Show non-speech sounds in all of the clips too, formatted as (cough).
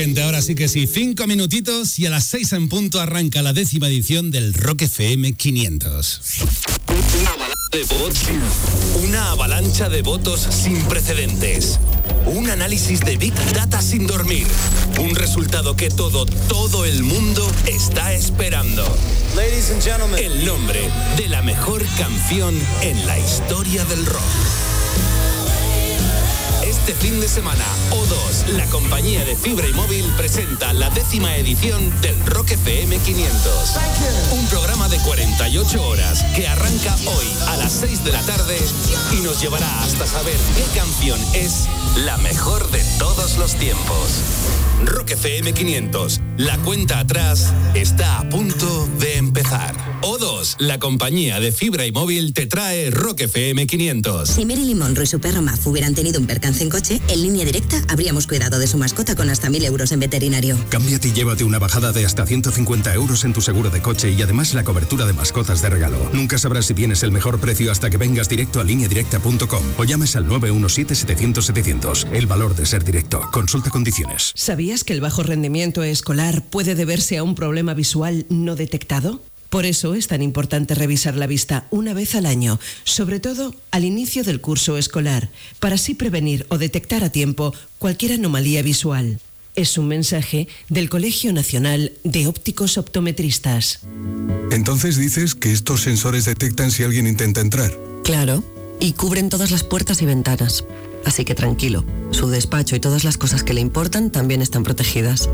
gente, ahora sí que sí, cinco minutitos y a las seis en punto arranca la décima edición del Rock FM 500. de votos. Una avalancha de votos sin precedentes. Un análisis de Big Data sin dormir. Un resultado que todo, todo el mundo está esperando. Ladies and gentlemen. El nombre de la mejor canción en la historia del rock. Este fin de semana, O2, la compañía de fibra y móvil, presenta la décima edición del Rock FM 500. Un programa de 48 horas que arranca hoy a las 6 de la tarde y nos llevará hasta saber qué canción es la mejor de todos los tiempos. Rock FM 500, la cuenta atrás está a punto de empezar. O2, la compañía de fibra y móvil, te trae Rock FM 500. Si Marilyn Monroe y su perro Muff hubieran tenido un percance en coche, en línea directa habríamos cuidado de su mascota con hasta mil euros en veterinario. Cámbiate y llévate una bajada de hasta 150 euros en tu seguro de coche y además la cobertura de mascotas de regalo. Nunca sabrás si tienes el mejor precio hasta que vengas directo a lineadirecta.com o llames al 917-700-700. El valor de ser directo. Consulta condiciones. ¿Sabías que el bajo rendimiento escolar puede deberse a un problema visual no detectado? Por eso es tan importante revisar la vista una vez al año, sobre todo al inicio del curso escolar, para así prevenir o detectar a tiempo cualquier anomalía visual. Es un mensaje del Colegio Nacional de Ópticos Optometristas. Entonces dices que estos sensores detectan si alguien intenta entrar. Claro, y cubren todas las puertas y ventanas. Así que tranquilo, su despacho y todas las cosas que le importan también están protegidas.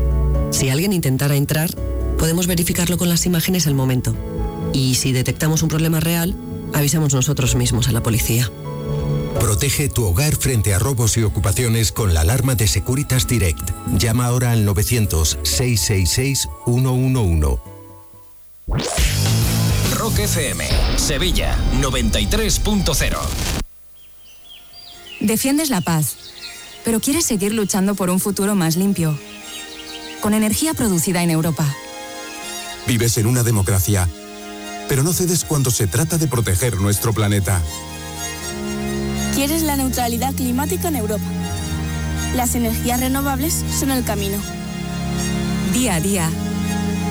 Si alguien intentara entrar, podemos verificarlo con las imágenes al momento. Y si detectamos un problema real, avisamos nosotros mismos a la policía. Protege tu hogar frente a robos y ocupaciones con la alarma de Securitas Direct. Llama ahora al 900-666-111. Rock FM, Sevilla 93.0. Defiendes la paz, pero quieres seguir luchando por un futuro más limpio. Con energía producida en Europa. Vives en una democracia, pero no cedes cuando se trata de proteger nuestro planeta. Quieres la neutralidad climática en Europa. Las energías renovables son el camino. Día a día,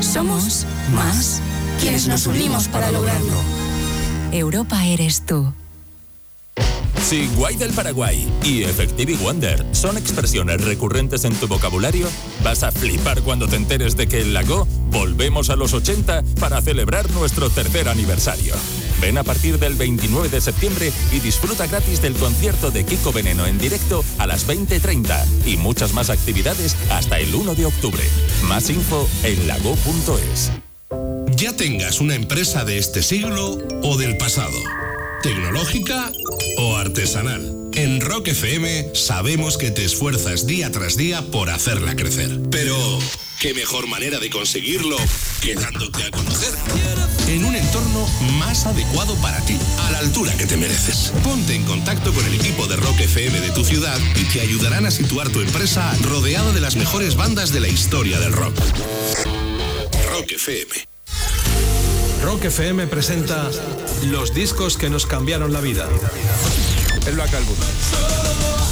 somos más quienes nos unimos para lograrlo. Europa eres tú. Si Guay del Paraguay y Effective Wonder son expresiones recurrentes en tu vocabulario, vas a flipar cuando te enteres de que en Lago volvemos a los 80 para celebrar nuestro tercer aniversario. Ven a partir del 29 de septiembre y disfruta gratis del concierto de Kiko Veneno en directo a las 20.30 y muchas más actividades hasta el 1 de octubre. Más info en lago.es. Ya tengas una empresa de este siglo o del pasado, tecnológica o artesanal. En Rock FM sabemos que te esfuerzas día tras día por hacerla crecer. Pero, ¿qué mejor manera de conseguirlo que dándote a conocer? En un entorno más adecuado para ti, a la altura que te mereces. Ponte en contacto con el equipo de Rock FM de tu ciudad y te ayudarán a situar tu empresa rodeada de las mejores bandas de la historia del rock. Rock FM. Rock FM presenta los discos que nos cambiaron la vida. El Black Album.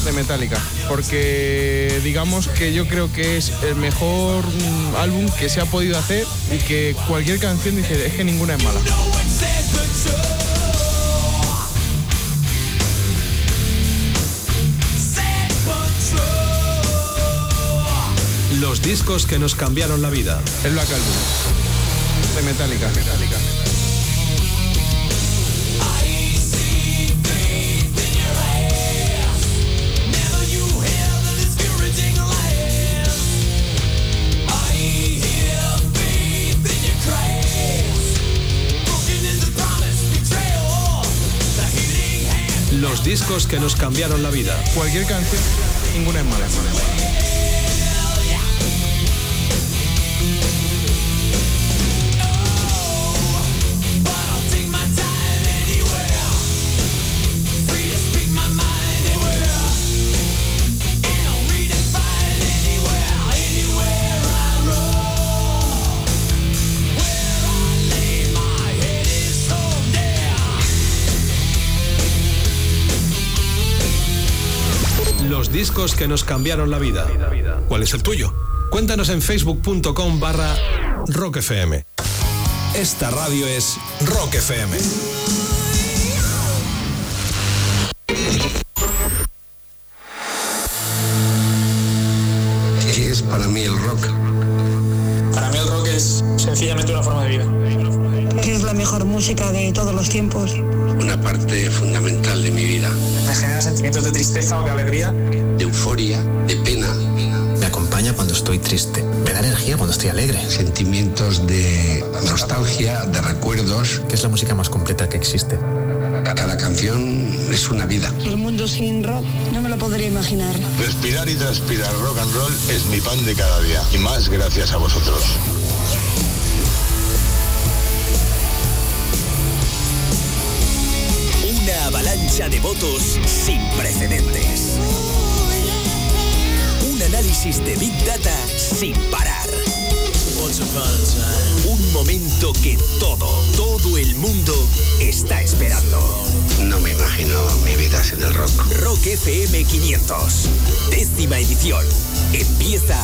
de Metallica, porque digamos que yo creo que es el mejor mm, álbum que se ha podido hacer y que cualquier canción dice, es que ninguna es mala. Los discos que nos cambiaron la vida. El Black Album de Metallica. Metallica. Los discos que nos cambiaron la vida. Cualquier canción, ninguna es mala. Discos que nos cambiaron la vida. ¿Cuál es el tuyo? Cuéntanos en facebook.com barra Rock FM. Esta radio es Rock FM. ¿Qué es para mí el rock? Para mí el rock es sencillamente una forma de vida. Es la mejor música de todos los tiempos. Triste. Me da energía cuando estoy alegre. Sentimientos de nostalgia, de recuerdos. Que es la música más completa que existe. Cada canción es una vida. El mundo sin rock no me lo podría imaginar. Respirar y transpirar rock and roll es mi pan de cada día. Y más gracias a vosotros. Una avalancha de votos sin precedentes. Análisis de Big Data sin parar. Un momento que todo, todo el mundo está esperando. No me imagino mi vida sin el rock. Rock FM 500, décima edición. Empieza.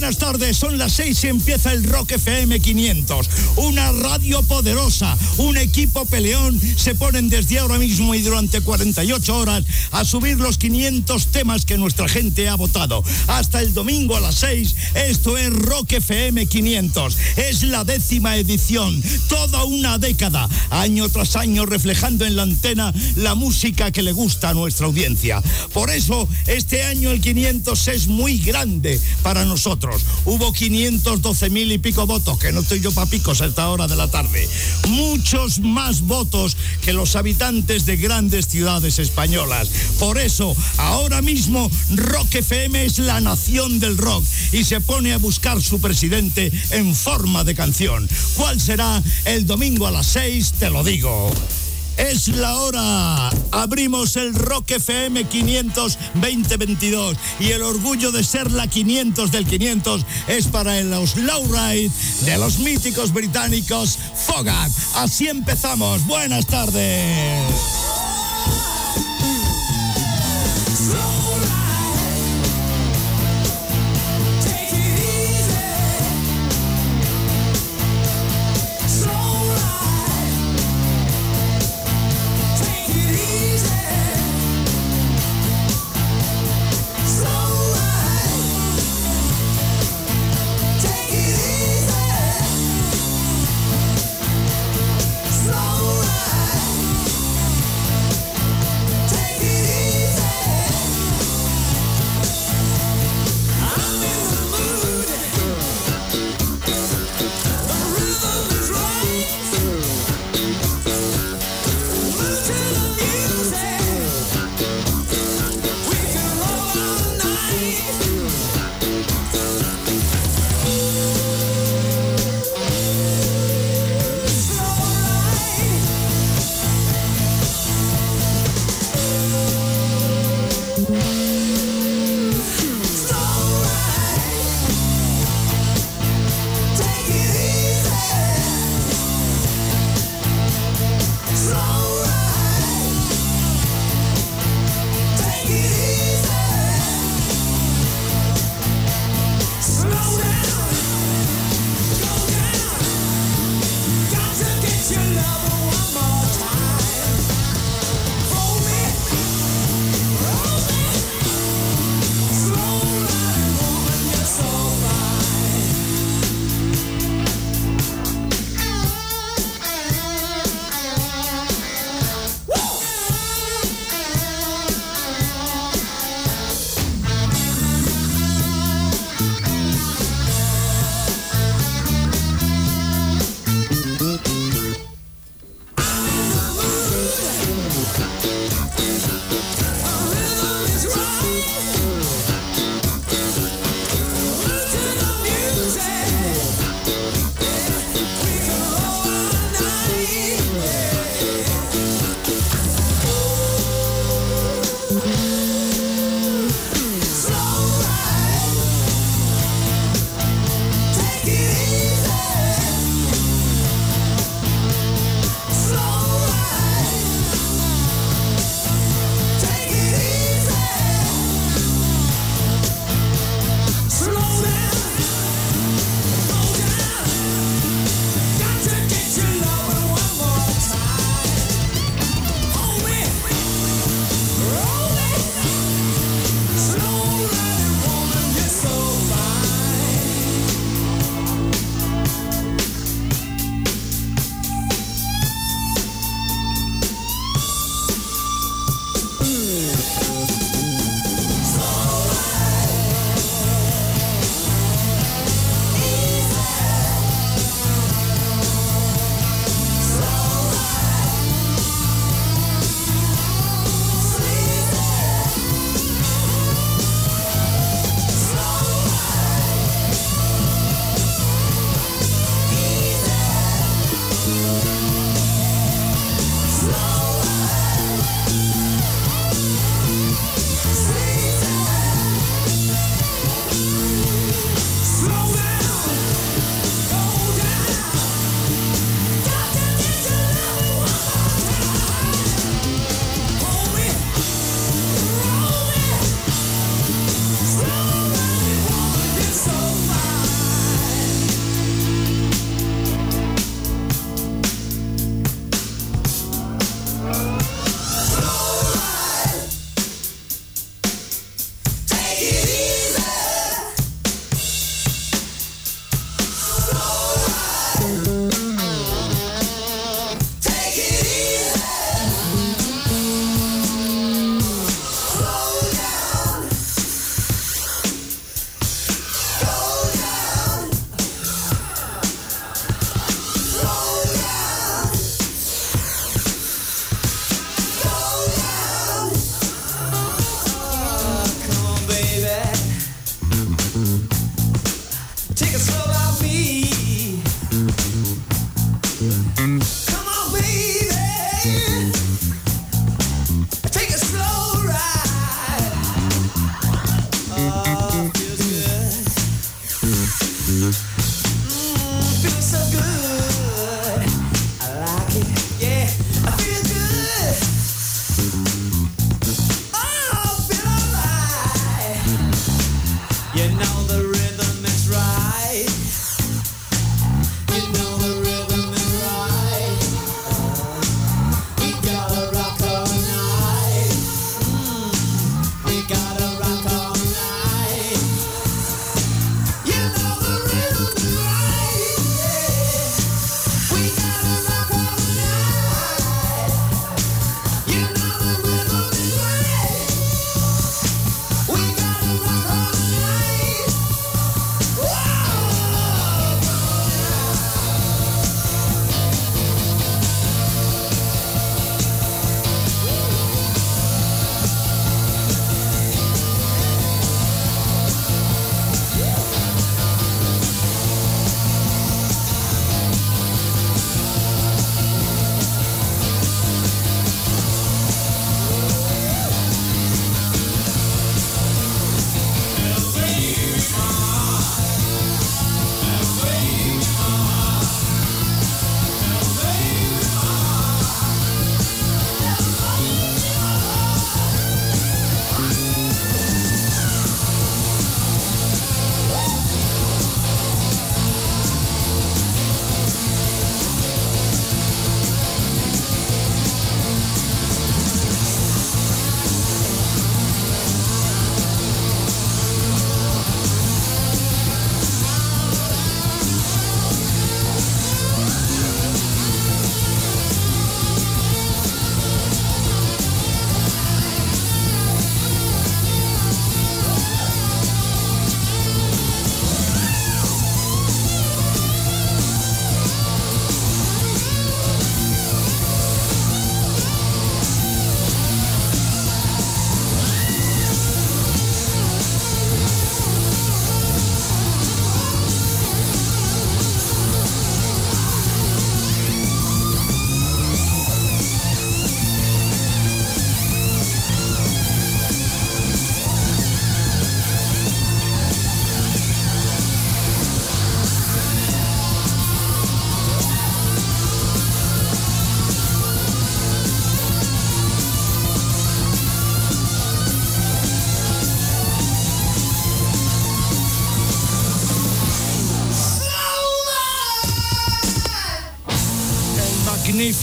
Buenas tardes, son las seis y empieza el Rock FM 500. Una radio poderosa, un equipo peleón. Se ponen desde ahora mismo y durante 48 horas a subir los 500 temas que nuestra gente ha votado. Hasta el domingo a las 6, esto es Rock FM 500. Es la décima edición, toda una década, año tras año reflejando en la antena la música que le gusta a nuestra audiencia. Por eso, este año el 500 es muy grande para nosotros. Hubo 512 mil y pico votos, que no estoy yo para picos a esta hora de la tarde. Muchos más votos que los habitantes de grandes ciudades españolas. Por eso, ahora mismo, Rock FM es la nación del rock y se pone a buscar su presidente en forma de canción. ¿Cuál será el domingo a las 6? Te lo digo. Es la hora. Abrimos el Rock FM 500 2022 y el orgullo de ser la 500 del 500 es para los lowride de los míticos británicos Fogat. Así empezamos. Buenas tardes.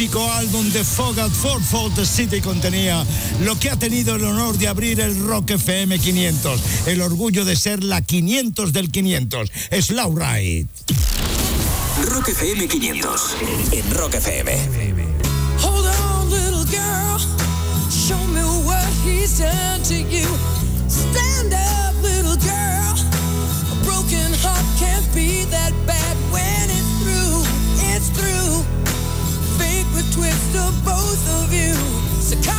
magnífico álbum de Fogat for the City contenía lo que ha tenido el honor de abrir el Rock FM 500, el orgullo de ser la 500 del 500. Es Right. Rock FM 500 en Rock FM. Hold on, little girl. Show me what he's done to you. So come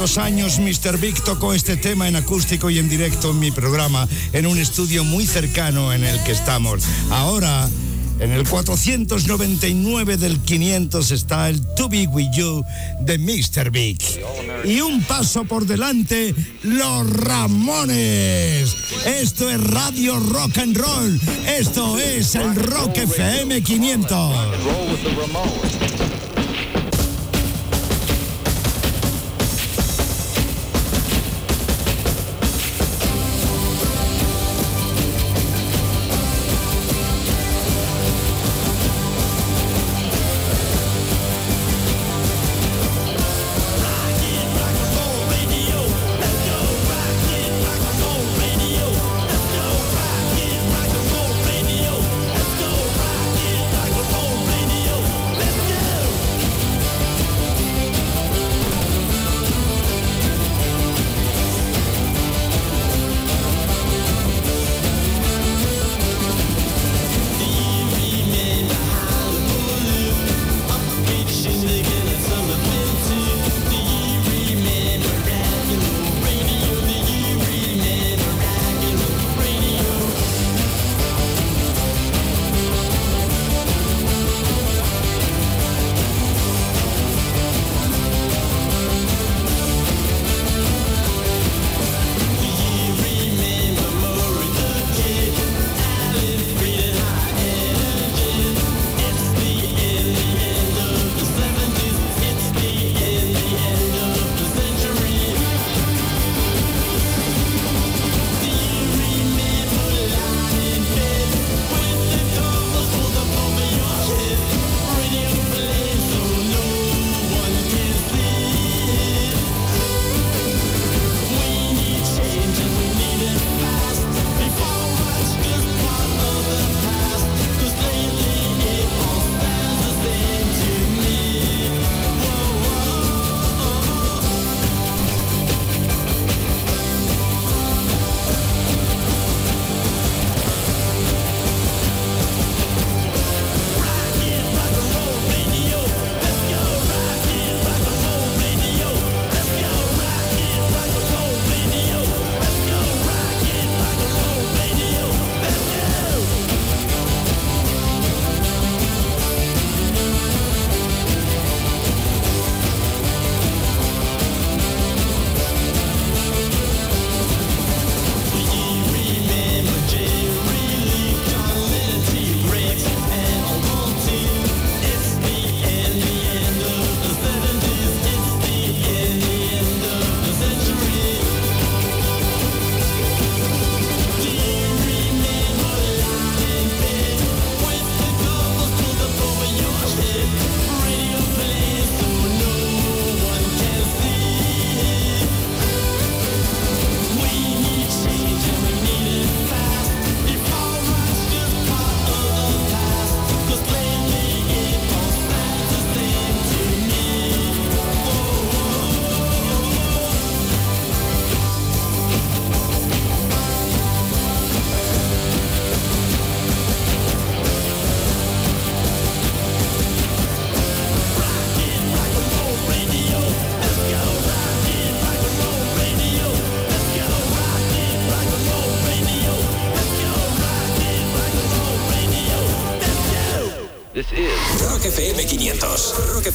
tantos años, Mr. Big tocó este tema en acústico y en directo en mi programa, en un estudio muy cercano en el que estamos. Ahora, en el 499 del 500 está el To Be With You de Mr. Big. Y un paso por delante, los Ramones. Esto es Radio Rock and Roll. Esto es el Rock FM 500.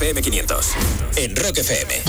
FM500. En Rock FM.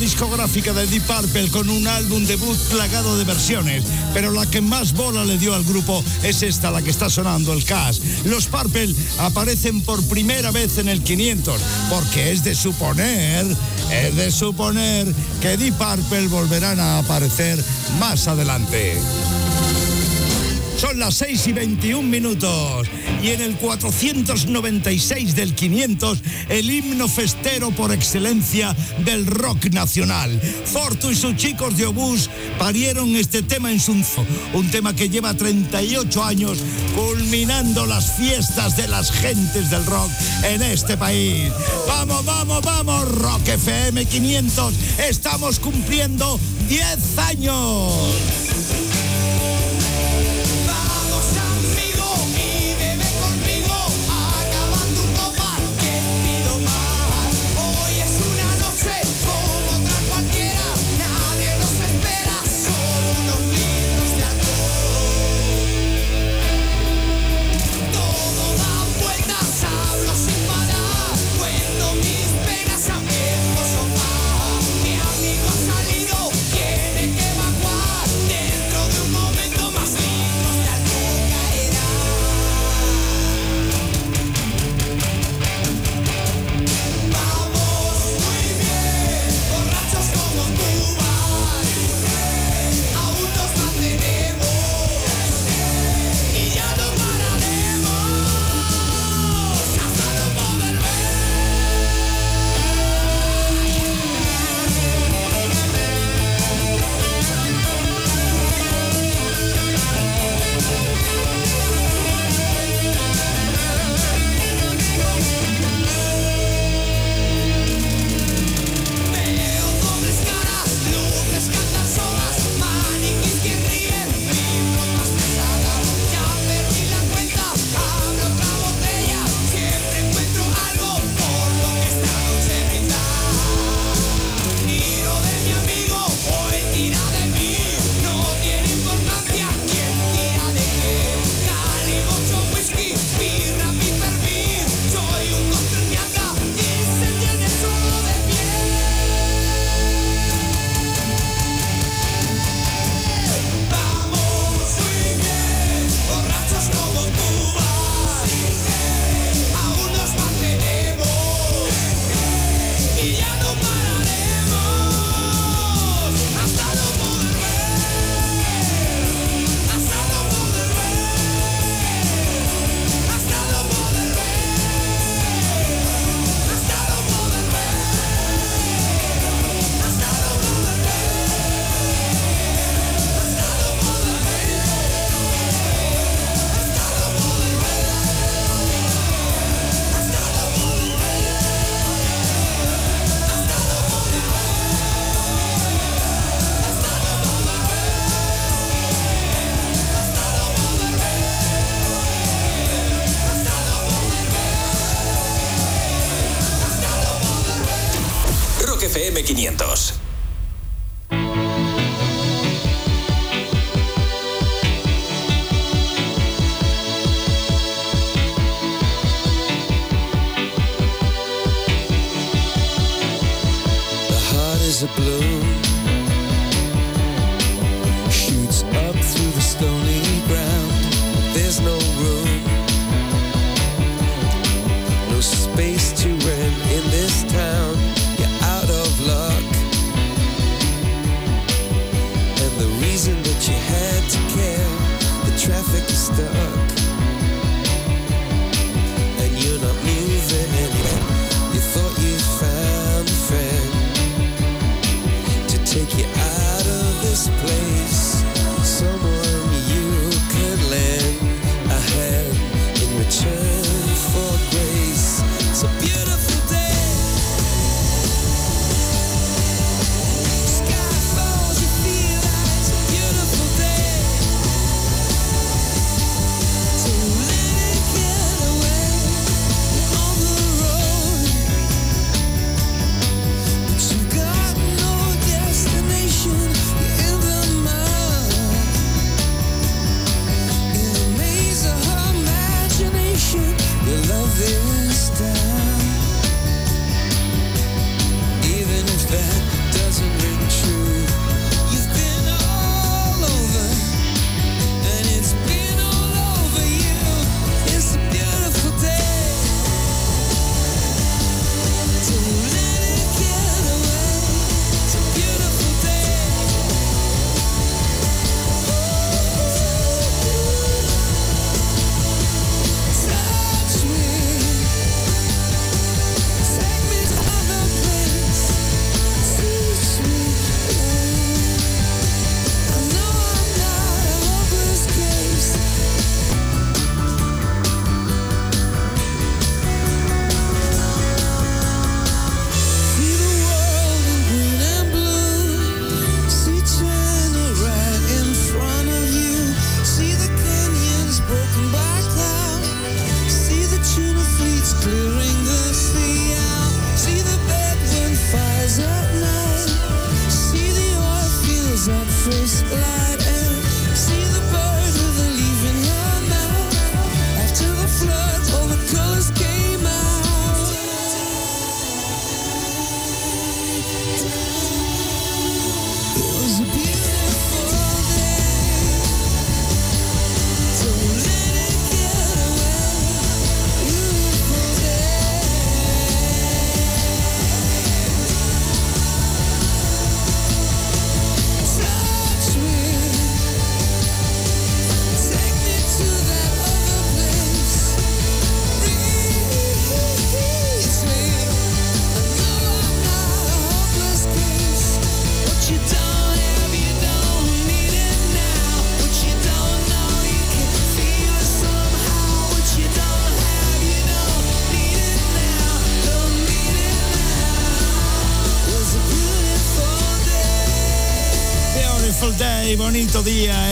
discográfica de Deep Purple con un álbum debut plagado de versiones, pero la que más bola le dio al grupo es esta, la que está sonando, el Cash. Los Purple aparecen por primera vez en el 500, porque es de suponer, es de suponer que Deep Purple volverán a aparecer más adelante las 6 y 21 minutos. Y en el 496 del 500, el himno festero por excelencia del rock nacional. Fortu y sus chicos de obús parieron este tema en Sunzo, un tema que lleva 38 años culminando las fiestas de las gentes del rock en este país. Vamos, vamos, vamos, Rock FM 500, estamos cumpliendo 10 años.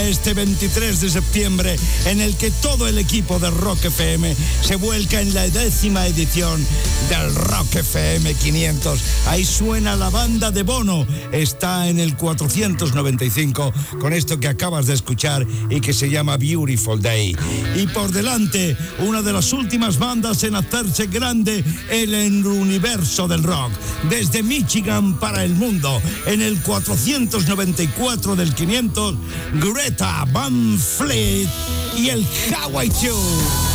este 23 de septiembre en el que todo el equipo de Rock FM se vuelca en la décima edición del Rock FM 500. Ahí suena la banda de Bono, está en el 495 con esto que acabas de escuchar y que se llama Beautiful Day. Y por delante, una de las últimas bandas en hacerse grande en el universo del rock, desde Michigan para el mundo, en el 494 del 500, Gret presenta Van Fleet y el Hawaii Show.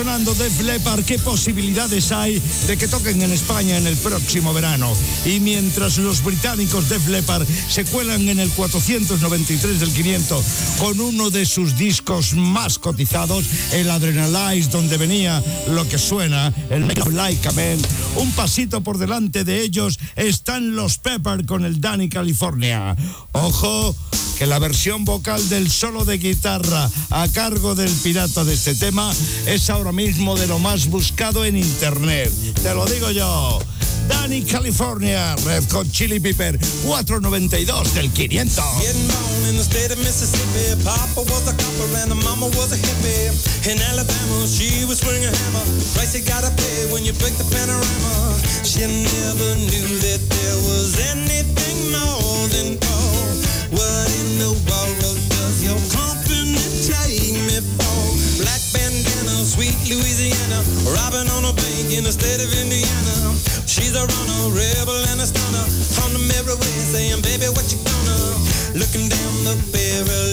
Sonando Def Leppard. ¿Qué posibilidades hay de que toquen en España en el próximo verano? Y mientras los británicos Def Leppard se cuelan en el 493 del 500 con uno de sus discos más cotizados, el Adrenalize, donde venía lo que suena, el Make Like a Man, un pasito por delante de ellos están los Pepper con el Danny California. Ojo, que la versión vocal del solo de guitarra a cargo del pirata de este tema es ahora mismo de lo más buscado en internet. Te lo digo yo. Danny California, Red con Chili Pepper, 492 del 500. Getting born in the state of Mississippi. Papa was a copper and the mama was a hippie. In Alabama, she was swinging a hammer. Price you gotta pay when you break the panorama. She never knew that there was anything more than gold. Looking down the barrel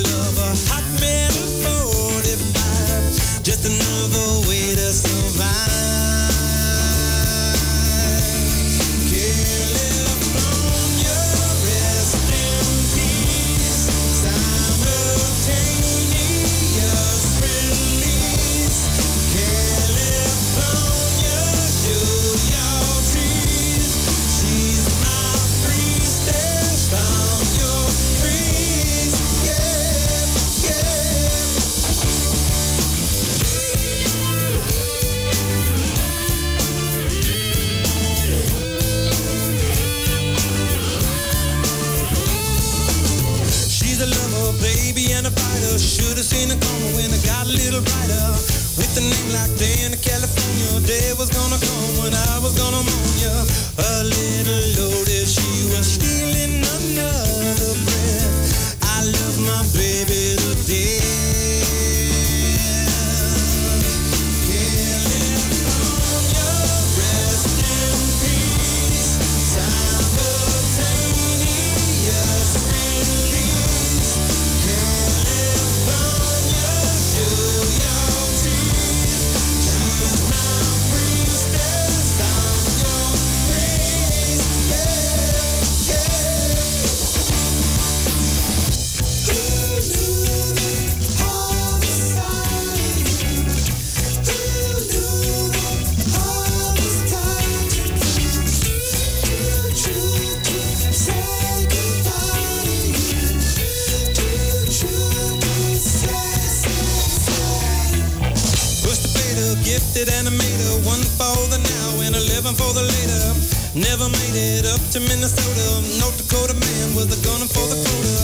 Never made it up to Minnesota. North Dakota man with a gun for the quota.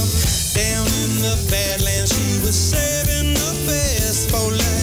Down in the Badlands, she was saving the best for last.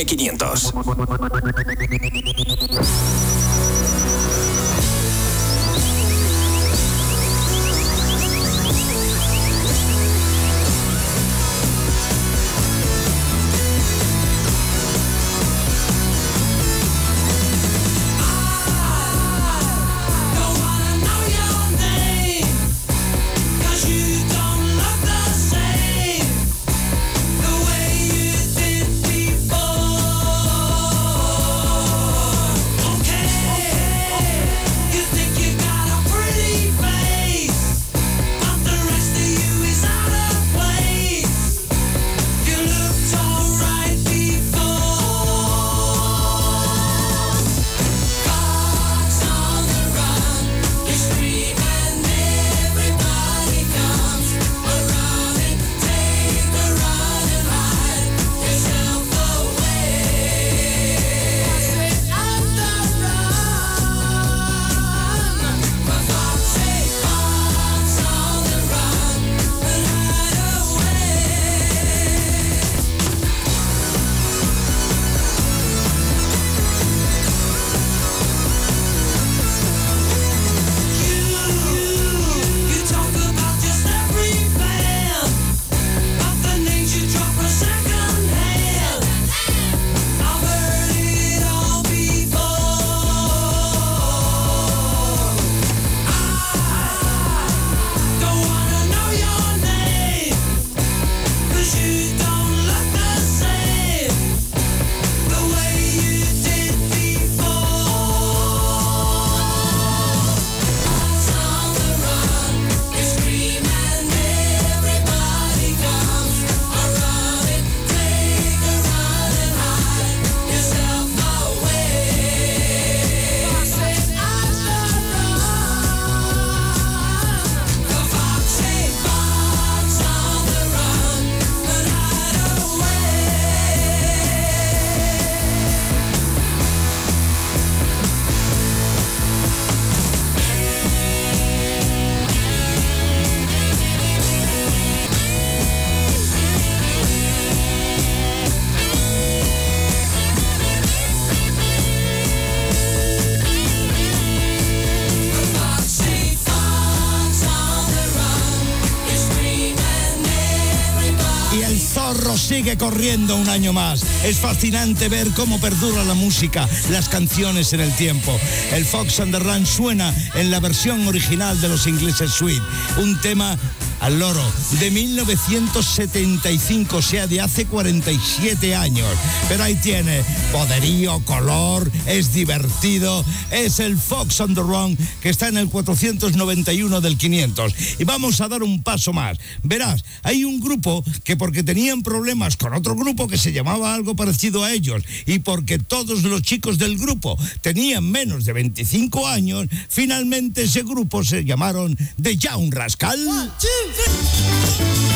FM500. Zorro sigue corriendo un año más. Es fascinante ver cómo perdura la música, las canciones en el tiempo. El Fox and the suena en la versión original de los ingleses Sweet. Un tema loro de 1975, o sea, de hace 47 años. Pero ahí tiene poderío, color, es divertido. Es el Fox on the Run que está en el 491 del 500. Y vamos a dar un paso más. Verás, hay un grupo que porque tenían problemas con otro grupo que se llamaba algo parecido a ellos y porque todos los chicos del grupo tenían menos de 25 años, finalmente ese grupo se llamaron The Young Rascal. Thank you.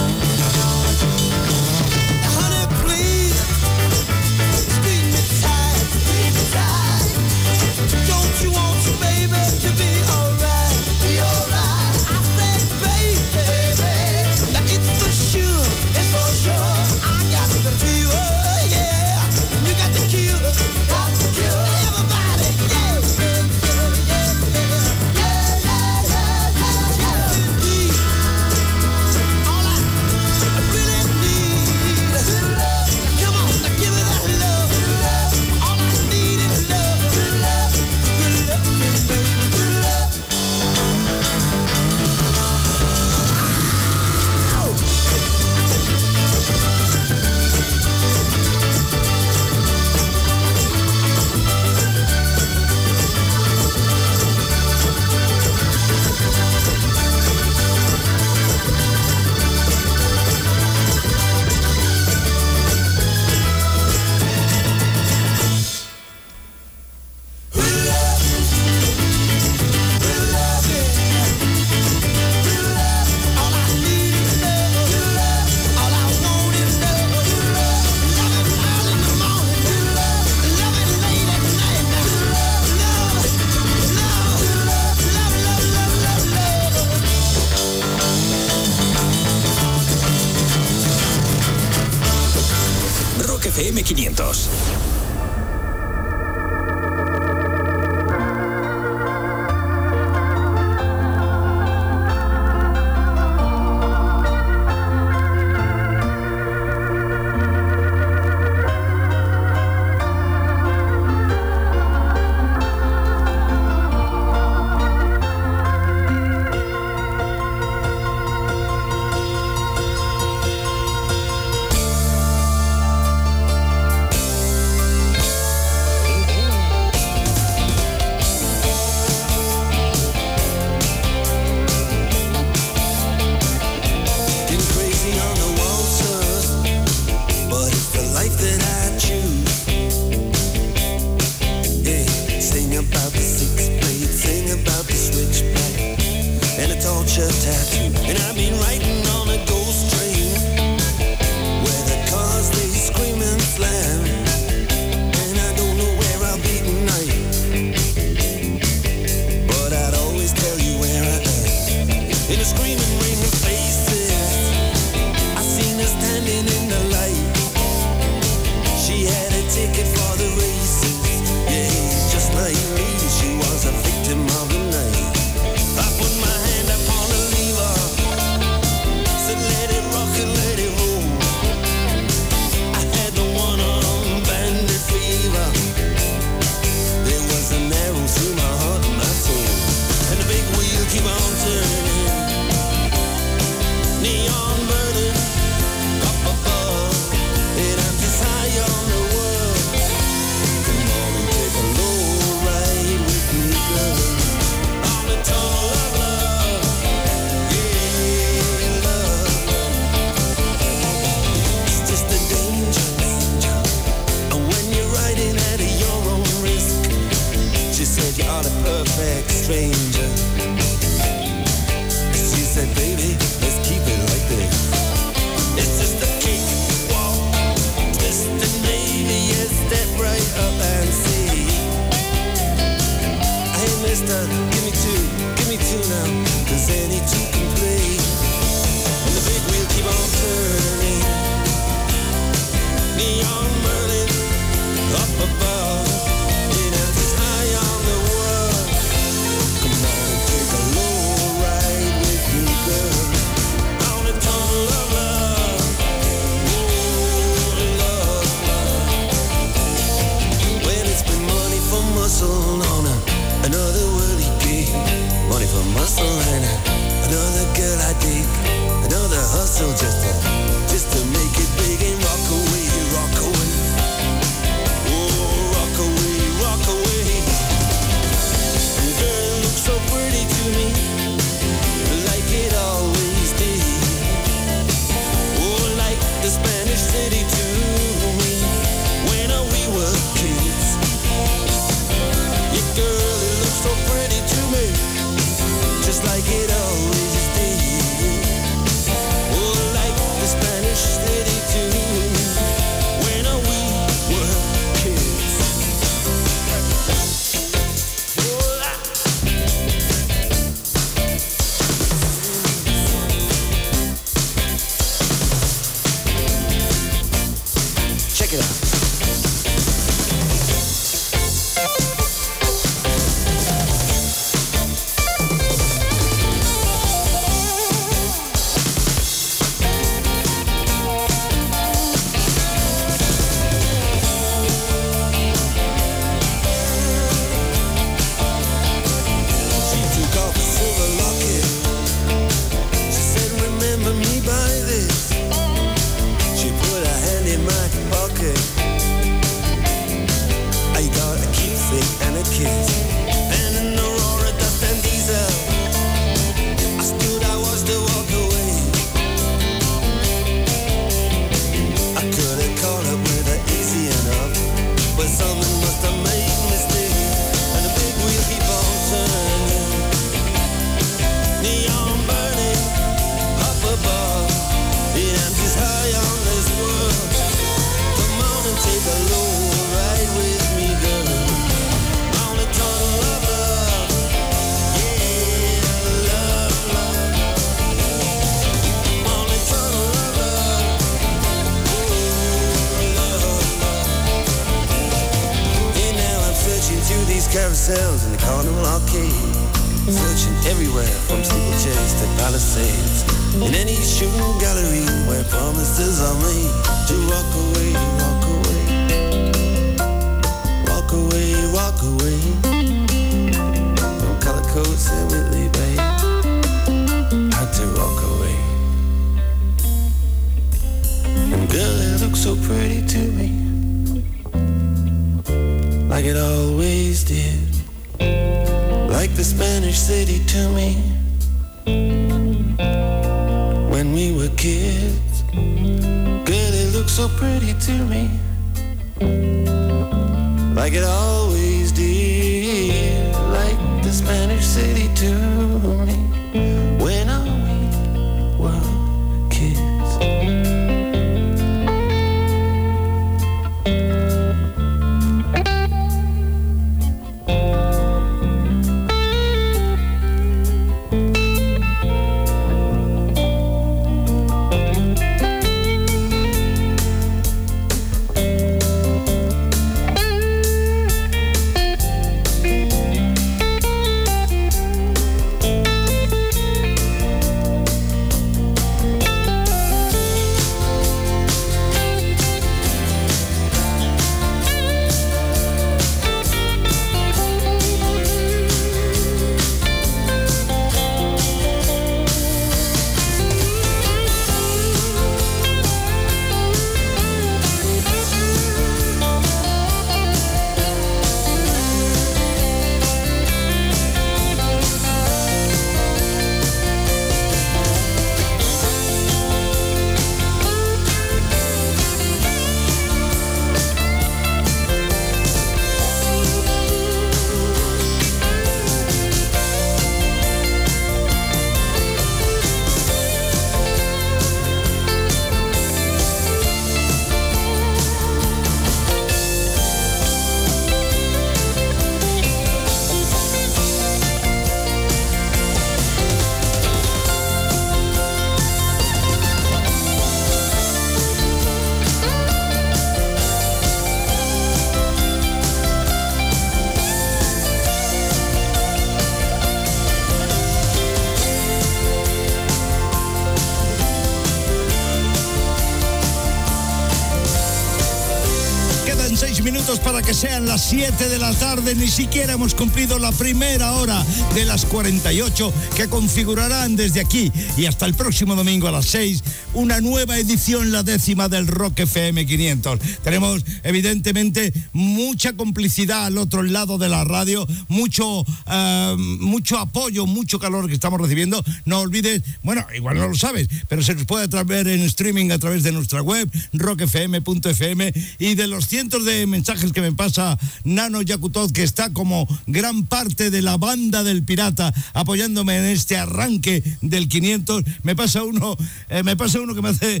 Las 7 de la tarde. Ni siquiera hemos cumplido la primera hora de las 48 que configurarán desde aquí y hasta el próximo domingo a las 6 una nueva edición, la décima del Rock FM 500. Tenemos evidentemente mucha complicidad al otro lado de la radio, mucho, eh, mucho apoyo, mucho calor que estamos recibiendo. No olvides, bueno, igual no lo sabes, pero se nos puede ver en streaming a través de nuestra web, rockfm.fm y de los cientos de mensajes que me pasa Nano Yakutov, que está como gran parte de la banda del pirata apoyándome en este arranque del 500. Me pasa uno, eh, me pasa uno que me hace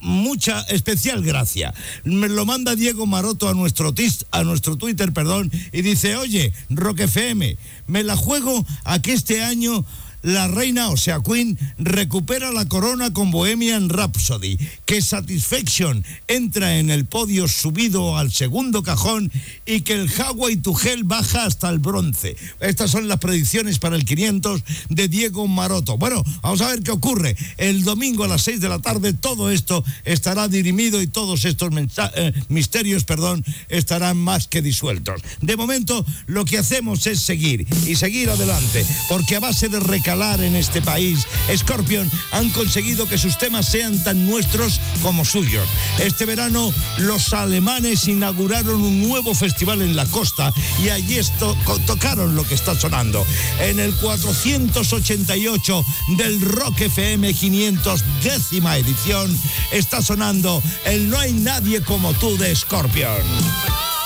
mucha especial gracia. Me lo manda Diego Maroto a nuestro, tis- a nuestro Twitter, perdón, y dice, oye, Rock FM, me la juego a que este año la reina, o sea, Queen, recupera la corona con Bohemian Rhapsody, que Satisfaction entra en el podio subido al segundo cajón y que el Hawaii to Hell baja hasta el bronce. Estas son las predicciones para el 500 de Diego Maroto. Bueno, vamos a ver qué ocurre. El domingo a las 6 de la tarde todo esto estará dirimido y todos estos eh, misterios, perdón, estarán más que disueltos. De momento, lo que hacemos es seguir y seguir adelante, porque a base de recalar en este país, Scorpion han conseguido que sus temas sean tan nuestros como suyos. Este verano, los alemanes inauguraron un nuevo festival en la costa y allí esto, tocaron lo que está sonando. En el 488 del Rock FM 500 décima edición está sonando el No hay nadie como tú de Scorpion.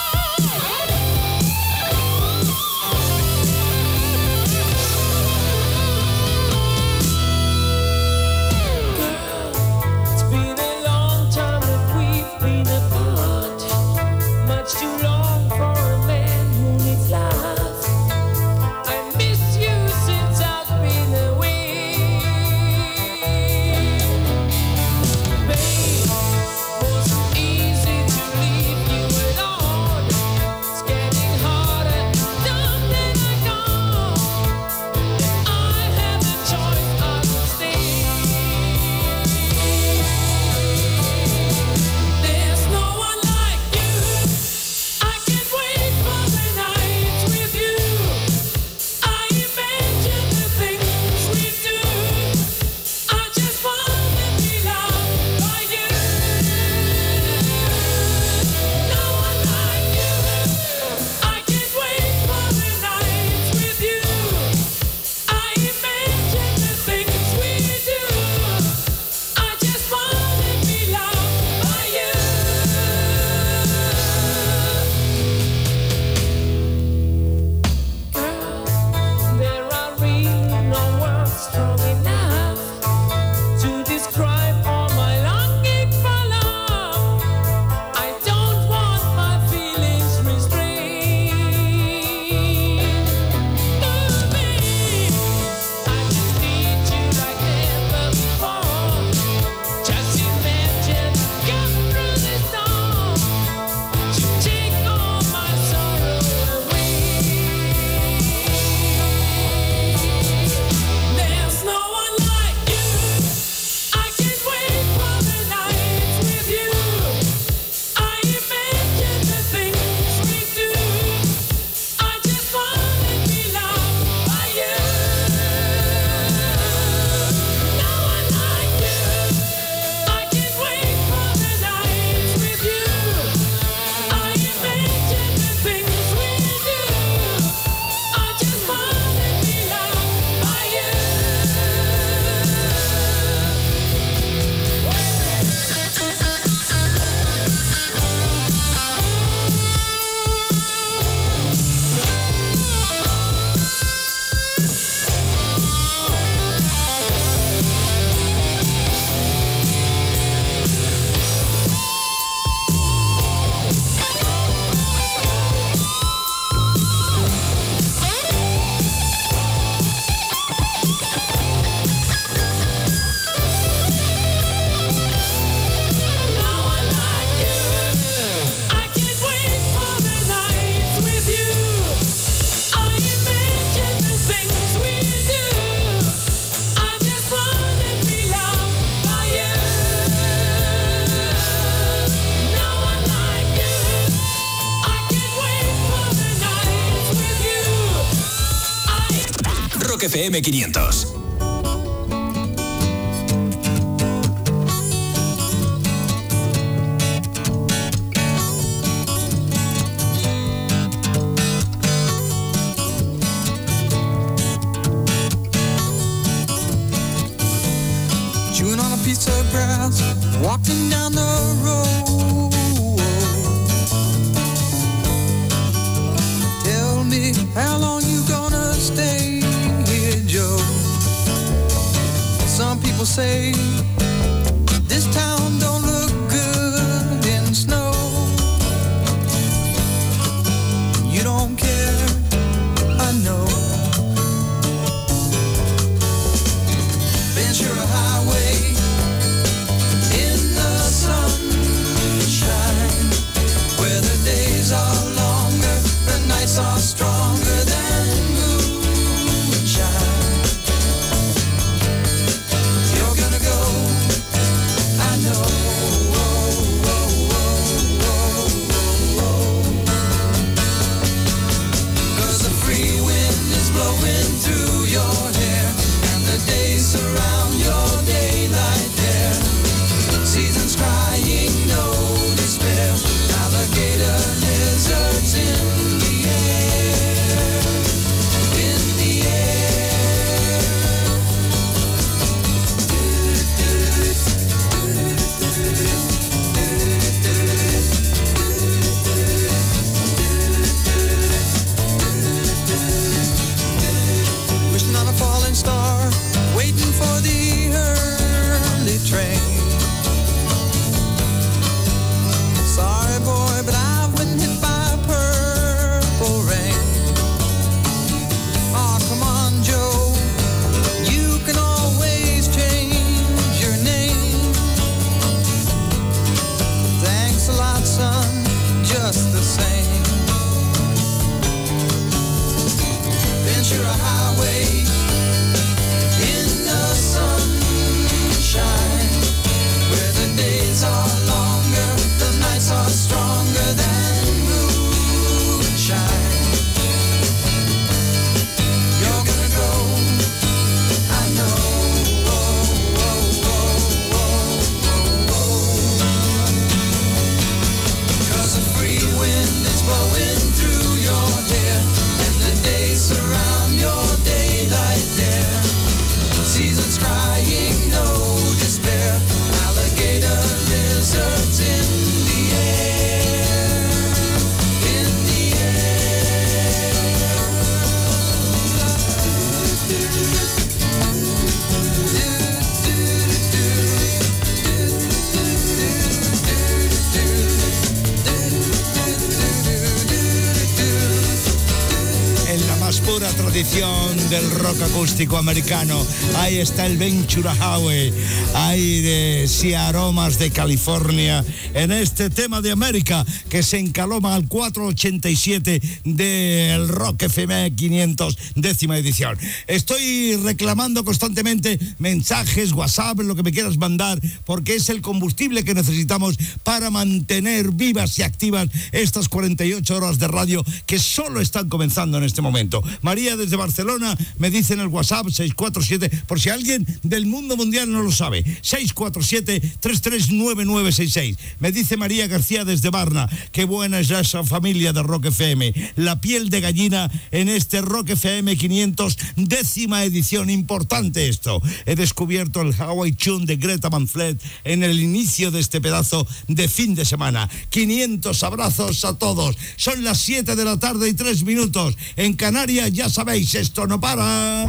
FM500. Acústico americano, ahí está el Ventura Highway, aire y aromas de California, en este tema de América que se encaloma al 487 del Rock FM 500, décima edición. Estoy reclamando constantemente mensajes, WhatsApp, lo que me quieras mandar, porque es el combustible que necesitamos para mantener vivas y activas estas 48 horas de radio que solo están comenzando en este momento. María desde Barcelona me dice en el WhatsApp 647, por si alguien del mundo mundial no lo sabe, 647-339966. Me dice María García desde Barna, qué buena es esa familia de Rock FM. La piel de gallina en este Rock FM 500, décima edición. Importante esto. He descubierto el Hawaii Tune de Greta Van Fleet en el inicio de este pedazo de fin de semana. 500 abrazos a todos. Son las 7 de la tarde y 3 minutos. En Canarias, ya sabéis, esto no para.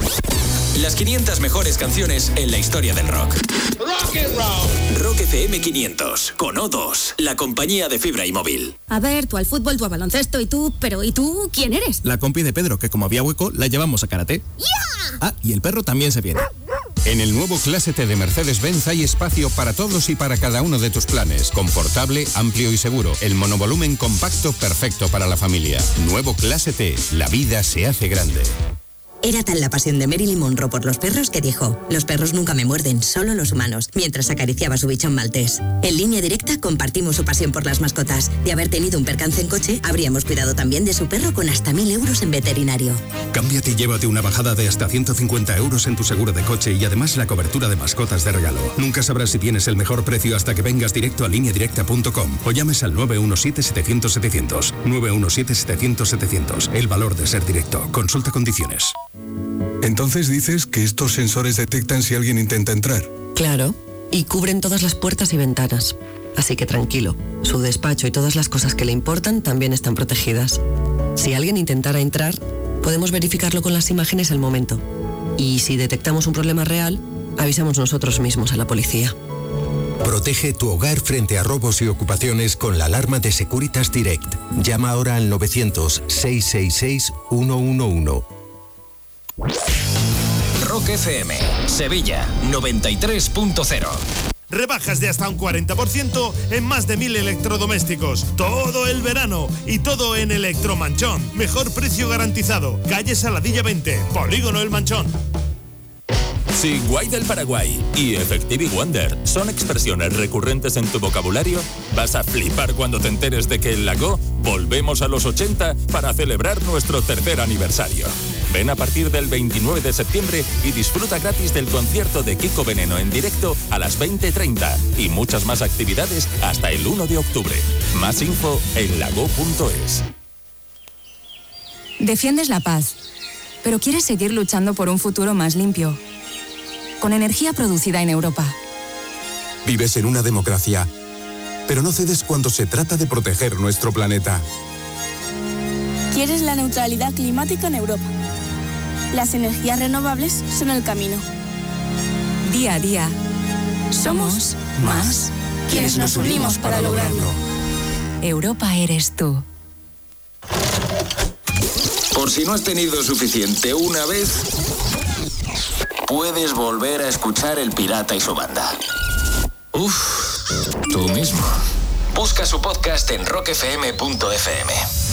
Las 500 mejores canciones en la historia del rock. Rock and roll. Rock FM 500 con O2, la compañía de fibra y móvil. A ver, tú al fútbol, tú al baloncesto y tú, pero ¿y tú quién eres? La compi de Pedro, que como había hueco, la llevamos a karate. Ah, y el perro también se viene. En el nuevo Clase T de Mercedes-Benz hay espacio para todos y para cada uno de tus planes. Confortable, amplio y seguro. El monovolumen compacto perfecto para la familia. Nuevo Clase T. La vida se hace grande. Era tal la pasión de Marilyn Monroe por los perros que dijo, los perros nunca me muerden, solo los humanos, mientras acariciaba su bichón maltés. En línea directa compartimos su pasión por las mascotas. De haber tenido un percance en coche, habríamos cuidado también de su perro con hasta mil euros en veterinario. Cámbiate y llévate una bajada de hasta 150 euros en tu seguro de coche y además la cobertura de mascotas de regalo. Nunca sabrás si tienes el mejor precio hasta que vengas directo a lineadirecta.com o llames al 917-700-700. 917-700-700. El valor de ser directo. Consulta condiciones. Entonces dices que estos sensores detectan si alguien intenta entrar. Claro, y cubren todas las puertas y ventanas. Así que tranquilo, su despacho y todas las cosas que le importan también están protegidas. Si alguien intentara entrar, podemos verificarlo con las imágenes al momento. Y si detectamos un problema real, avisamos nosotros mismos a la policía. Protege tu hogar frente a robos y ocupaciones con la alarma de Securitas Direct. Llama ahora al 900-666-111. Rock FM, Sevilla 93.0. Rebajas de hasta un 40% en más de mil electrodomésticos. Todo el verano y todo en Electromanchón. Mejor precio garantizado. Calle Saladilla 20, Polígono El Manchón. Si Guay del Paraguay y Effective Wonder son expresiones recurrentes en tu vocabulario, vas a flipar cuando te enteres de que en Lago volvemos a los 80 para celebrar nuestro tercer aniversario. Ven a partir del 29 de septiembre y disfruta gratis del concierto de Kiko Veneno en directo a las 20.30 y muchas más actividades hasta el 1 de octubre. Más info en lago.es. Defiendes la paz, pero quieres seguir luchando por un futuro más limpio. Con energía producida en Europa. Vives en una democracia, pero no cedes cuando se trata de proteger nuestro planeta. ¿Quieres la neutralidad climática en Europa? Las energías renovables son el camino. Día a día. Somos más quienes nos unimos para lograrlo. Europa eres tú. Por si no has tenido suficiente una vez, puedes volver a escuchar El Pirata y su banda. Uf, tú mismo. Busca su podcast en rockfm.fm.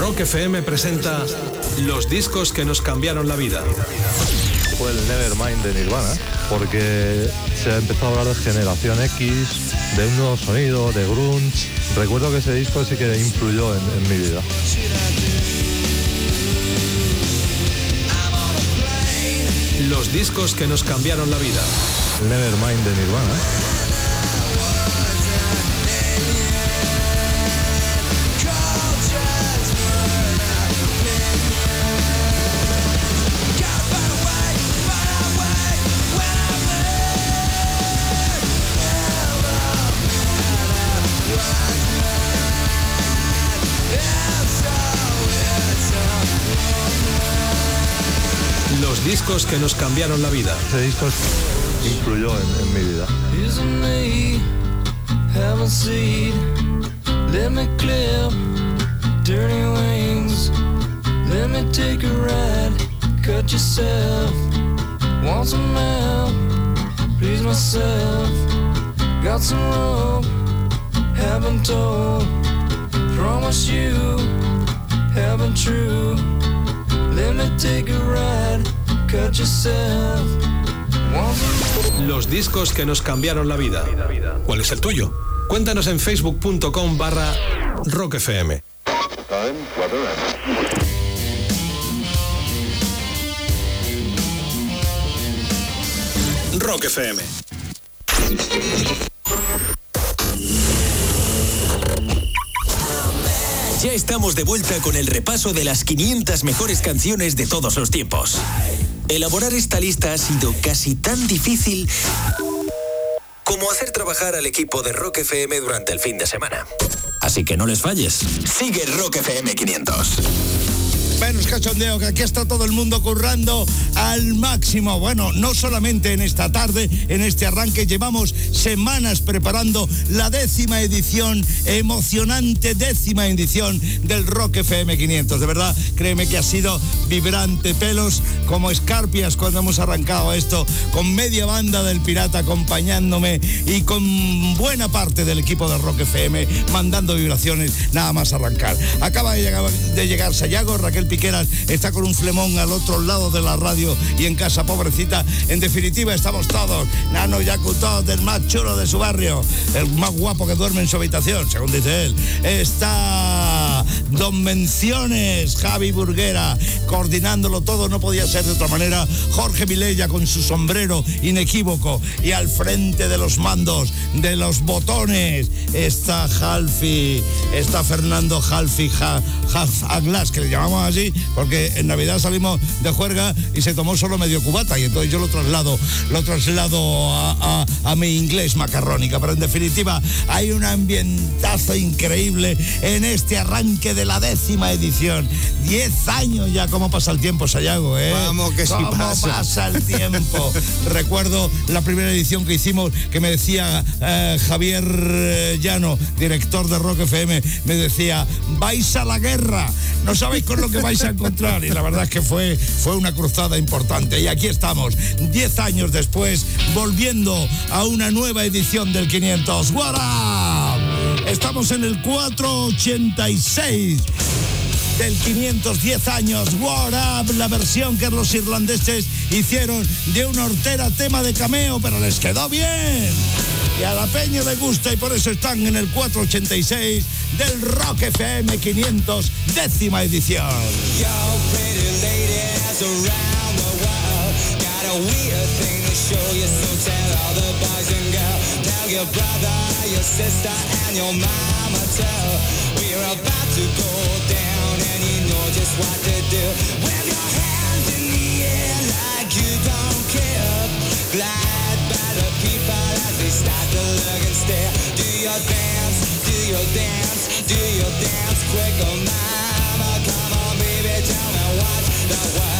Rock FM presenta los discos que nos cambiaron la vida. Fue el Nevermind de Nirvana, porque se empezó a hablar de generación X, de un nuevo sonido, de grunge. Recuerdo que ese disco sí que influyó en, en mi vida. Los discos que nos cambiaron la vida. El Nevermind de Nirvana. Discos que nos cambiaron la vida. Ese disco influyó en, en mi vida. Isn't me have a seed? Let me clip dirty wings. Let me take a ride. Cut yourself. Want some help? Please myself. Got some rope. Haven't told. Promise you. Haven't true. Let me take a ride. Los discos que nos cambiaron la vida. ¿Cuál es el tuyo? Cuéntanos en facebook.com barra rockfm. Rock FM. Ya estamos de vuelta con el repaso de las 500 mejores canciones de todos los tiempos. Elaborar esta lista ha sido casi tan difícil como hacer trabajar al equipo de Rock FM durante el fin de semana. Así que no les falles. Sigue Rock FM 500. Menos cachondeo, que aquí está todo el mundo currando al máximo. Bueno, no solamente en esta tarde, en este arranque, llevamos semanas preparando la décima edición, emocionante décima edición del Rock FM 500. De verdad, créeme que ha sido vibrante, pelos como escarpias cuando hemos arrancado esto, con media banda del Pirata acompañándome y con buena parte del equipo de Rock FM mandando vibraciones nada más arrancar. Acaba de llegar, de llegar Sayago, Raquel Piqueras está con un flemón al otro lado de la radio y en casa, pobrecita. En definitiva, estamos todos. Nano Yacutó, del más chulo de su barrio, el más guapo que duerme en su habitación, según dice él. Está Don Menciones, Javi Burguera, coordinándolo todo, no podía ser de otra manera. Jorge Vilella con su sombrero inequívoco y al frente de los mandos, de los botones, está Halfi, está Fernando Halfi, Half Aglas, que le llamamos así, porque en Navidad salimos de juerga y se tomó solo medio cubata y entonces yo lo traslado, lo traslado a, a mi inglés macarrónica, pero en definitiva hay un ambientazo increíble en este arranque de la décima edición. Diez años ya, ¿cómo pasa el tiempo, Sayago? Eh? Vamos, que sí ¿Cómo pasa. el tiempo? (laughs) Recuerdo la primera edición que hicimos que me decía eh, Javier eh, Llano, director de Rock FM, me decía, vais a la guerra, no sabéis con lo que vais a encontrar. Y la verdad es que fue, fue una cruzada importante. Y aquí estamos, diez años después, volviendo a una nueva edición del 500. What up? Estamos en el 486 del 510 años. What Up, la versión que los irlandeses hicieron de un hortera tema de cameo, pero les quedó bien. Y a la peña le gusta y por eso están en el 486 del Rock FM 500, décima edición. Yo, world show you, so tell all the boys and girls, tell your brother, your sister, and your mama too. We're about to go down, and you know just what to do. Wave your hands in the air like you don't care. Glide by the people as they start to look and stare. Do your dance, do your dance, do your dance quick, oh mama, come on, baby, tell me what the word,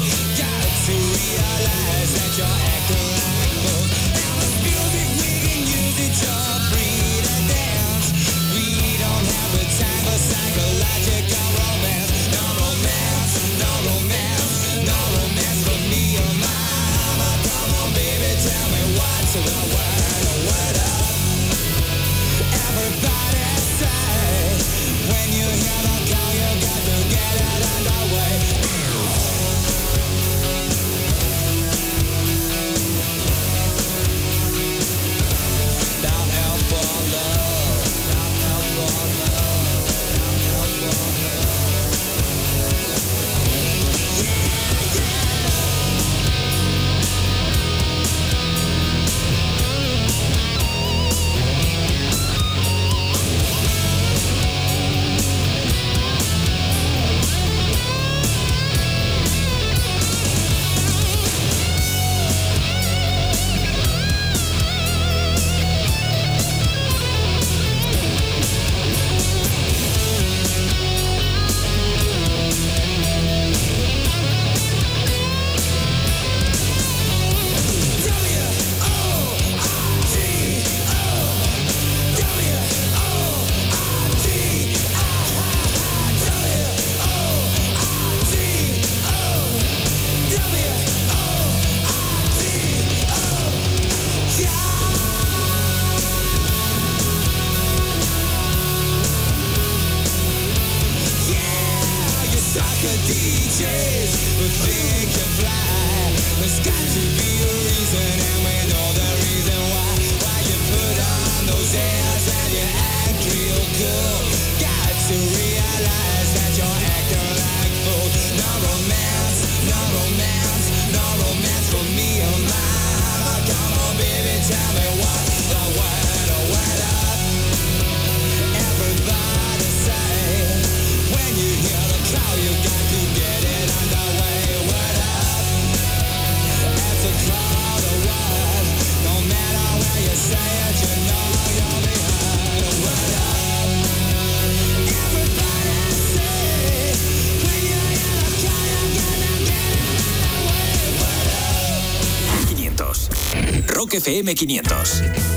FM 500.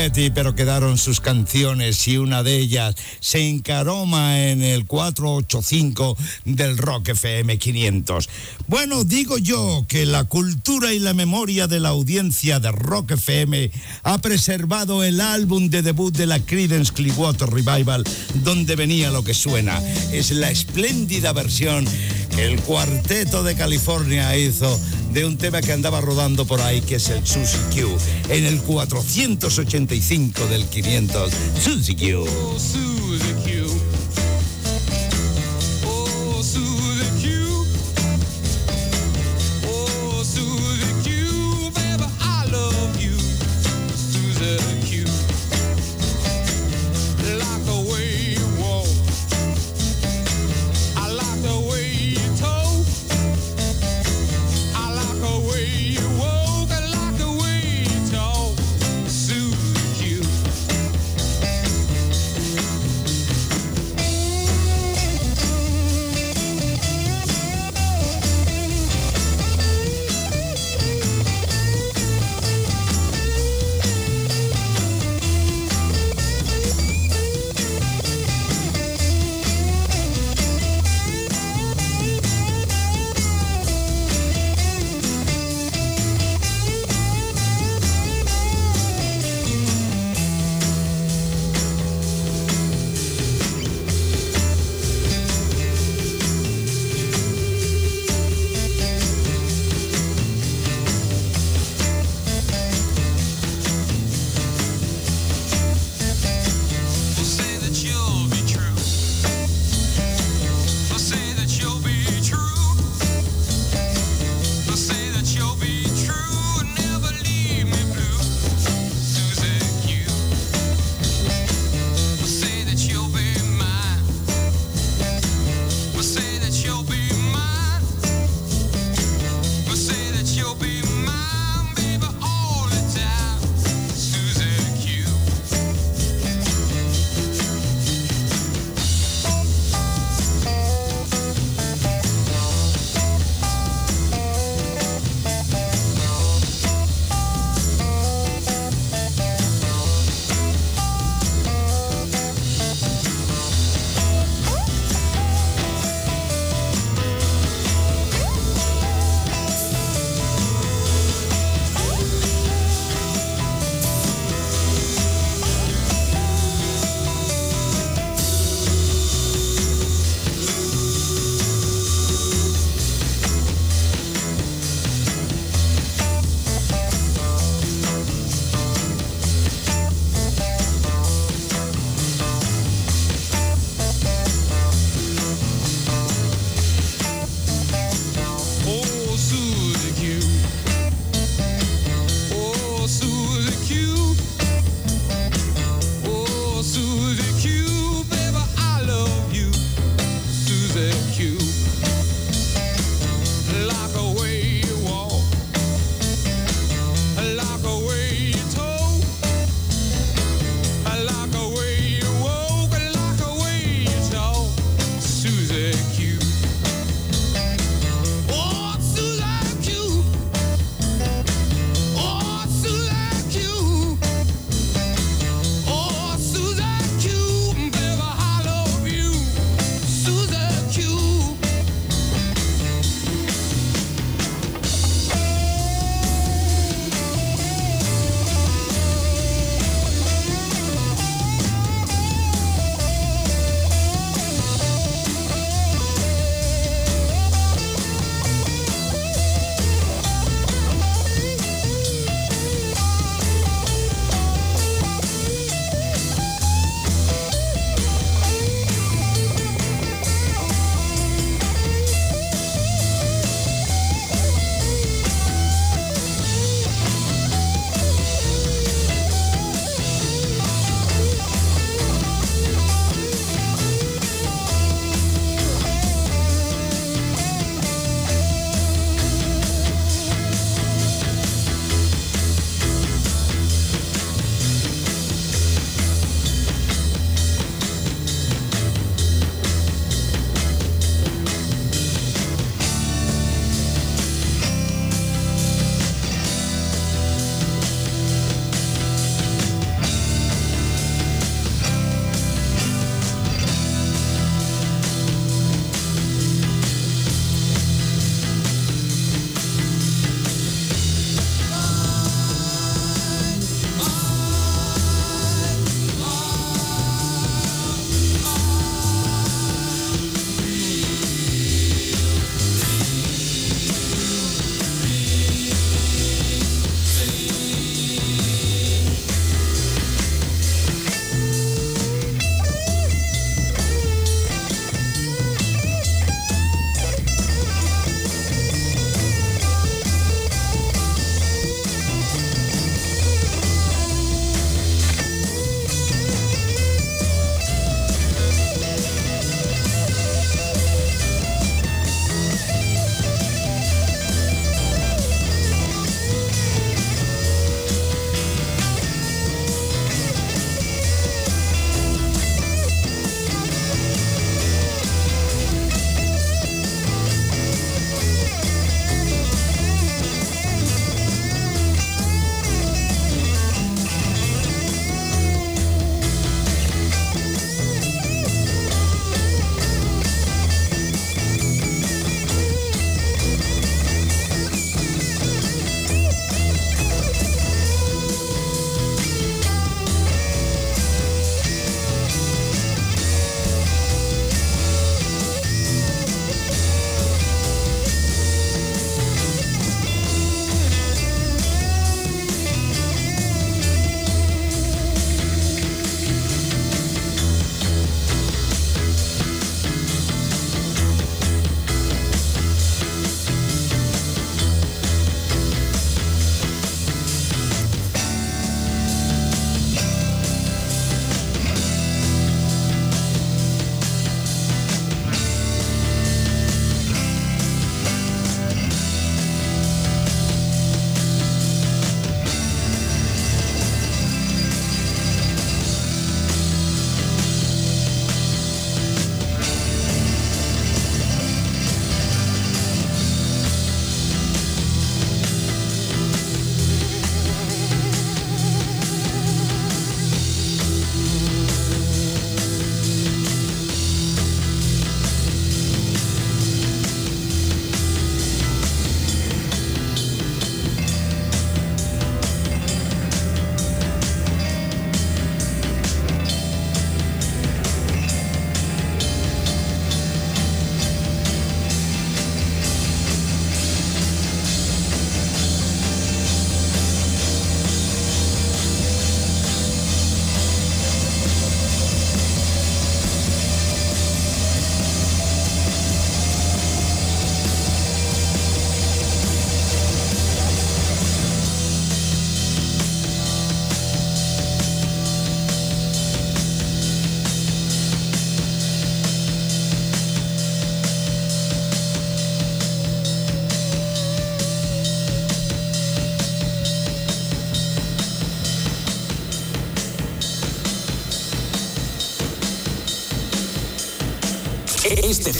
Pero quedaron sus canciones y una de ellas se encaroma en el 485 del Rock FM 500. Bueno, digo yo que la cultura y la memoria de la audiencia de Rock FM ha preservado el álbum de debut de la Creedence Clearwater Revival, donde venía lo que suena. Es la espléndida versión que el cuarteto de California hizo de un tema que andaba rodando por ahí, que es el Susi Q, en el 485 del 500. Susi Q.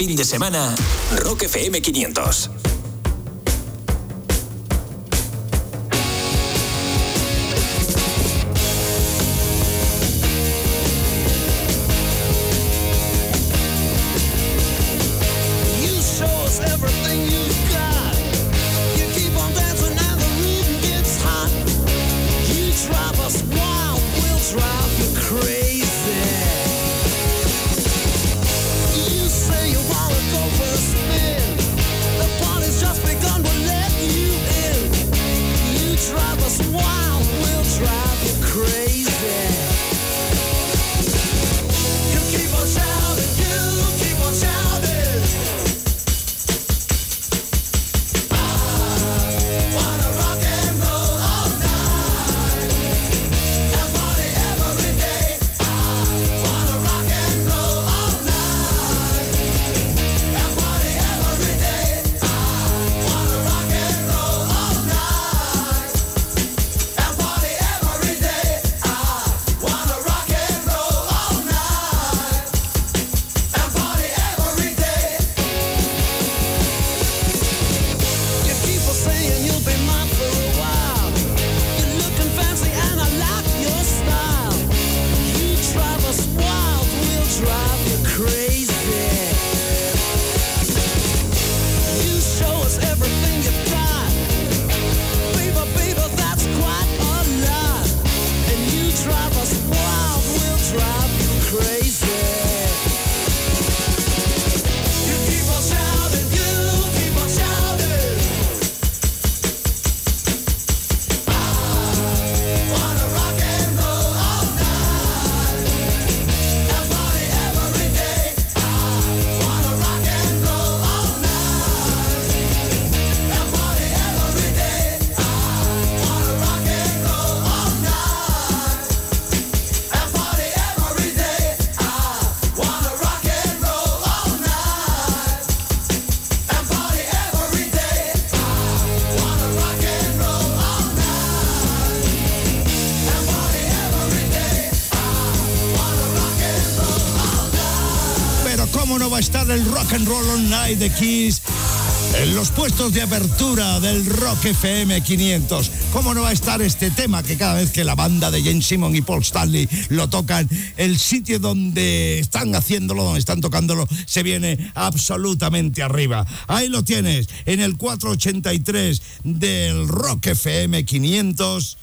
fin de semana, Rock FM 500. Roll All Night de Kiss en los puestos de apertura del Rock FM 500. ¿Cómo no va a estar este tema que cada vez que la banda de James Simon y Paul Stanley lo tocan, el sitio donde están haciéndolo, donde están tocándolo, se viene absolutamente arriba? Ahí lo tienes, en el 483 del Rock FM 500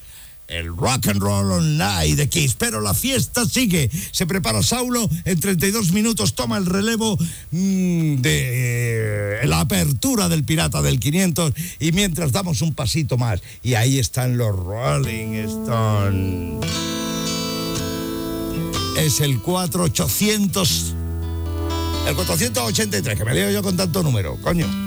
el rock and roll online de Kiss. Pero la fiesta sigue. Se prepara Saulo. En 32 minutos toma el relevo mm, de eh, la apertura del Pirata del 500. Y mientras damos un pasito más. Y ahí están los Rolling Stones. Es el 4800. El 483, que me leo yo con tanto número, coño.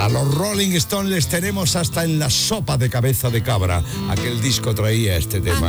A los Rolling Stones les tenemos hasta en la sopa de cabeza de cabra. Aquel disco traía este tema.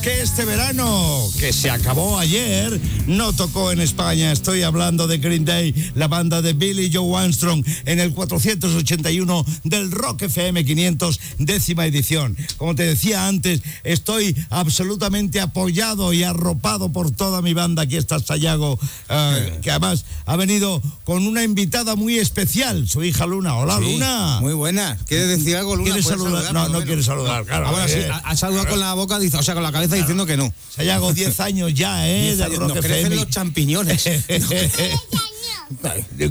Que este verano, que se acabó ayer, no tocó en España. Estoy hablando de Green Day, la banda de Billy Joe Armstrong, en el 481 del Rock FM 500, décima edición. Como te decía antes, estoy absolutamente apoyado y arropado por toda mi banda. Aquí está Sayago, eh, que además ha venido con una invitada muy especial, su hija Luna. Hola, Sí, Luna. Muy buena. ¿Quieres decir algo, Luna? ¿Quieres ¿Puedes saludar? saludar, No, no menos? quiere saludar, claro. Ah, bueno, sí, eh. ha, ha saludado con la boca, o sea, con la cabeza diciendo que no. Sayago, 10 años ya, ¿eh? Diez años, nos crecen los champiñones. (laughs)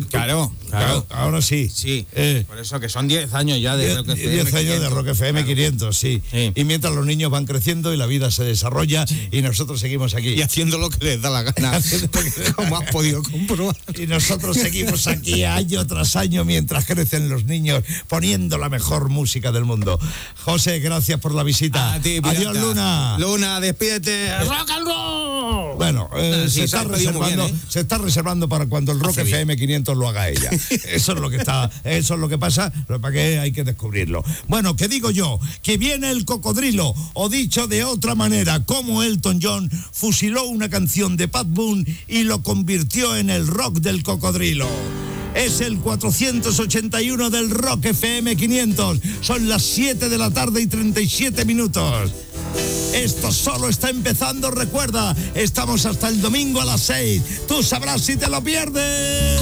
Claro, claro. Ahora sí. Sí, Eh. por eso que son 10 años ya de Rock FM 10 años de 500. Rock FM 500, sí. Y mientras los niños van creciendo y la vida se desarrolla y nosotros seguimos aquí. Y haciendo lo que les da la gana. (laughs) (laughs) Como has podido comprobar. Y nosotros seguimos aquí año tras año mientras crecen los niños poniendo la mejor música del mundo. José, gracias por la visita. A ti, pirata. Adiós, Luna. Luna, despídete. ¡Rock and roll! Bueno, eh, Sí, se, está reservando, bien, ¿eh? se está reservando para cuando el Rock. FM 500 lo haga ella. (laughs) Eso es lo que está, eso es lo que pasa, pero para qué hay que descubrirlo. Bueno, ¿qué digo yo? Que viene el cocodrilo, o dicho de otra manera, como Elton John fusiló una canción de Pat Boone y lo convirtió en el rock del cocodrilo. Es el 481 del Rock FM 500. Son las 7 de la tarde y 37 minutos. Esto solo está empezando, recuerda, estamos hasta el domingo a las 6. Tú sabrás si te lo pierdes.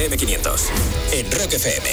500. Rock FM 500. En Rock FM.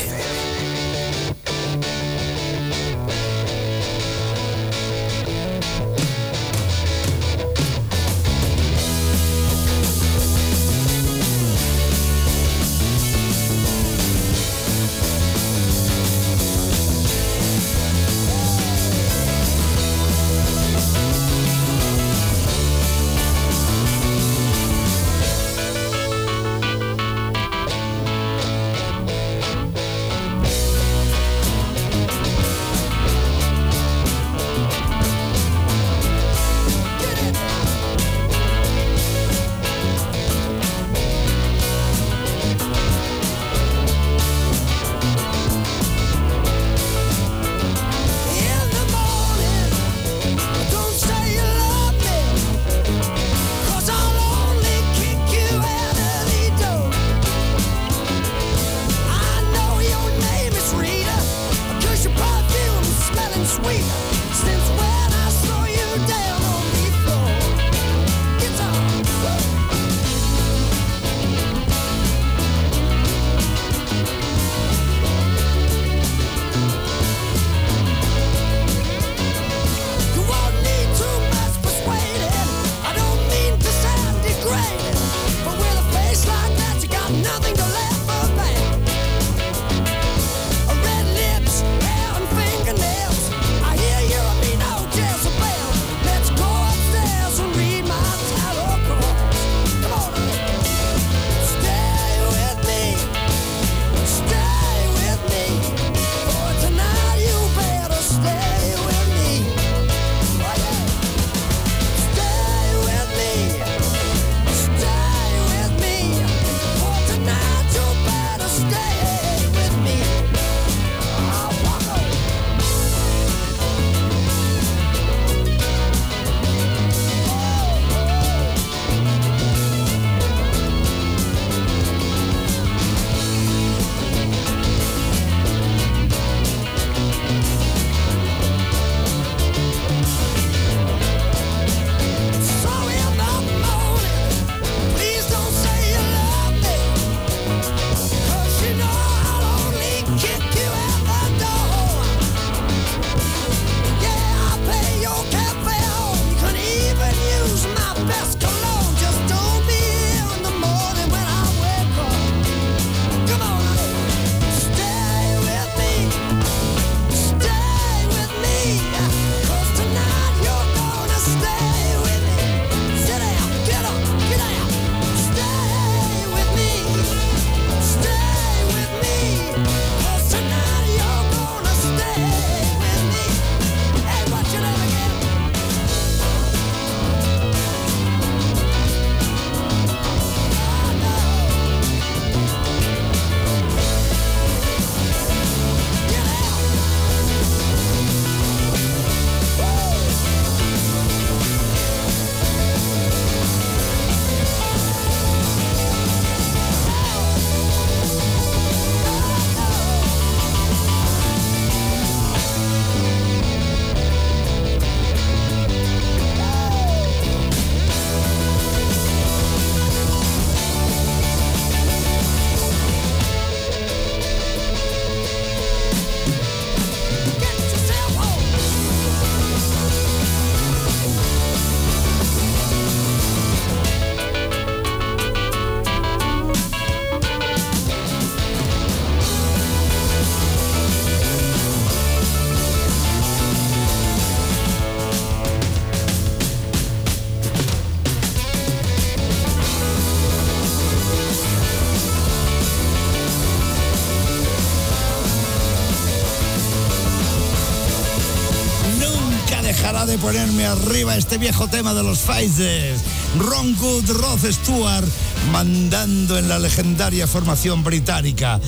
ponerme arriba este viejo tema de los Faces. Ron Good, Rod Stewart, mandando en la legendaria formación británica.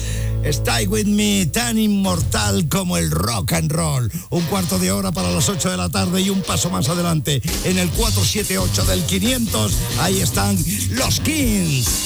Stay with me, tan inmortal como el rock and roll. Un cuarto de hora para las 8 de la tarde y un paso más adelante. En el 478 del 500, ahí están los Kings.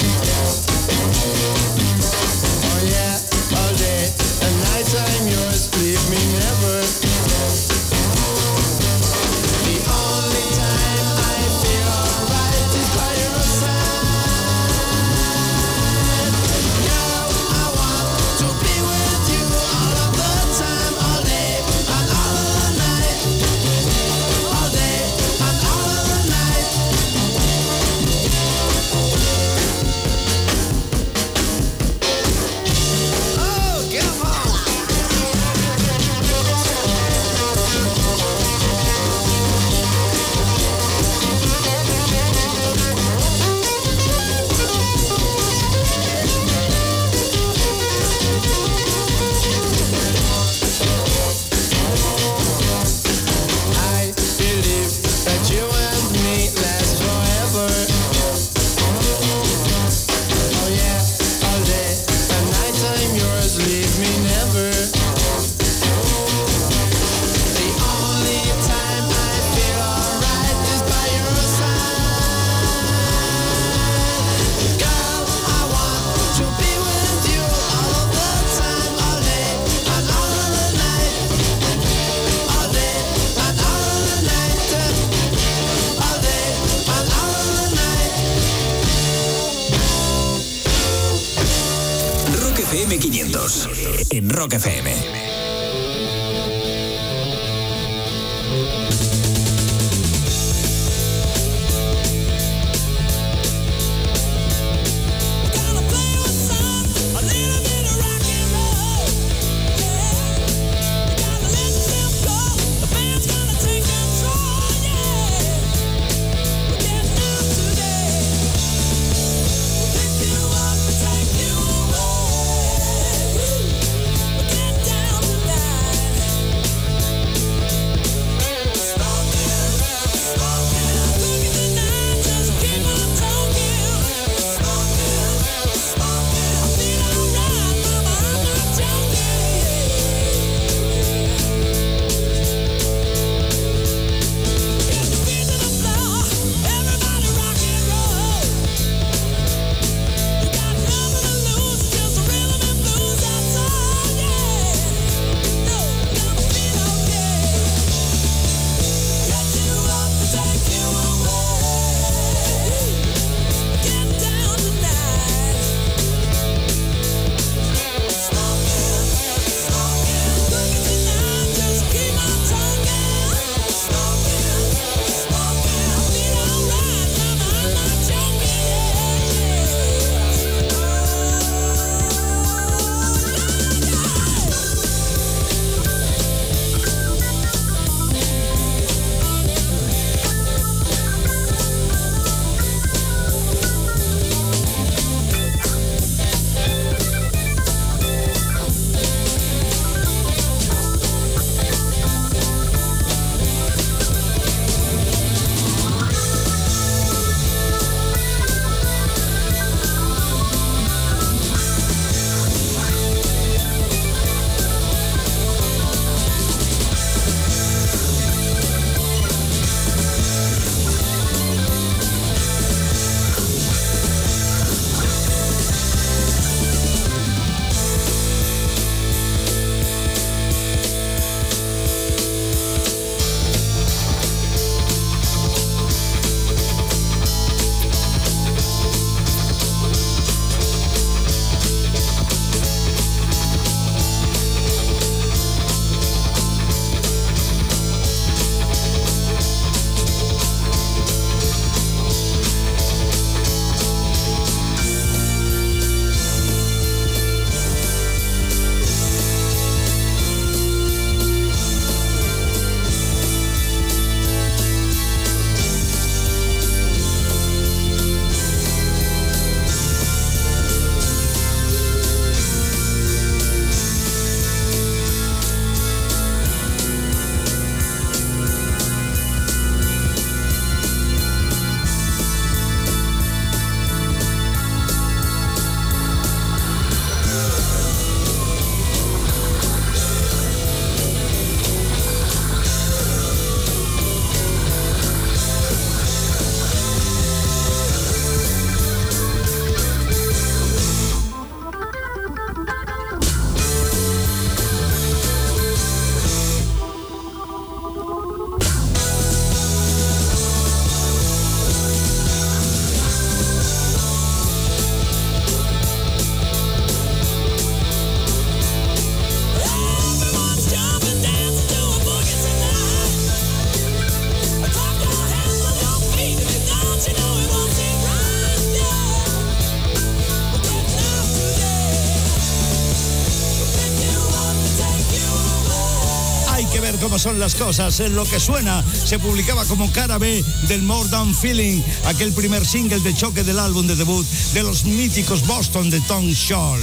son las cosas. En lo que suena se publicaba como cara B del More Than Feeling, aquel primer single de choque del álbum de debut de los míticos Boston de Tom Shaw.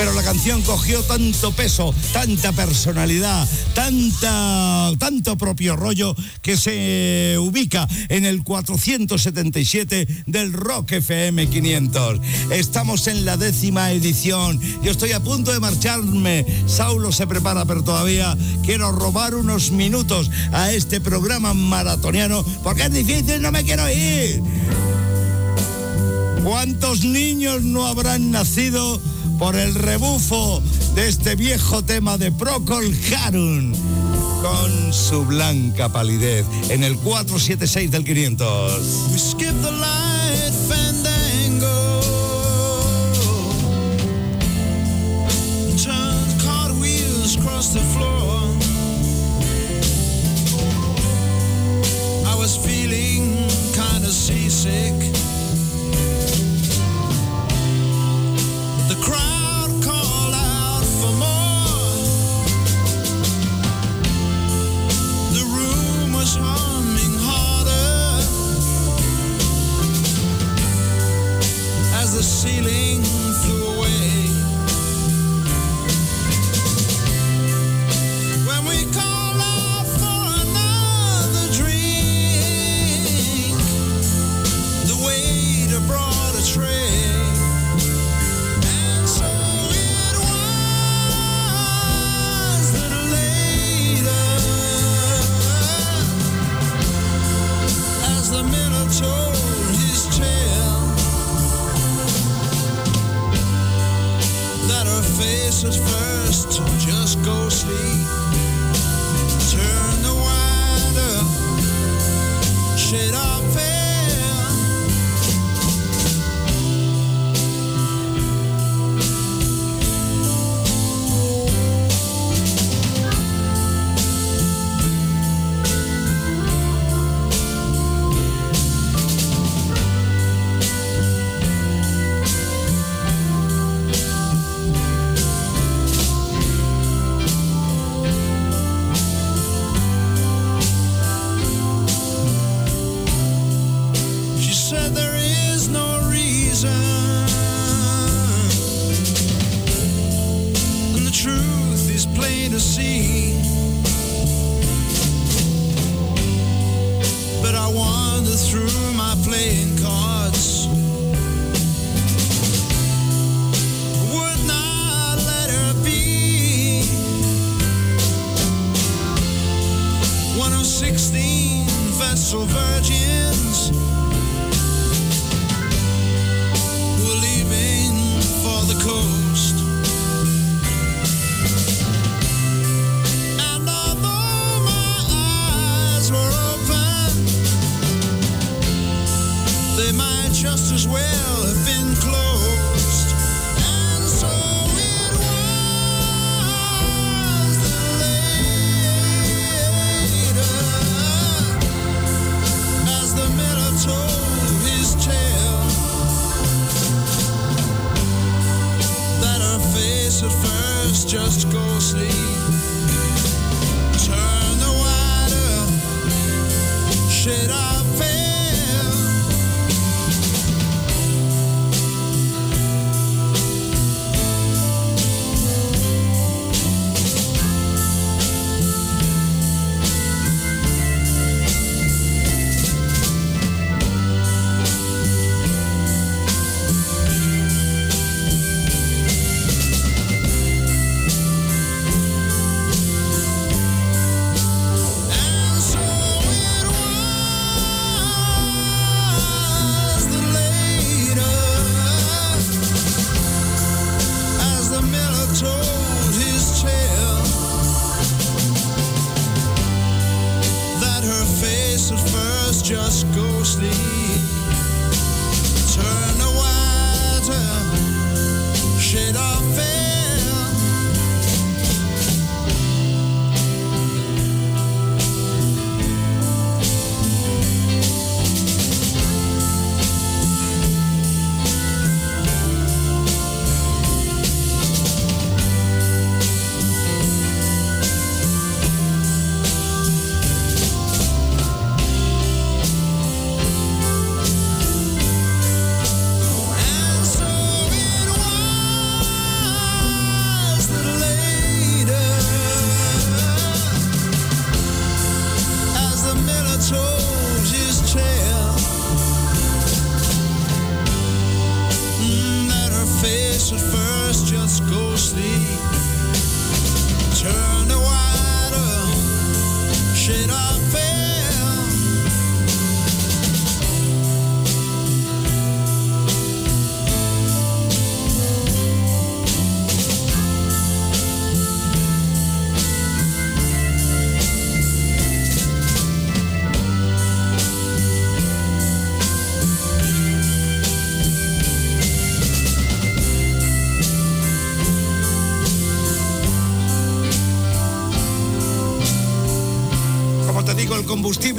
Pero la canción cogió tanto peso, tanta personalidad, tanta, tanto propio rollo que se ubica en el 477 del Rock FM 500. Estamos en la décima edición. Yo estoy a punto de marcharme. Saulo se prepara, pero todavía quiero robar unos minutos a este programa maratoniano porque es difícil, no me quiero ir. ¿Cuántos niños no habrán nacido por el rebufo de este viejo tema de Procol Harun? Con su blanca palidez en el 476 del 500.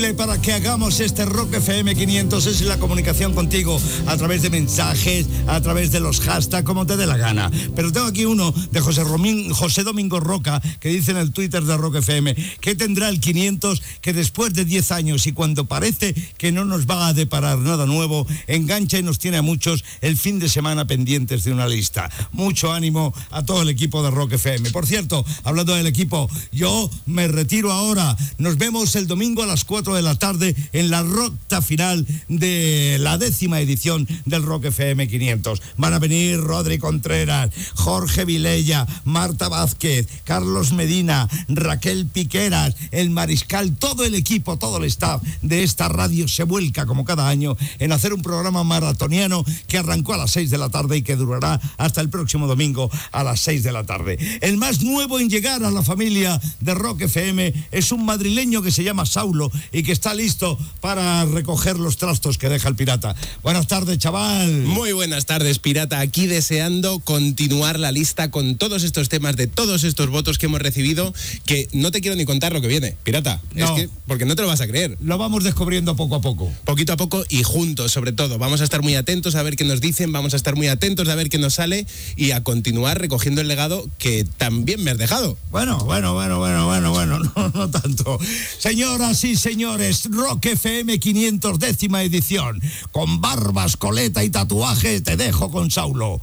Para que hagamos este Rock FM 500 es la comunicación contigo a través de mensajes, a través de los hashtags, como te dé la gana. Pero tengo aquí uno de José, Romín, José Domingo Roca que dice en el Twitter de Rock FM que tendrá el 500 que después de 10 años y cuando parece que no nos va a deparar nada nuevo, engancha y nos tiene a muchos el fin de semana pendientes de una lista. Mucho ánimo a todo el equipo de Rock FM. Por cierto, hablando del equipo, yo me retiro ahora. Nos vemos el domingo a las 4 de la tarde en la recta final de la décima edición del Rock FM 500. Van a venir Rodri Contreras, Jorge Vilella, Marta Vázquez, Carlos Medina, Raquel Piqueras, el Mariscal, todo el equipo, todo el staff de esta radio se vuelca como cada año en hacer un programa maratoniano que arrancó a las 6 de la tarde y que durará hasta el próximo domingo a las 6 de la tarde. El más nuevo en llegar a la familia de Rock FM es un madrileño que se llama Saulo y que está listo para recoger los trastos que deja el pirata. Buenas tardes, chaval. Muy buenas tardes, pirata. Aquí deseando continuar la lista con todos estos temas de todos estos votos que hemos recibido, que no te quiero ni contar lo que viene, pirata. Es No. que, porque no te lo vas a creer. Lo vamos descubriendo poco a poco. Poquito a poco y juntos, sobre todo. Vamos a estar muy atentos a ver qué nos dicen, vamos a estar muy atentos a ver qué nos sale y a continuar recogiendo el legado que también me has dejado. Bueno, bueno, bueno, bueno, bueno, bueno, no, no tanto. Señoras y señores, Rock FM 500 décima edición. Con barbas, coleta y tatuaje, te dejo con Saulo.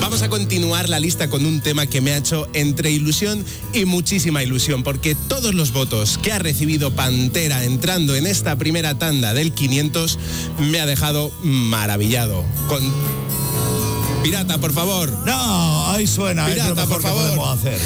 Vamos a continuar la lista con un tema que me ha hecho entre ilusión y muchísima ilusión, porque todos los votos que ha recibido Pantera entrando en esta primera tanda del 500 me ha dejado maravillado. Con Pirata, por favor. No, ahí suena, es lo Pirata, mejor por que favor. podemos hacer.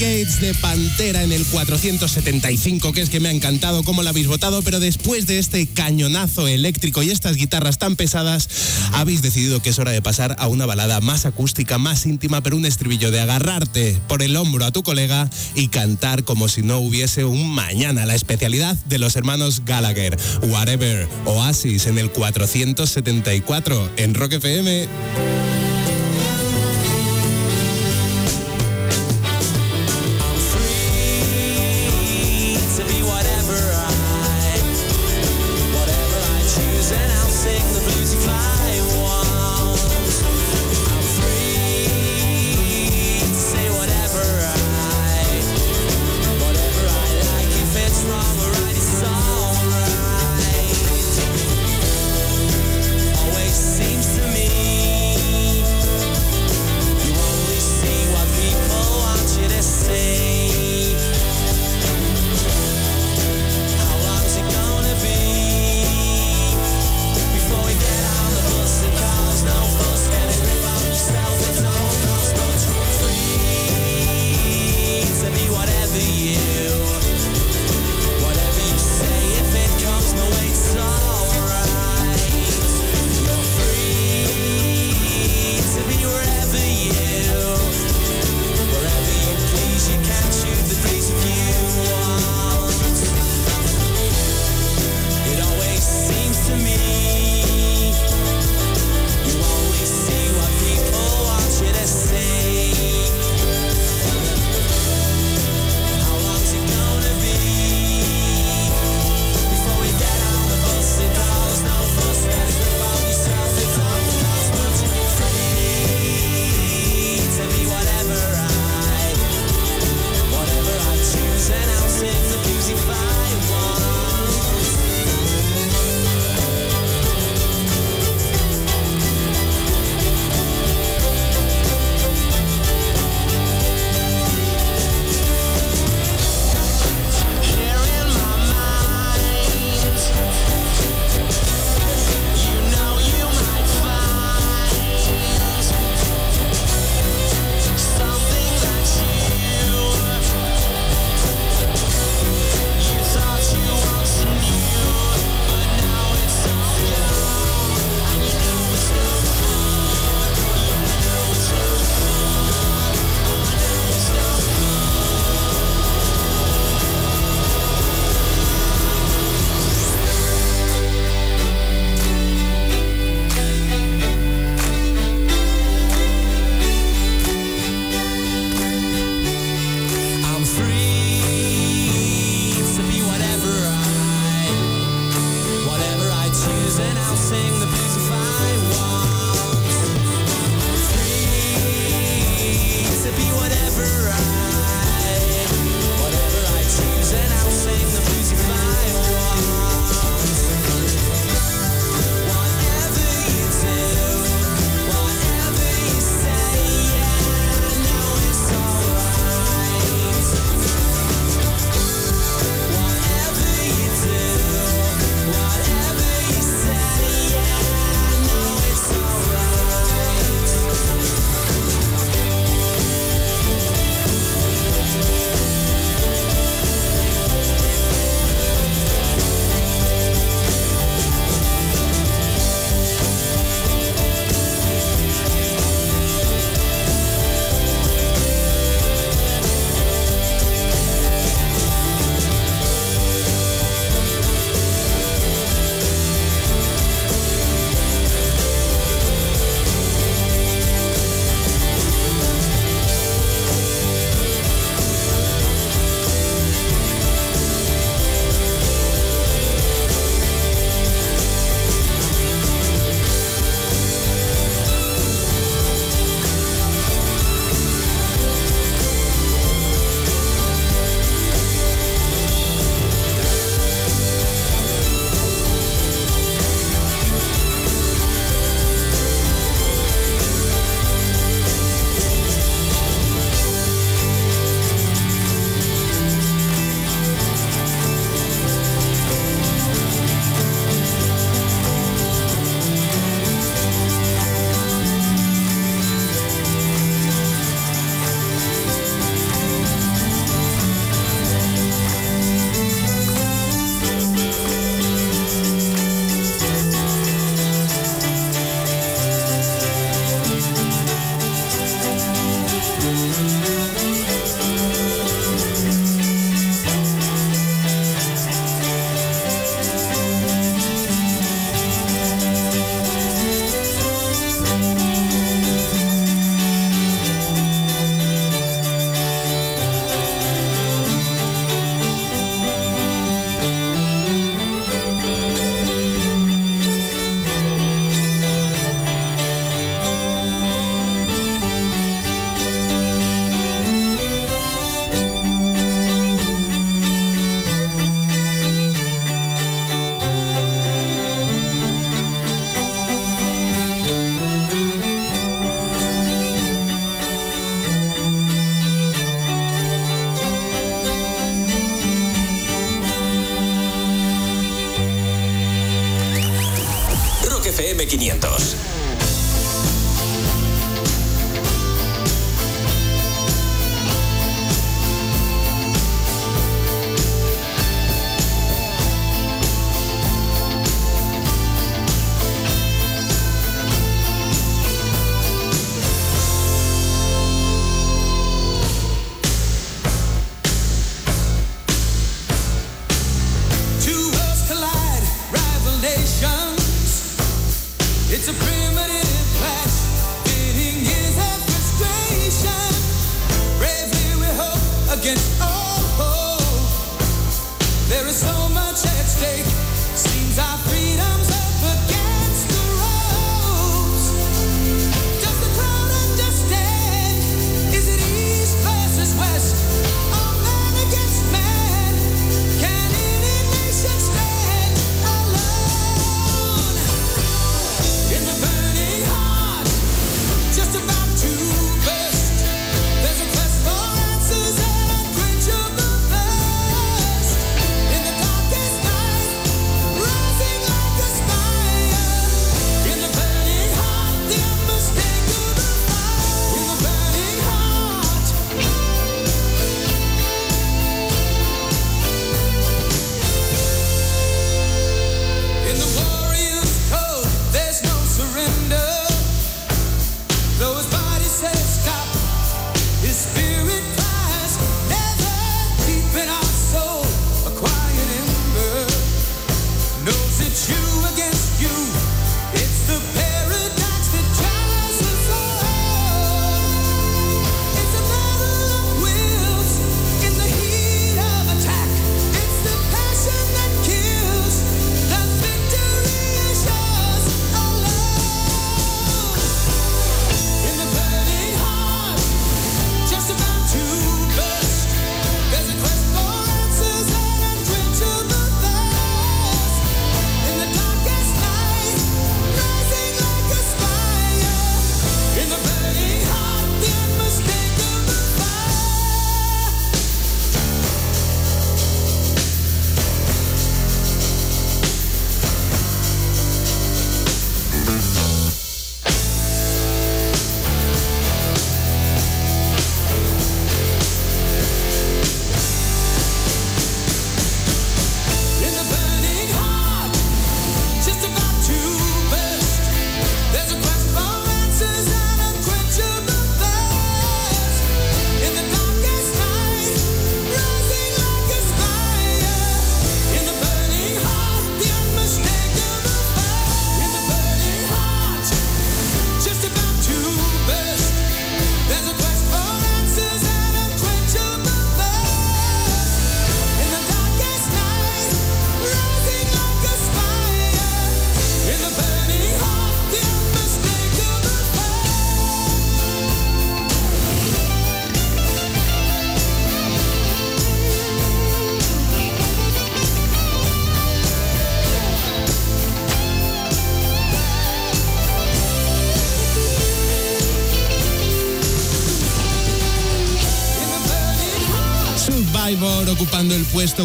Gates de Pantera en el 475, que es que me ha encantado cómo la habéis votado, pero después de este cañonazo eléctrico y estas guitarras tan pesadas, habéis decidido que es hora de pasar a una balada más acústica, más íntima, pero un estribillo de agarrarte por el hombro a tu colega y cantar como si no hubiese un mañana, la especialidad de los hermanos Gallagher. Whatever, Oasis en el 474 en Rock FM.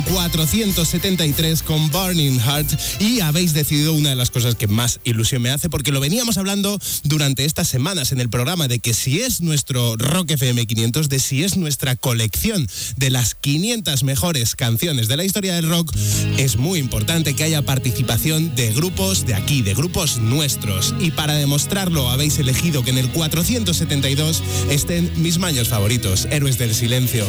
473 con Burning Heart y habéis decidido una de las cosas que más ilusión me hace porque lo veníamos hablando durante estas semanas en el programa de que si es nuestro Rock FM 500, de si es nuestra colección de las 500 mejores canciones de la historia del rock, es muy importante que haya participación de grupos de aquí, de grupos nuestros. Y para demostrarlo habéis elegido que en el 472 estén mis maños favoritos, Héroes del Silencio.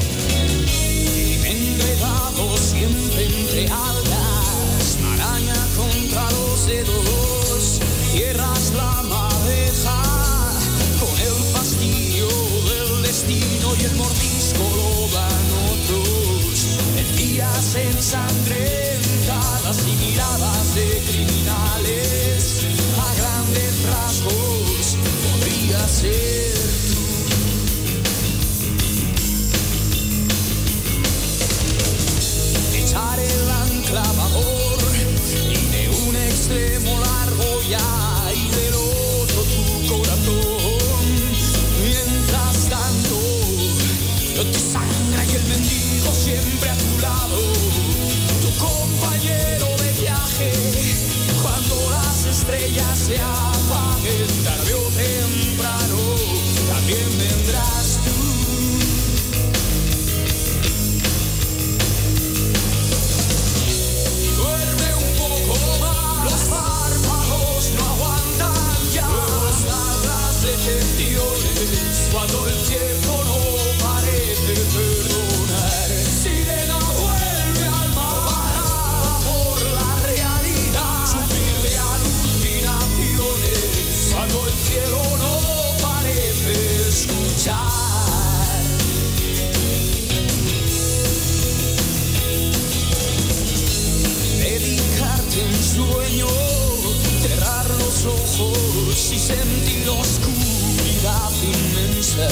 luz y sentí la oscuridad inmensa,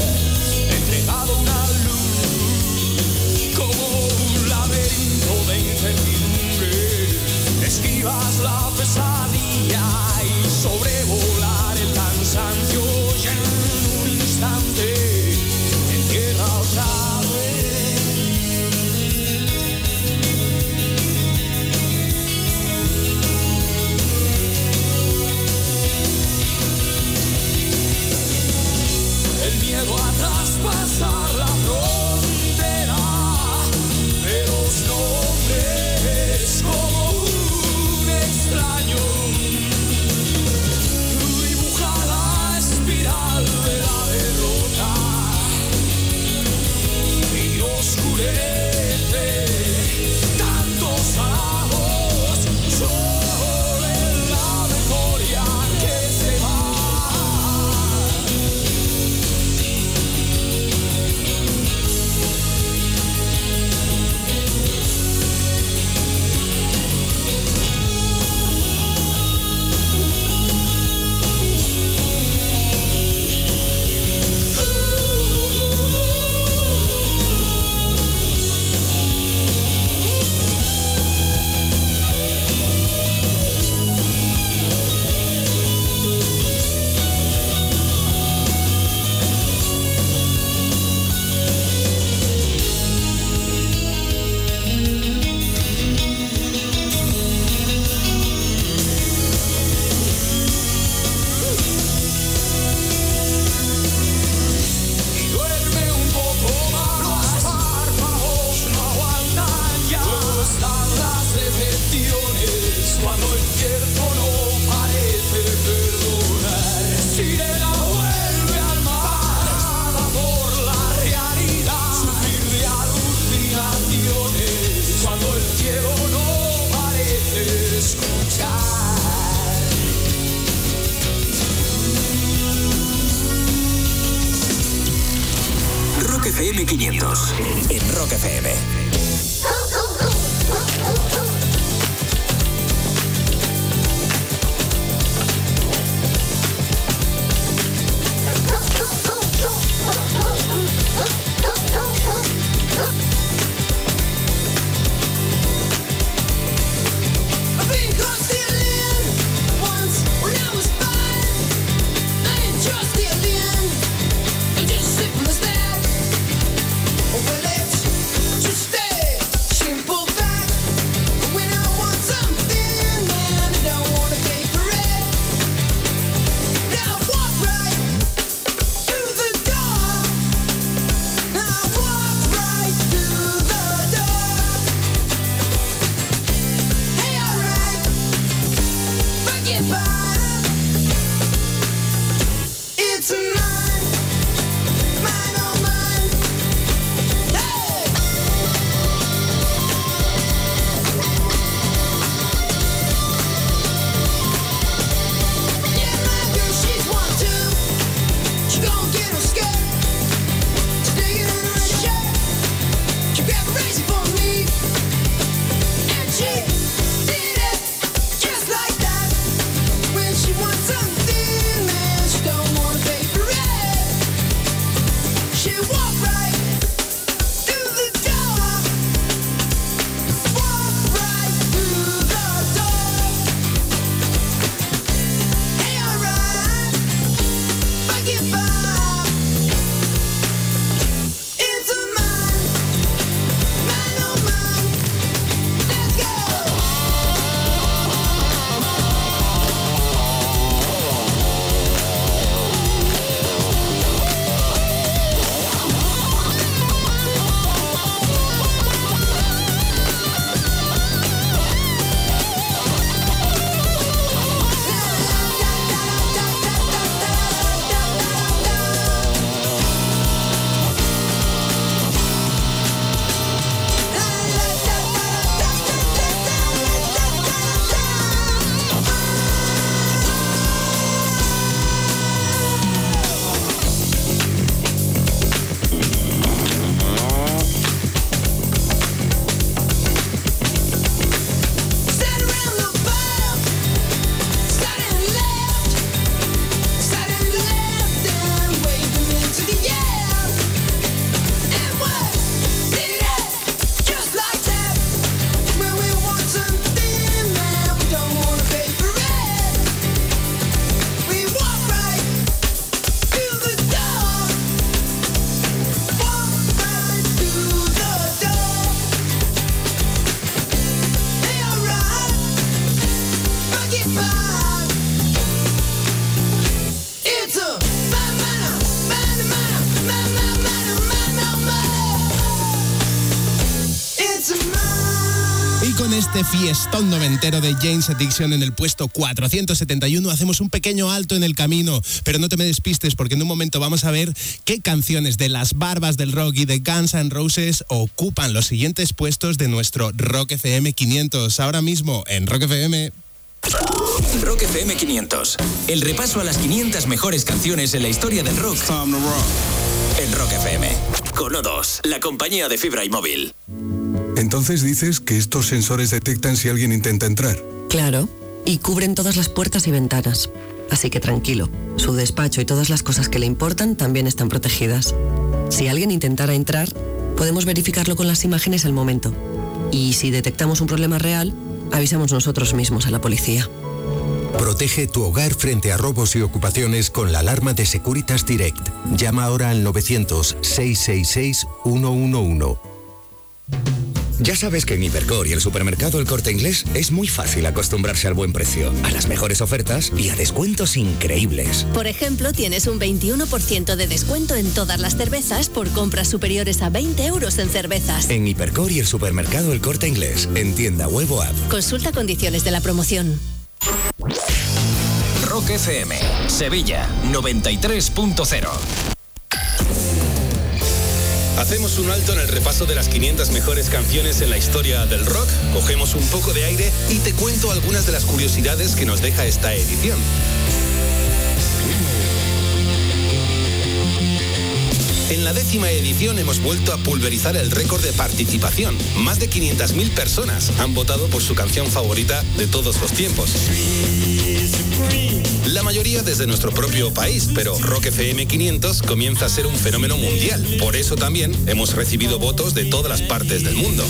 entregado una luz como un laberinto de incertidumbre, esquivas la pesada. En Rock FM. Fiestón noventero de James Addiction en el puesto 471, hacemos un pequeño alto en el camino, pero no te me despistes porque en un momento vamos a ver qué canciones de las barbas del rock y de Guns N' Roses ocupan los siguientes puestos de nuestro Rock FM 500. Ahora mismo en Rock FM. Rock FM 500. El repaso a las 500 mejores canciones en la historia del rock. En Rock FM. Con O2, la compañía de fibra y móvil. Entonces dices que estos sensores detectan si alguien intenta entrar. Claro, y cubren todas las puertas y ventanas. Así que tranquilo, su despacho y todas las cosas que le importan también están protegidas. Si alguien intentara entrar, podemos verificarlo con las imágenes al momento. Y si detectamos un problema real, avisamos nosotros mismos a la policía. Protege tu hogar frente a robos y ocupaciones con la alarma de Securitas Direct. Llama ahora al 900-666-111. Ya sabes que en Hipercor y el supermercado El Corte Inglés es muy fácil acostumbrarse al buen precio, a las mejores ofertas y a descuentos increíbles. Por ejemplo, tienes un 21% de descuento en todas las cervezas por compras superiores a 20 euros en cervezas. En Hipercor y el supermercado El Corte Inglés, en tienda huevo app. Consulta condiciones de la promoción. Rock FM, Sevilla 93.0. Hacemos un alto en el repaso de las 500 mejores canciones en la historia del rock, cogemos un poco de aire y te cuento algunas de las curiosidades que nos deja esta edición. En la décima edición hemos vuelto a pulverizar el récord de participación. Más de 500.000 personas han votado por su canción favorita de todos los tiempos. La mayoría desde nuestro propio país, pero Rock FM 500 comienza a ser un fenómeno mundial. Por eso también hemos recibido votos de todas las partes del mundo.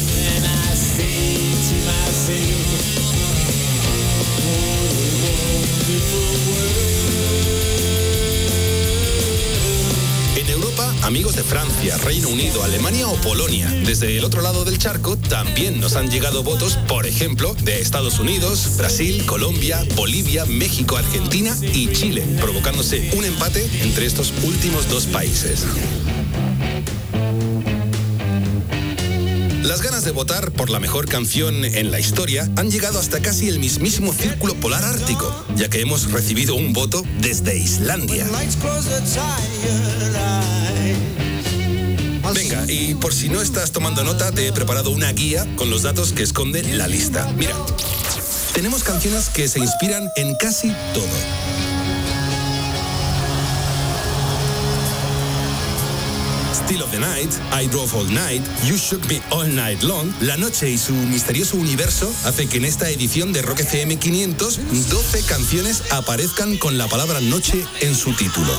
Amigos de Francia, Reino Unido, Alemania o Polonia. Desde el otro lado del charco también nos han llegado votos, por ejemplo, de Estados Unidos, Brasil, Colombia, Bolivia, México, Argentina y Chile, provocándose un empate entre estos últimos dos países. Las ganas de votar por la mejor canción en la historia han llegado hasta casi el mismísimo círculo polar ártico, ya que hemos recibido un voto desde Islandia. Venga, y por si no estás tomando nota, te he preparado una guía con los datos que esconde la lista. Mira, tenemos canciones que se inspiran en casi todo. Still of the Night, I Drove All Night, You Shook Me All Night Long, La Noche y su misterioso universo hace que en esta edición de Rock FM 500, 12 canciones aparezcan con la palabra noche en su título.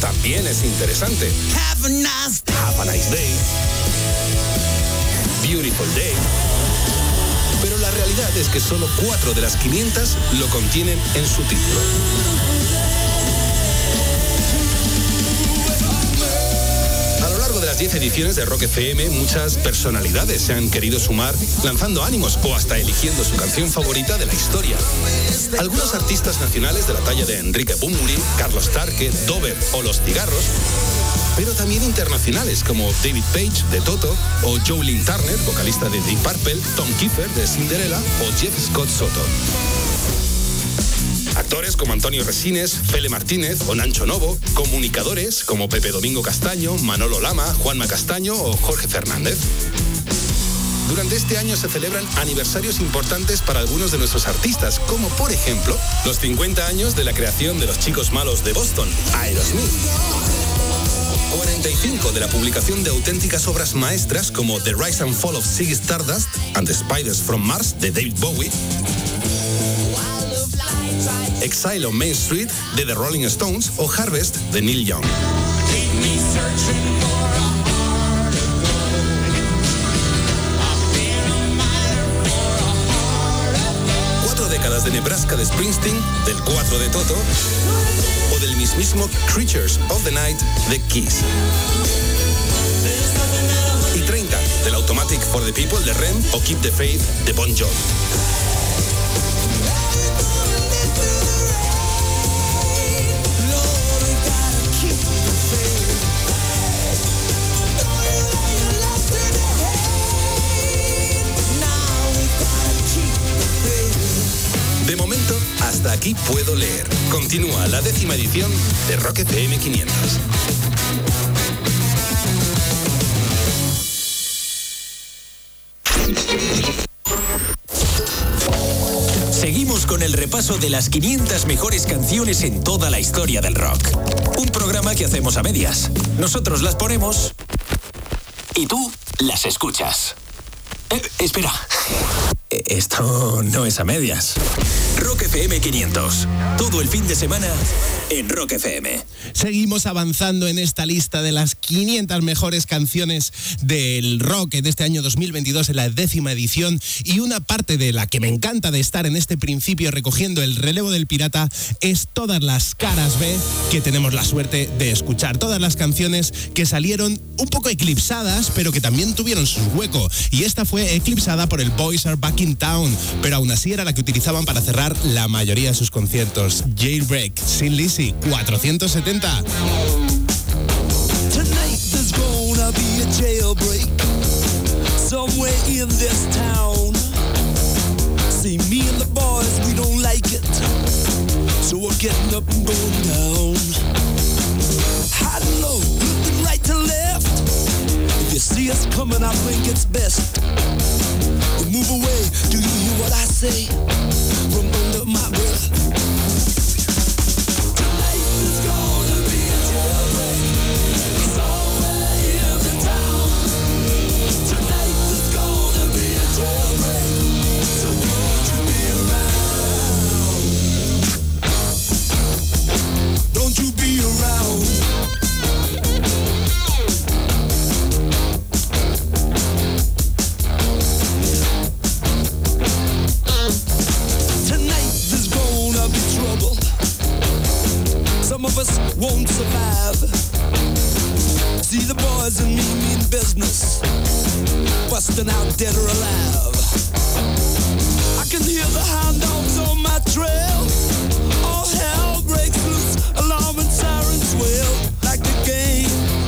También es interesante. Have a nice Have a nice day. Beautiful day. Pero la realidad es que solo cuatro de las 500 lo contienen en su título. Las 10 ediciones de Rock FM, muchas personalidades se han querido sumar lanzando ánimos o hasta eligiendo su canción favorita de la historia. Algunos artistas nacionales de la talla de Enrique Bunbury, Carlos Tarque, Dover o Los Cigarros pero también internacionales como David Page de Toto o Jolene Turner, vocalista de Deep Purple, Tom Kiefer de Cinderella o Jeff Scott Soto. Actores como Antonio Resines, Fele Martínez o Nancho Novo, comunicadores como Pepe Domingo Castaño, Manolo Lama, Juanma Castaño o Jorge Fernández. Durante este año se celebran aniversarios importantes para algunos de nuestros artistas, como por ejemplo los 50 años de la creación de los Chicos Malos de Boston, Aerosmith. 45 de la publicación de auténticas obras maestras como The Rise and Fall of Ziggy Stardust and the Spiders from Mars de David Bowie. Exile on Main Street de The Rolling Stones o Harvest de Neil Young. Cuatro décadas de Nebraska de Springsteen, del 4 de Toto o del mismísimo Creatures of the Night de Kiss. Y 30 del Automatic for the People de Rem o Keep the Faith de Bon Jovi. Hasta aquí puedo leer. Continúa la décima edición de Rock FM 500. Seguimos con el repaso de las 500 mejores canciones en toda la historia del rock. Un programa que hacemos a medias. Nosotros las ponemos y tú las escuchas. Eh, espera. Eh, Esto no es a medias. Rock FM 500. Todo el fin de semana en Rock FM. Seguimos avanzando en esta lista de las 500 mejores canciones del rock en este año 2022, en la décima edición. Y una parte de la que me encanta de estar en este principio recogiendo el relevo del pirata es todas las caras B que tenemos la suerte de escuchar. Todas las canciones que salieron un poco eclipsadas, pero que también tuvieron su hueco. Y esta fue eclipsada por el Boys Are Back in Town, pero aún así era la que utilizaban para cerrar la mayoría de sus conciertos. Jailbreak, Sin Lizzy, 470. Tonight there's gonna be a jailbreak somewhere in this town. See, me and the boys, we don't like it. So we're getting up and going down. High and low, looking right to left. If you see us coming, I think it's best. We move away, do you hear what I say? From under my breath. Don't you be around? Some of us won't survive. See the boys and me mean business, busting out dead or alive. I can hear the hound dogs on my trail.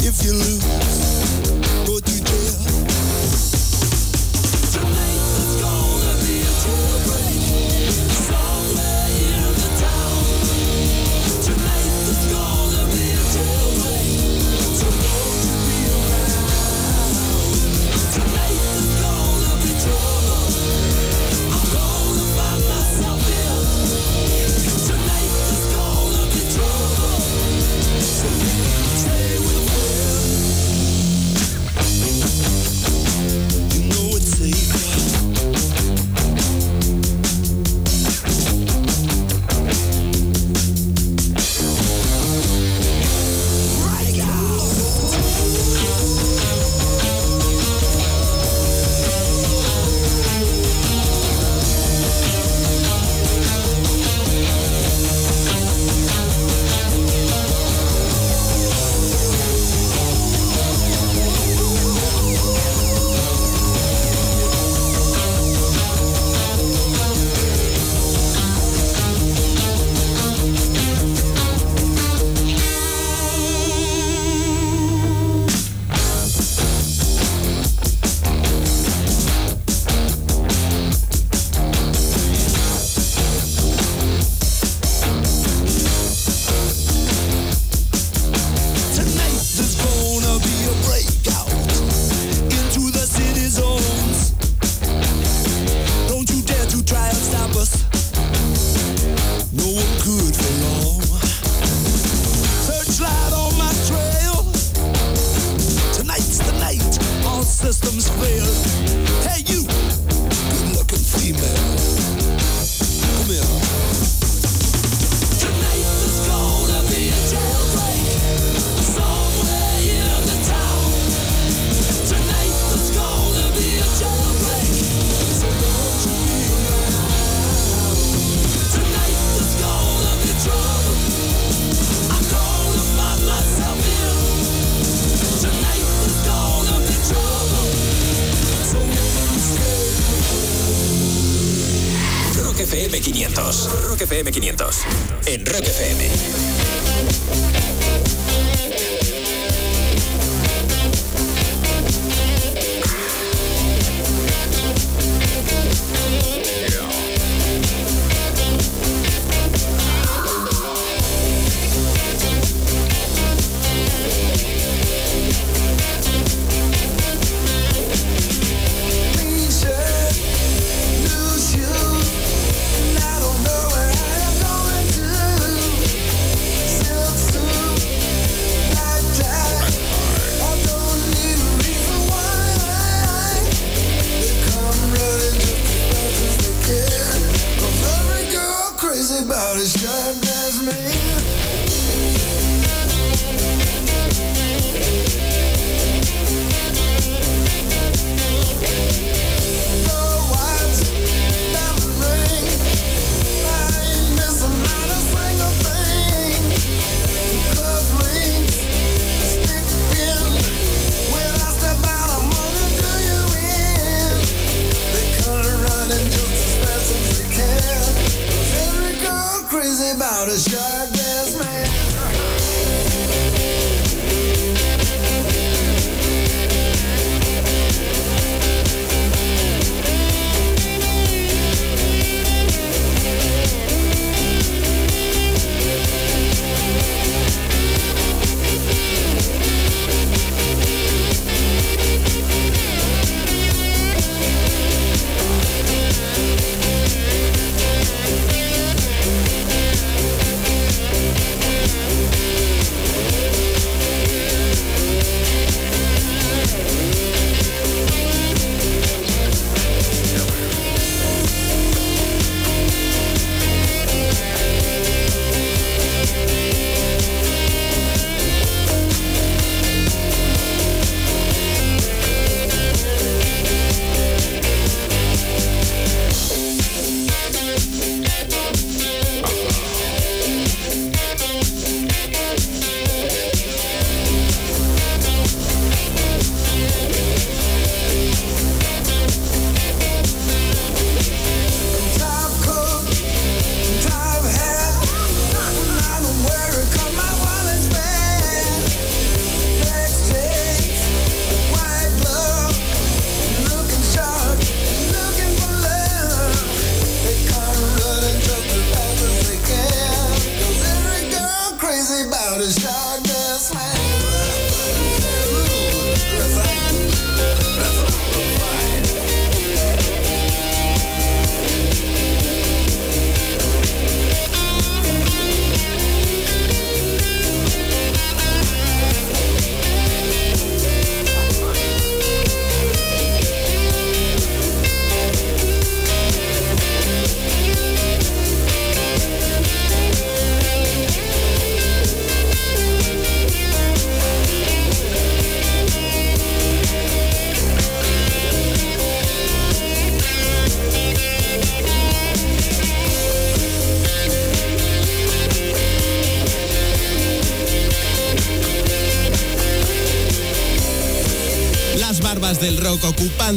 If you lose,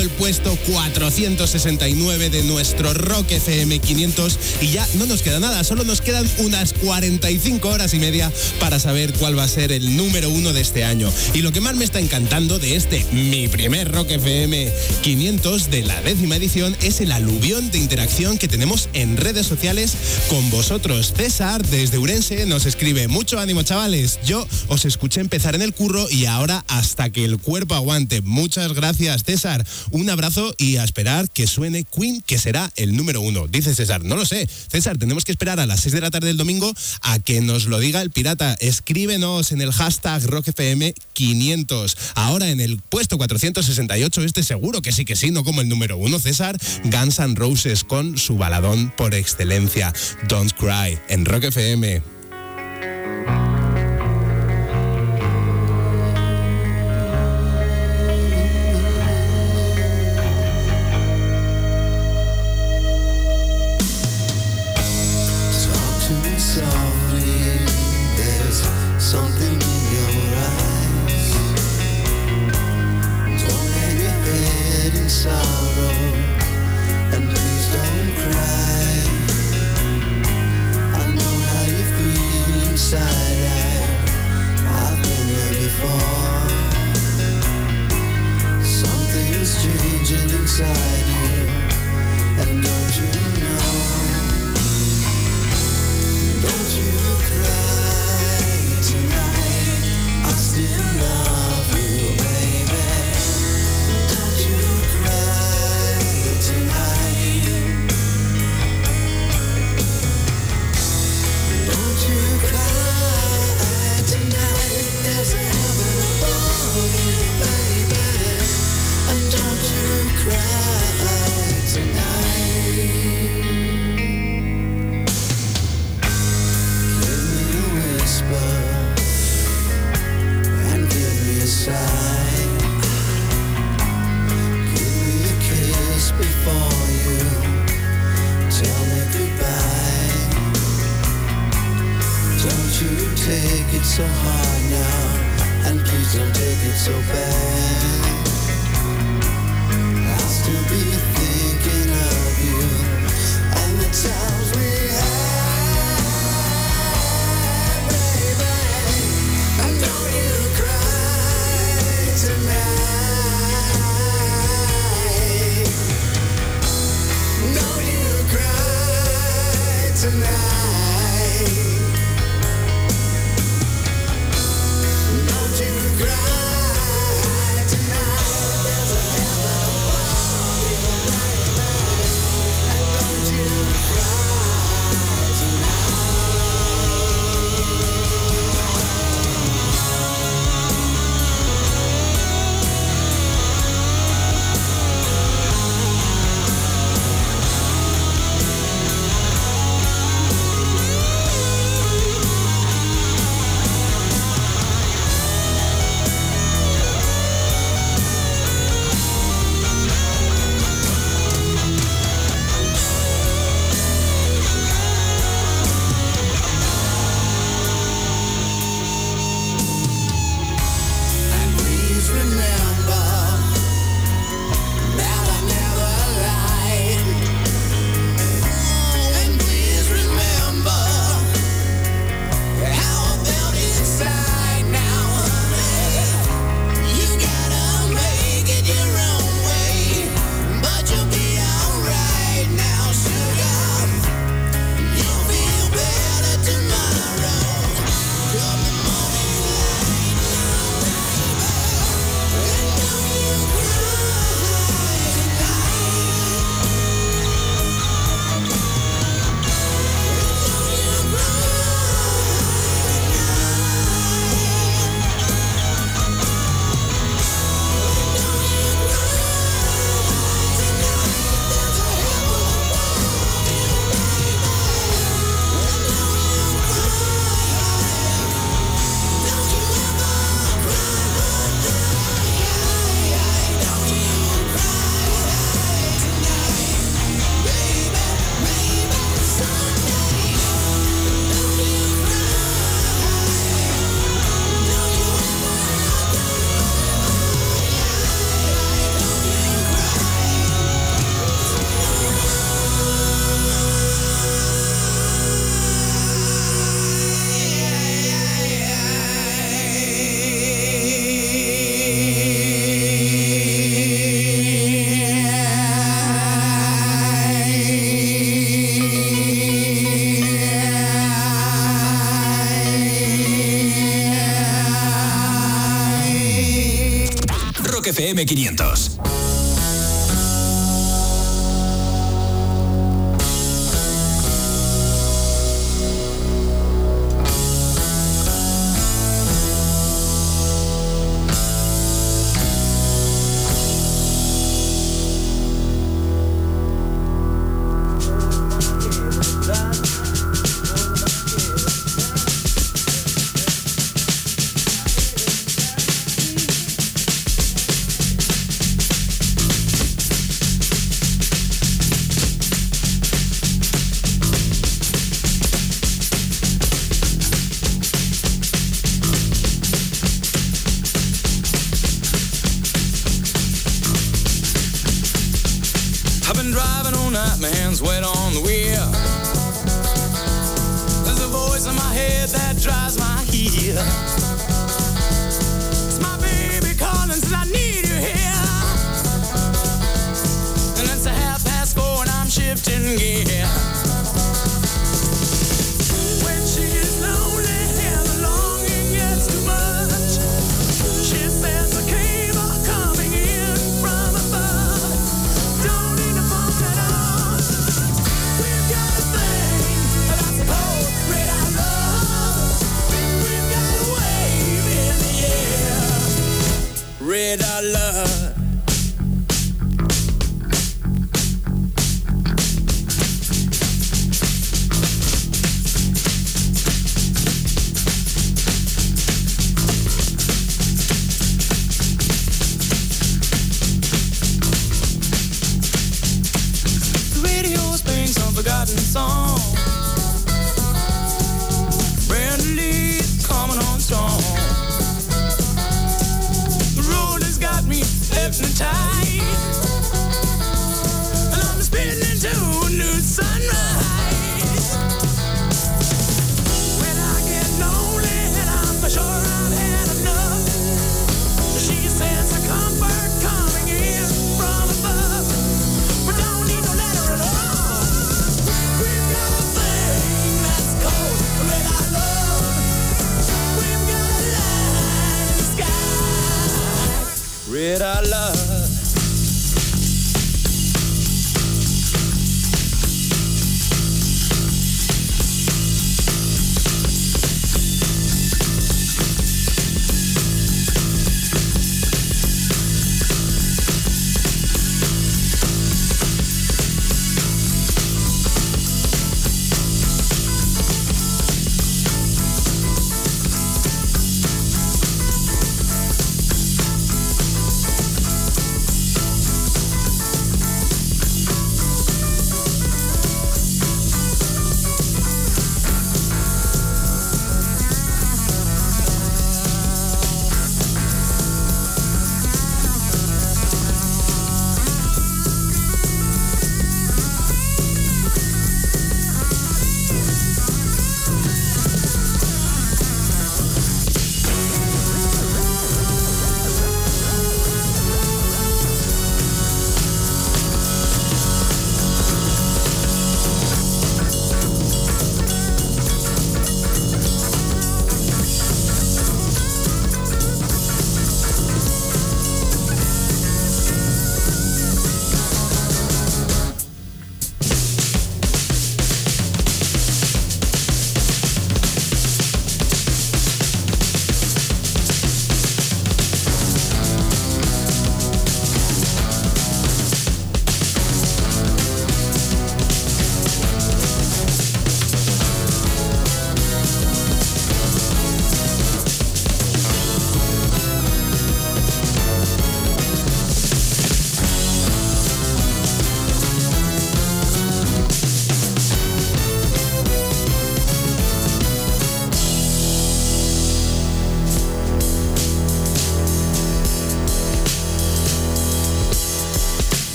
el puesto 469 de nuestro Rock FM 500 y ya no nos queda nada, solo nos quedan unas 45 horas y media para saber cuál va a ser el número uno de este año. Y lo que más me está encantando de este mi primer Rock FM 500 de la décima edición es el aluvión de interacción que tenemos en redes sociales con vosotros. César desde Urense nos escribe mucho ánimo chavales, yo os escuché empezar en el curro y ahora hasta que el cuerpo aguante. Muchas gracias, César. Un abrazo y a esperar que suene Queen, que será el número uno. Dice César, no lo sé. César, tenemos que esperar a las 6 de la tarde del domingo a que nos lo diga el pirata. Escríbenos en el hashtag RockFM500. Ahora en el puesto 468, este seguro que sí que sí, no como el número uno, César, Guns N' Roses con su baladón por excelencia, Don't Cry, en Rock FM.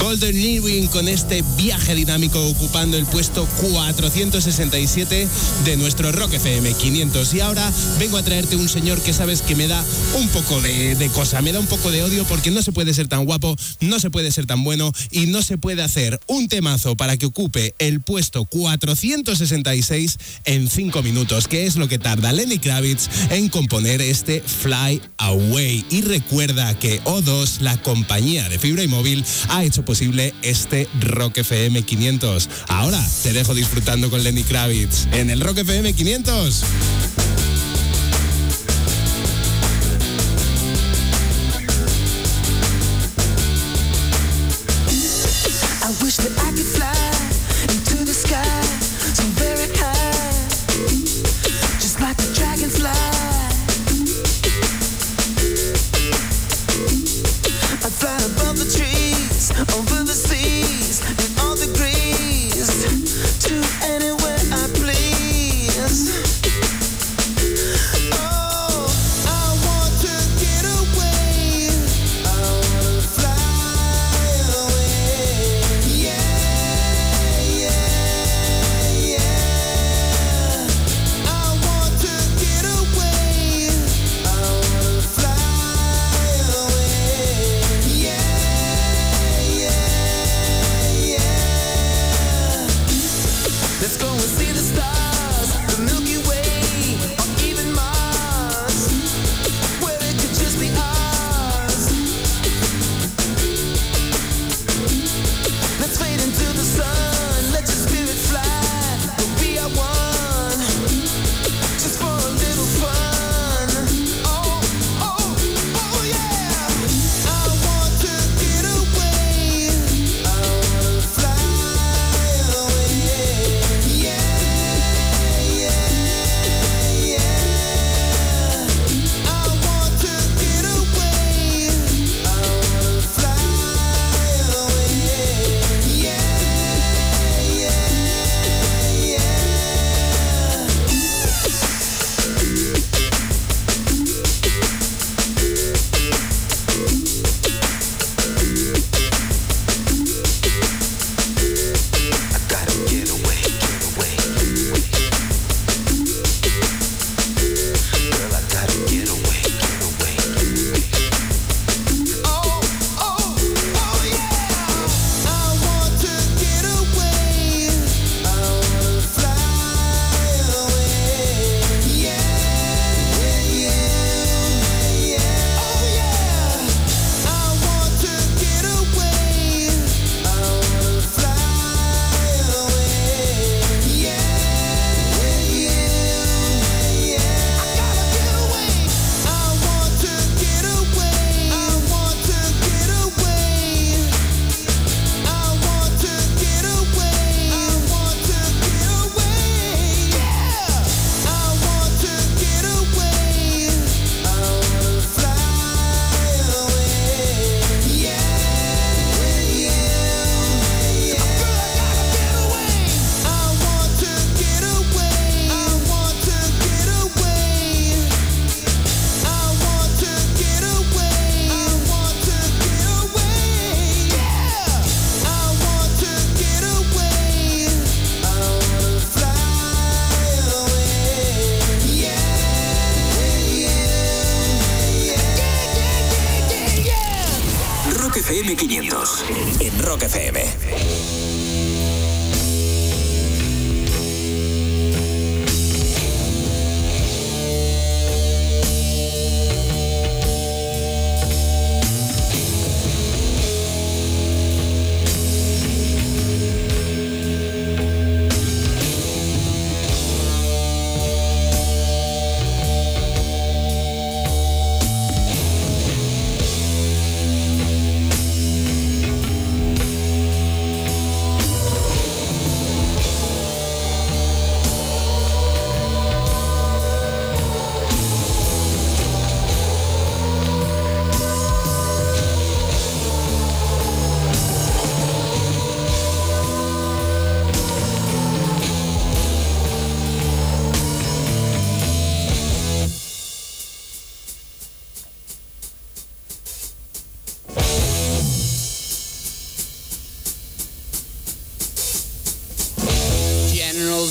Golden Irwin con este viaje dinámico ocupando el puesto 467 de nuestro Rock FM 500. Y ahora vengo a traerte un señor que sabes que me da un poco de cosa, me da un poco de odio porque no se puede ser tan guapo, no se puede ser tan bueno y no se puede hacer un temazo para que ocupe el puesto 466 en 5 minutos, que es lo que tarda Lenny Kravitz en componer este Fly Away. Y recuerda que O2, la compañía de fibra y móvil, ha hecho posible este Rock FM 500. Ahora te dejo disfrutando con Lenny Kravitz en el Rock FM 500.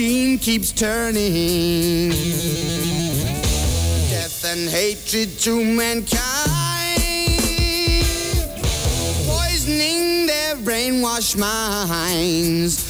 machine keeps turning. Death and hatred to mankind, poisoning their brainwashed minds.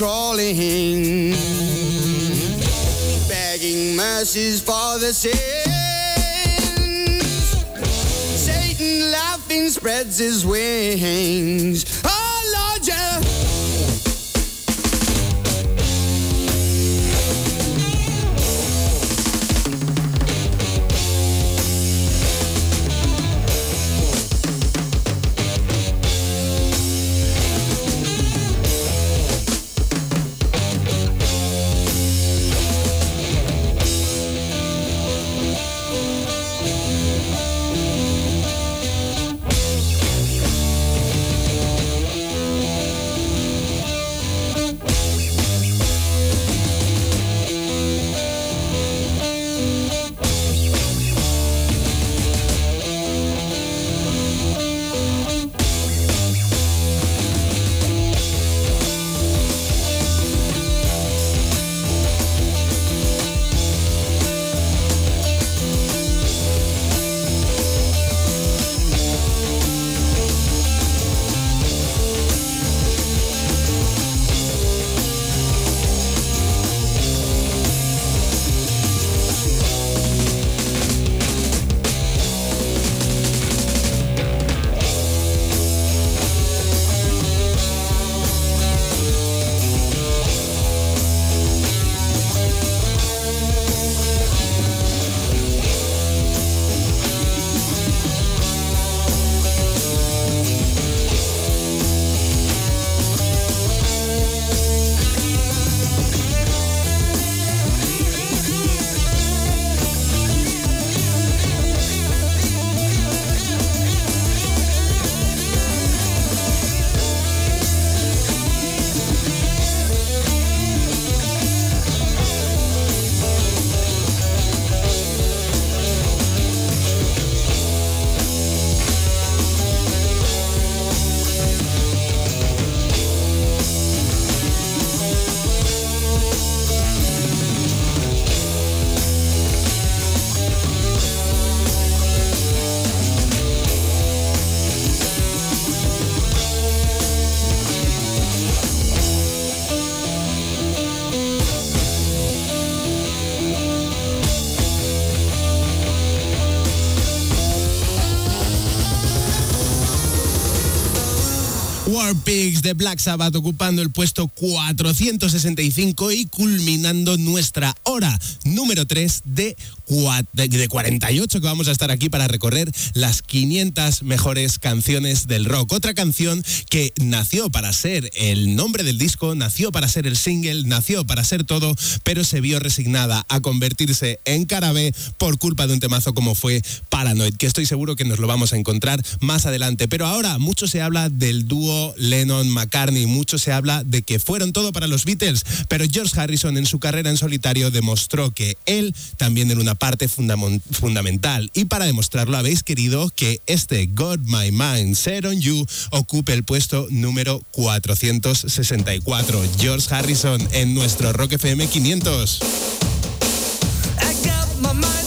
Crawling, begging mercies for the sins. Satan laughing spreads his wings. War Pigs de Black Sabbath ocupando el puesto 465 y culminando nuestra hora número 3 de, de- de 48 que vamos a estar aquí para recorrer las 500 mejores canciones del rock. Otra canción que nació para ser el nombre del disco, nació para ser el single, nació para ser todo, pero se vio resignada a convertirse en cara B por culpa de un temazo como fue Paranoid, que estoy seguro que nos lo vamos a encontrar más adelante. Pero ahora mucho se habla del dúo Lennon-McCartney, mucho se habla de que fueron todo para los Beatles, pero George Harrison en su carrera en solitario demostró que él también era una parte fundamental. Y para demostrarlo habéis querido que este God My Mind Set on You ocupe el puesto número 464. George Harrison en nuestro Rock FM 500. I got my mind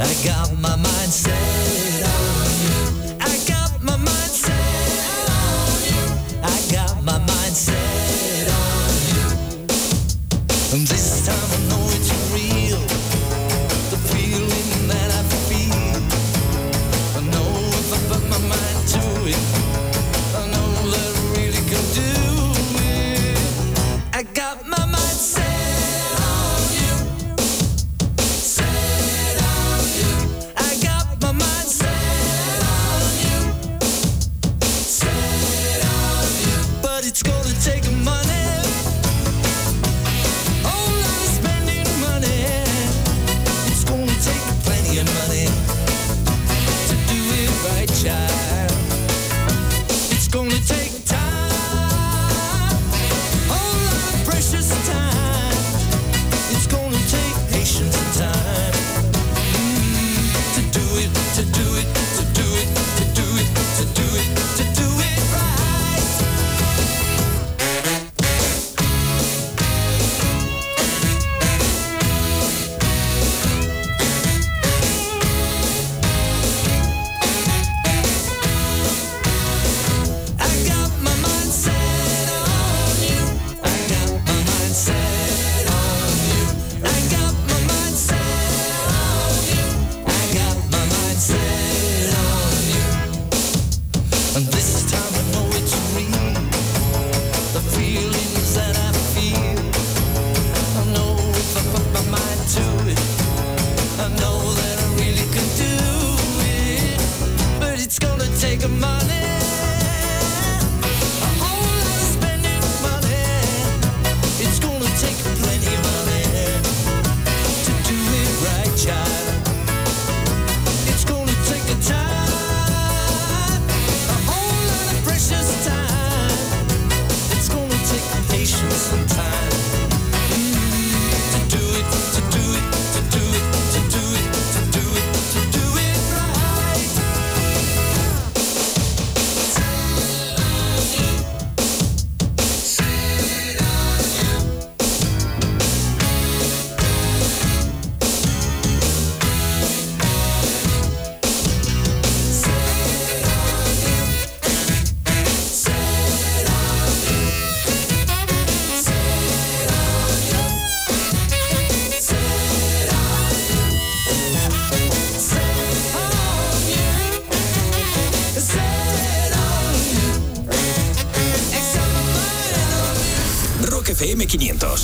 I got my mind set. 500.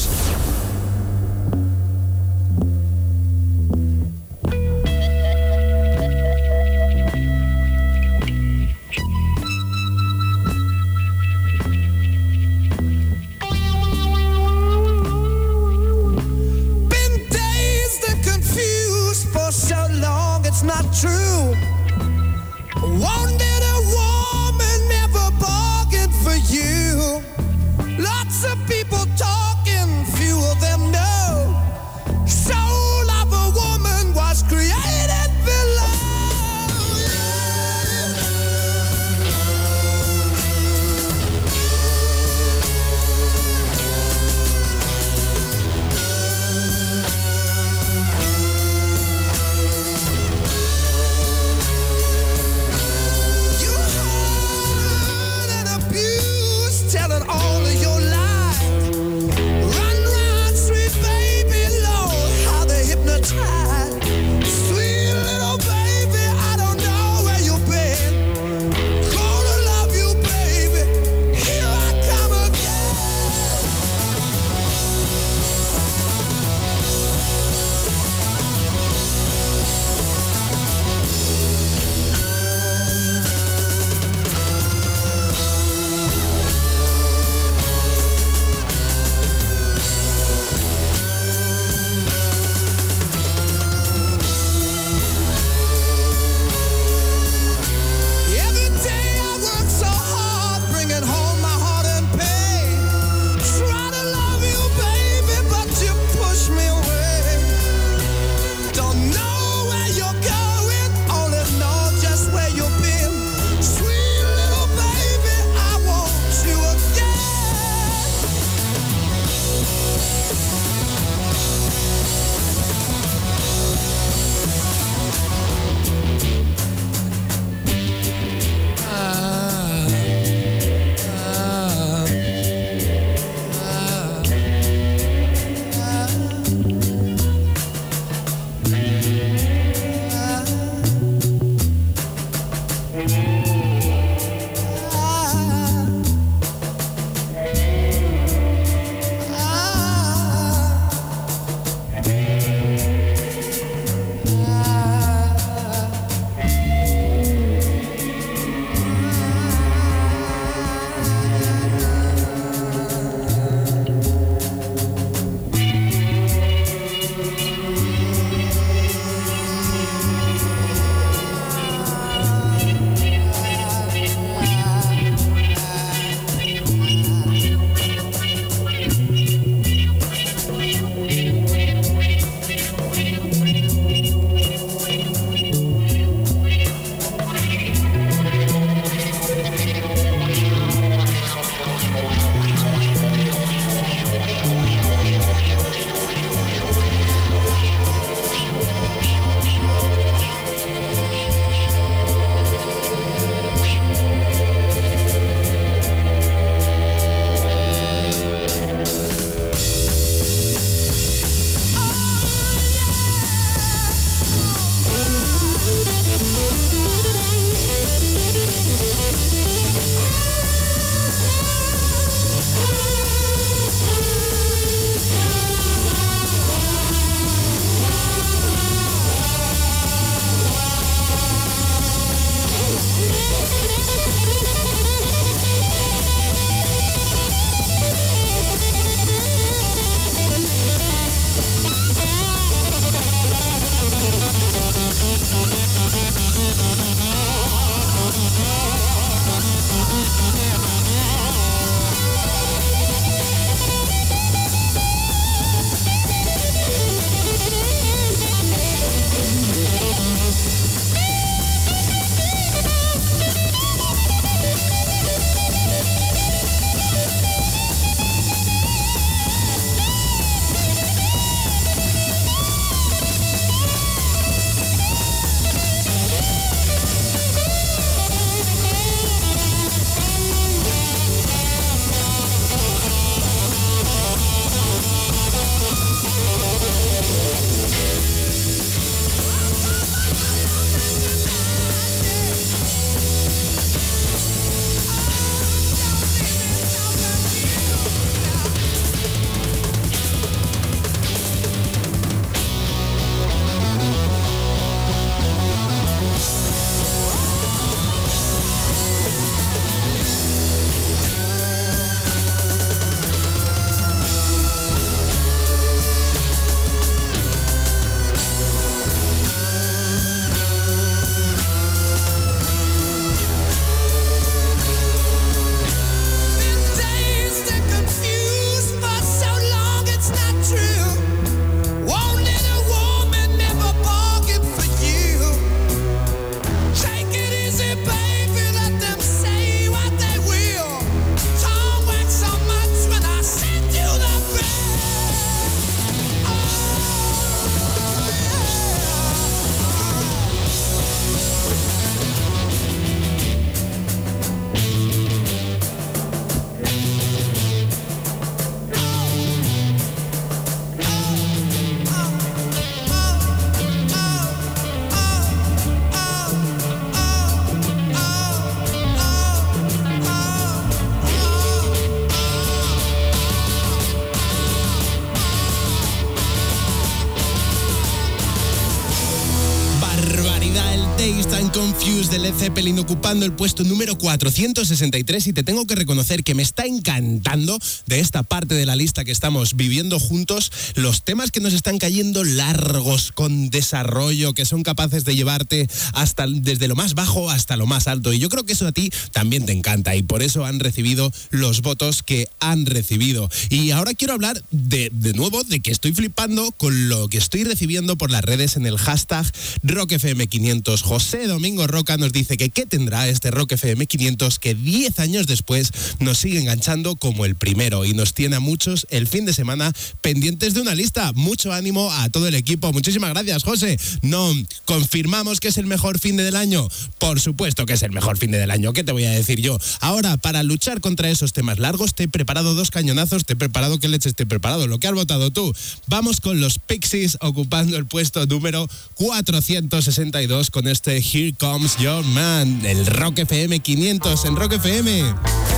Ocupando el puesto número 463 y te tengo que reconocer que me está encantando de esta parte de la lista que estamos viviendo juntos los temas que nos están cayendo largos con desarrollo que son capaces de llevarte hasta desde lo más bajo hasta lo más alto. Y yo creo que eso a ti también te encanta y por eso han recibido los votos que han recibido. Y ahora quiero hablar de, de nuevo de que estoy flipando con lo que estoy recibiendo por las redes en el hashtag RockFM500 José Domingo Roca nos dice que qué tendrá este Rock FM 500 que 10 años después nos sigue enganchando como el primero y nos tiene a muchos el fin de semana pendientes de una lista. Mucho ánimo a todo el equipo. Muchísimas gracias, José. No, confirmamos que es el mejor fin de del año. Por supuesto que es el mejor fin de del año. ¿Qué te voy a decir yo? Ahora, para luchar contra esos temas largos, te he preparado dos cañonazos, te he preparado que leches, te he preparado lo que has votado tú. Vamos con los Pixies ocupando el puesto número 462 con este Here Comes Your Man, el Rock FM 500 en Rock FM.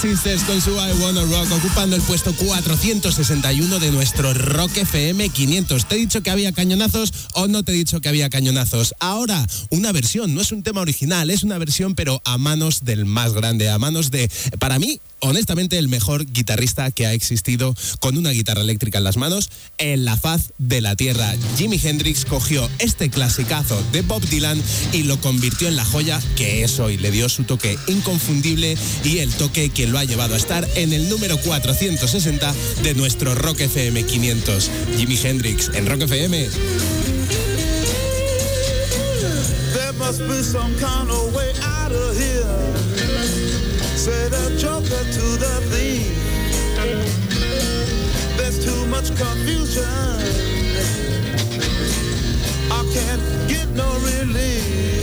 Sisters con su I Wanna Rock ocupando el puesto 461 de nuestro Rock FM 500. ¿Te he dicho que había cañonazos o no te he dicho que había cañonazos? Ahora, una versión, no es un tema original, es una versión pero a manos del más grande, a manos de, para mí, honestamente, el mejor guitarrista que ha existido con una guitarra eléctrica en las manos en la faz de la tierra. Jimi Hendrix cogió este clasicazo de Bob Dylan y lo convirtió en la joya que es hoy. Le dio su toque inconfundible y el toque que lo ha llevado a estar en el número 460 de nuestro Rock FM 500. Jimi Hendrix en Rock FM. Say the joker to the thief. There's too much confusion. I can't get no relief.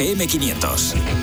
FM500.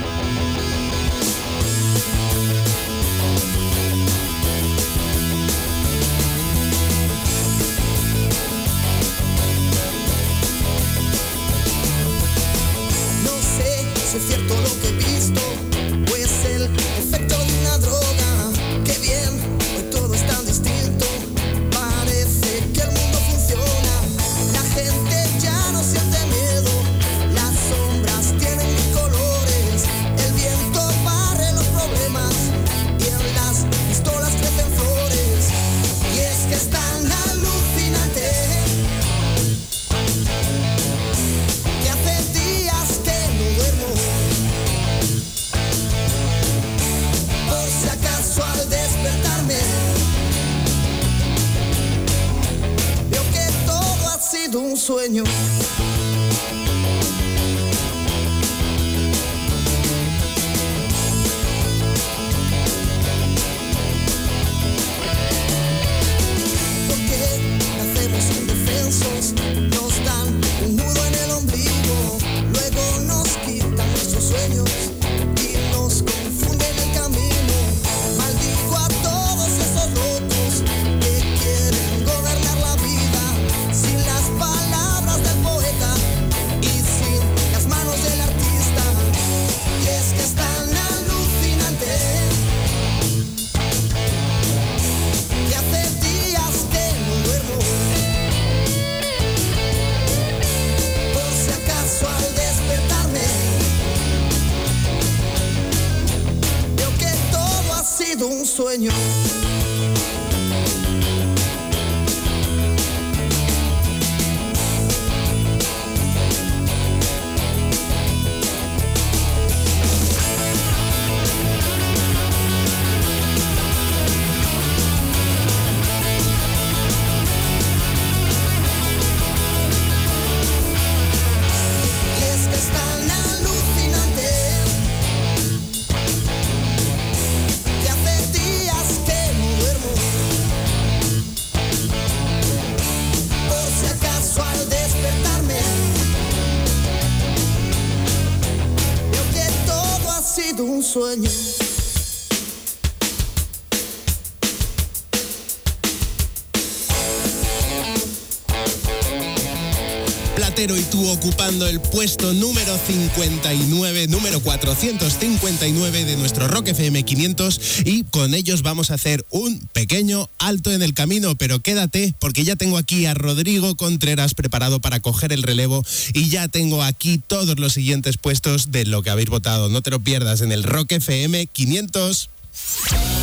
Ocupando el puesto número 59, número 459 de nuestro Rock FM 500 y con ellos vamos a hacer un pequeño alto en el camino, pero quédate porque ya tengo aquí a Rodrigo Contreras preparado para coger el relevo y ya tengo aquí todos los siguientes puestos de lo que habéis votado. No te lo pierdas en el Rock FM 500.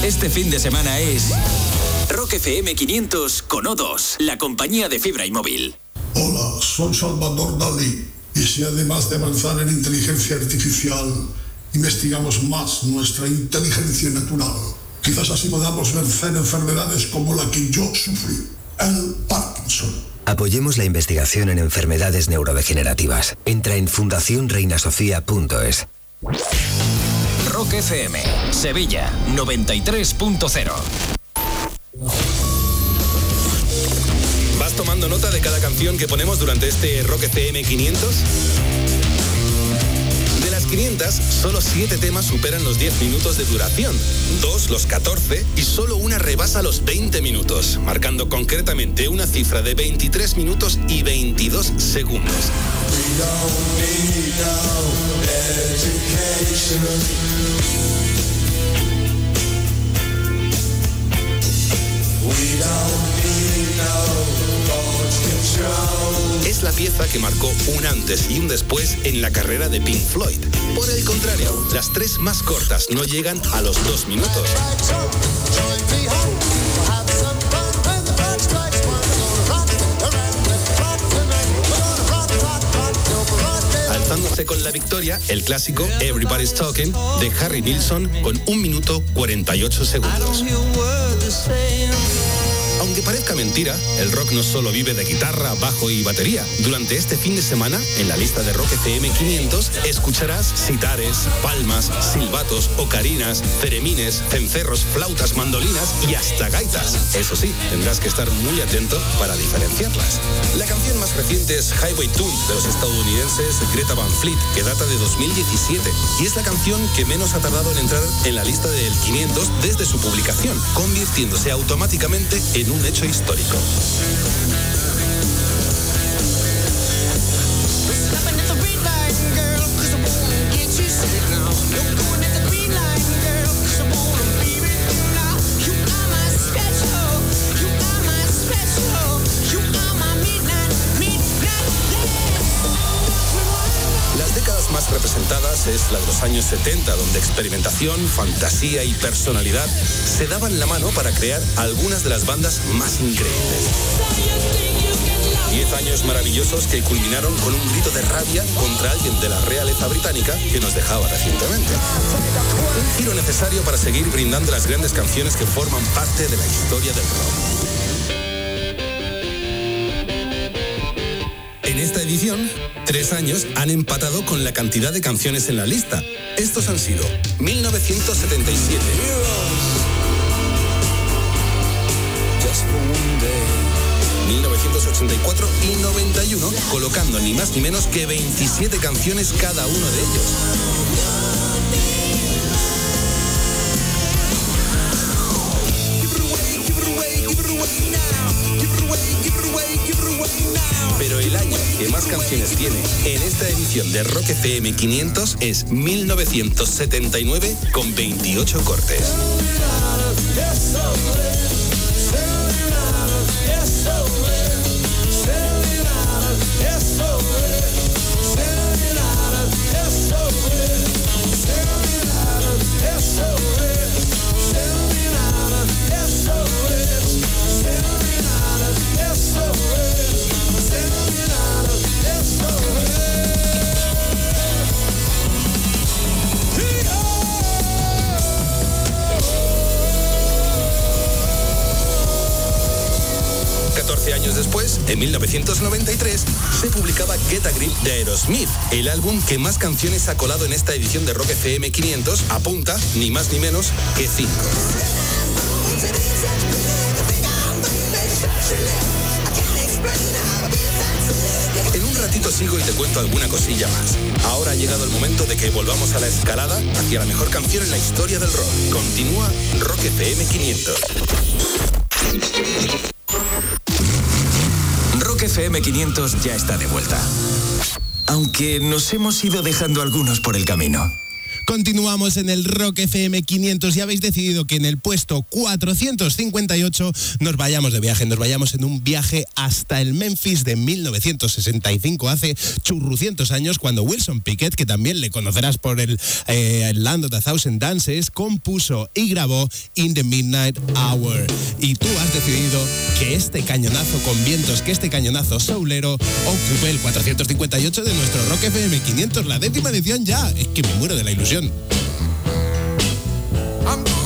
Este fin de semana es Rock FM 500 con O2, la compañía de fibra y móvil. Hola, soy Salvador Dalí y si además de avanzar en inteligencia artificial, investigamos más nuestra inteligencia natural, quizás así podamos vencer enfermedades como la que yo sufrí, el Parkinson. Apoyemos la investigación en enfermedades neurodegenerativas. Entra en fundacionreinasofía.es. Rock FM, Sevilla 93.0. ¿Vas tomando nota de cada canción que ponemos durante este Rock FM 500? De las 500, solo 7 temas superan los 10 minutos de duración, 2 los 14 y solo una rebasa los 20 minutos, marcando concretamente una cifra de 23 minutos y 22 segundos. Es la pieza que marcó un antes y un después en la carrera de Pink Floyd. Por el contrario, las tres más cortas no llegan a los dos minutos. Alzándose con la victoria, el clásico Everybody's Talking de Harry Nilsson con un minuto 48 segundos. Aunque parezca mentira, el rock no solo vive de guitarra, bajo y batería. Durante este fin de semana, en la lista de Rock FM 500, escucharás sitares, palmas, silbatos, ocarinas, ceremines, cencerros, flautas, mandolinas y hasta gaitas. Eso sí, tendrás que estar muy atento para diferenciarlas. La canción más reciente es Highway Tune de los estadounidenses Greta Van Fleet, que data de 2017 y es la canción que menos ha tardado en entrar en la lista del 500 desde su publicación, convirtiéndose automáticamente en un hecho histórico. Más representadas es la de los años 70, donde experimentación, fantasía y personalidad se daban la mano para crear algunas de las bandas más increíbles. Diez años maravillosos que culminaron con un grito de rabia contra alguien de la realeza británica que nos dejaba recientemente. Un giro necesario para seguir brindando las grandes canciones que forman parte de la historia del rock. Esta edición, tres años han empatado con la cantidad de canciones en la lista. Estos han sido 1977, 1984 y 91, colocando ni más ni menos que 27 canciones cada uno de ellos. Pero el año que más canciones tiene en esta edición de Rock FM 500 es 1979 con 28 cortes. En 1993, se publicaba Get a Grip de Aerosmith, el álbum que más canciones ha colado en esta edición de Rock FM 500, apunta, ni más ni menos, que 5. En un ratito sigo y te cuento alguna cosilla más. Ahora ha llegado el momento de que volvamos a la escalada hacia la mejor canción en la historia del rock. Continúa Rock FM 500. Rock FM 500 ya está de vuelta. Aunque nos hemos ido dejando algunos por el camino. Continuamos en el Rock FM 500 y habéis decidido que en el puesto 458 nos vayamos de viaje, nos vayamos en un viaje hasta el Memphis de 1965, hace churrucientos años, cuando Wilson Pickett, que también le conocerás por el, eh, el Land of the Thousand Dances, compuso y grabó In the Midnight Hour. Y tú has decidido que este cañonazo con vientos, que este cañonazo soulero ocupe el 458 de nuestro Rock FM 500, la décima edición ya. Es que me muero de la ilusión. I'm going.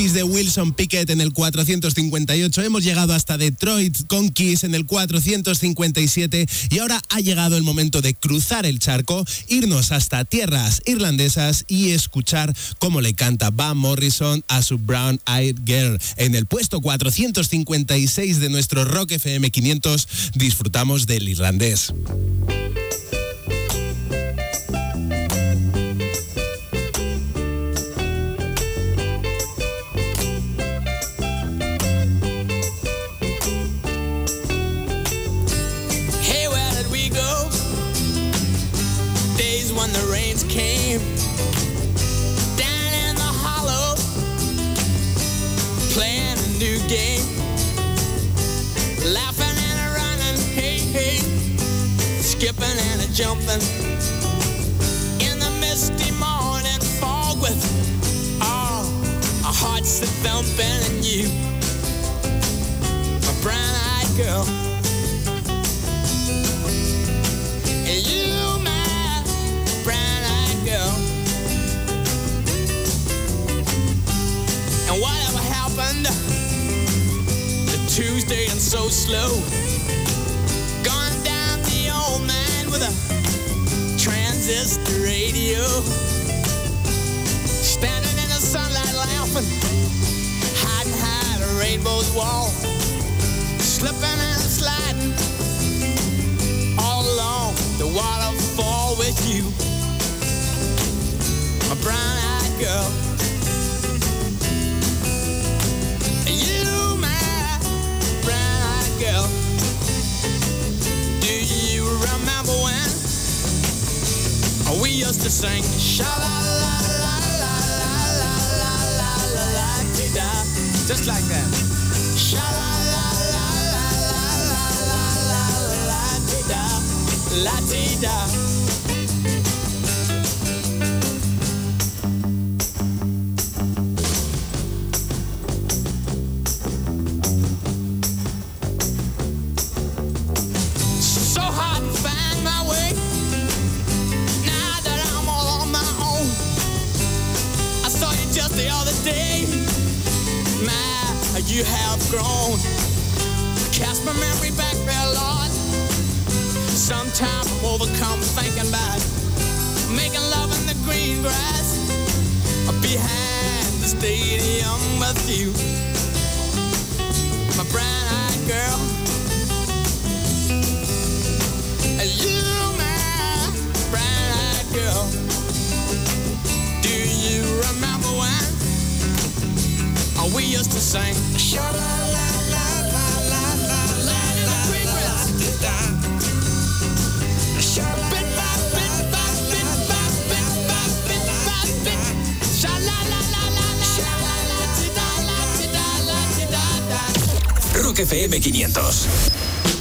De Wilson Pickett en el 458. Hemos llegado hasta Detroit con Kiss en el 457. Y ahora ha llegado el momento de cruzar el charco, irnos hasta tierras irlandesas y escuchar cómo le canta Van Morrison a su Brown Eyed Girl. En el puesto 456 de nuestro Rock FM 500 disfrutamos del irlandés.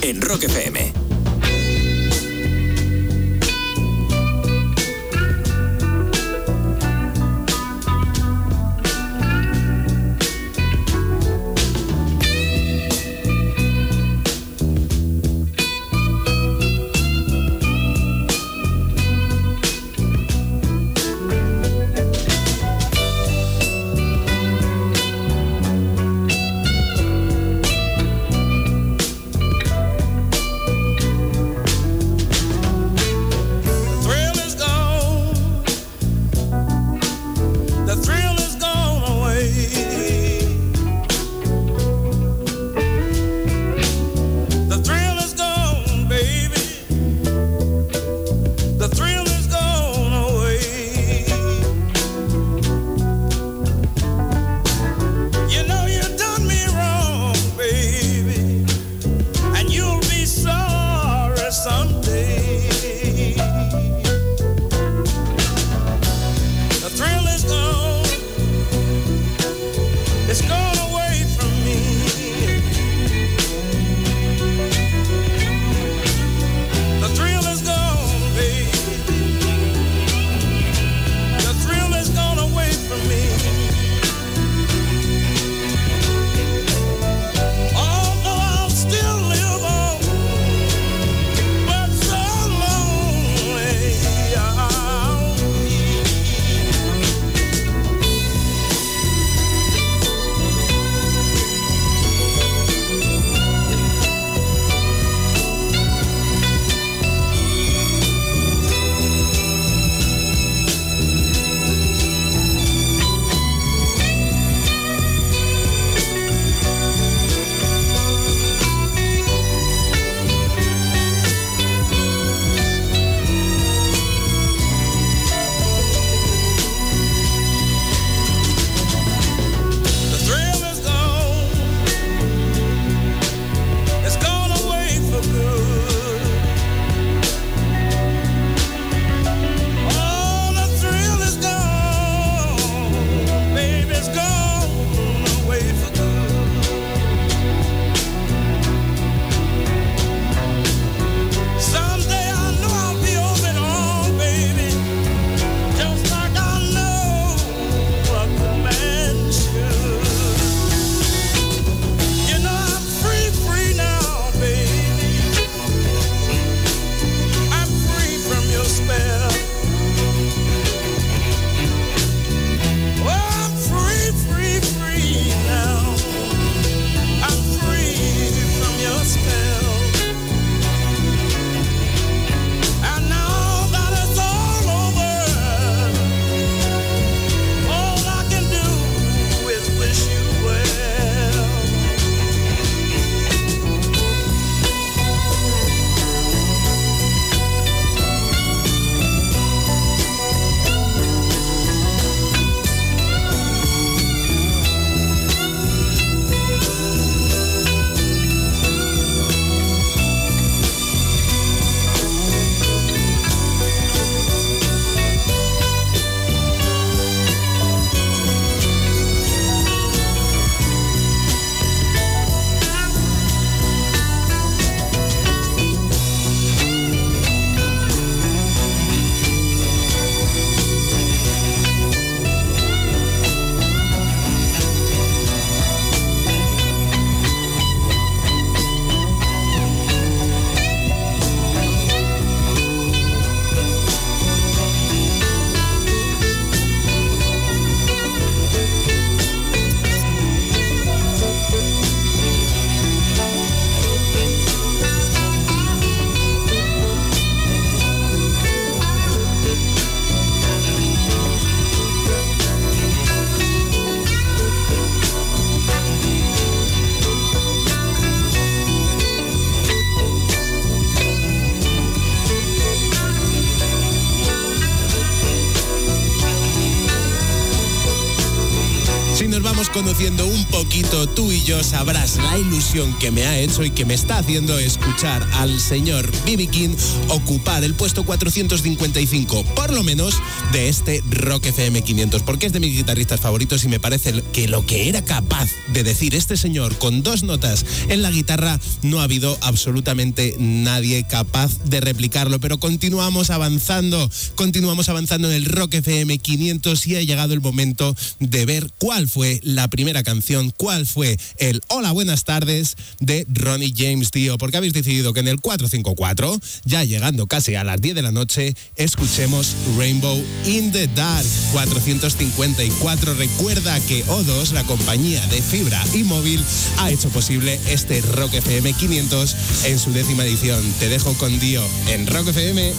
En Roquefe. Tú y yo, sabrás la ilusión que me ha hecho y que me está haciendo escuchar al señor B.B. King ocupar el puesto 455, por lo menos, de este Rock FM 500, porque es de mis guitarristas favoritos y me parece que lo que era capaz de decir este señor con dos notas en la guitarra, no ha habido absolutamente nadie capaz de replicarlo. Pero continuamos avanzando, continuamos avanzando en el Rock FM 500 y ha llegado el momento de ver cuál fue la primera canción, cuál fue el Hola, buenas tardes de Ronnie James, tío, porque habéis decidido que en el 454, ya llegando casi a las 10 de la noche, escuchemos Rainbow in the Dark 454. Recuerda que O2, la compañía de fibra y móvil, ha hecho posible este Rock FM 500 en su décima edición. Te dejo con Dio en Rock FM.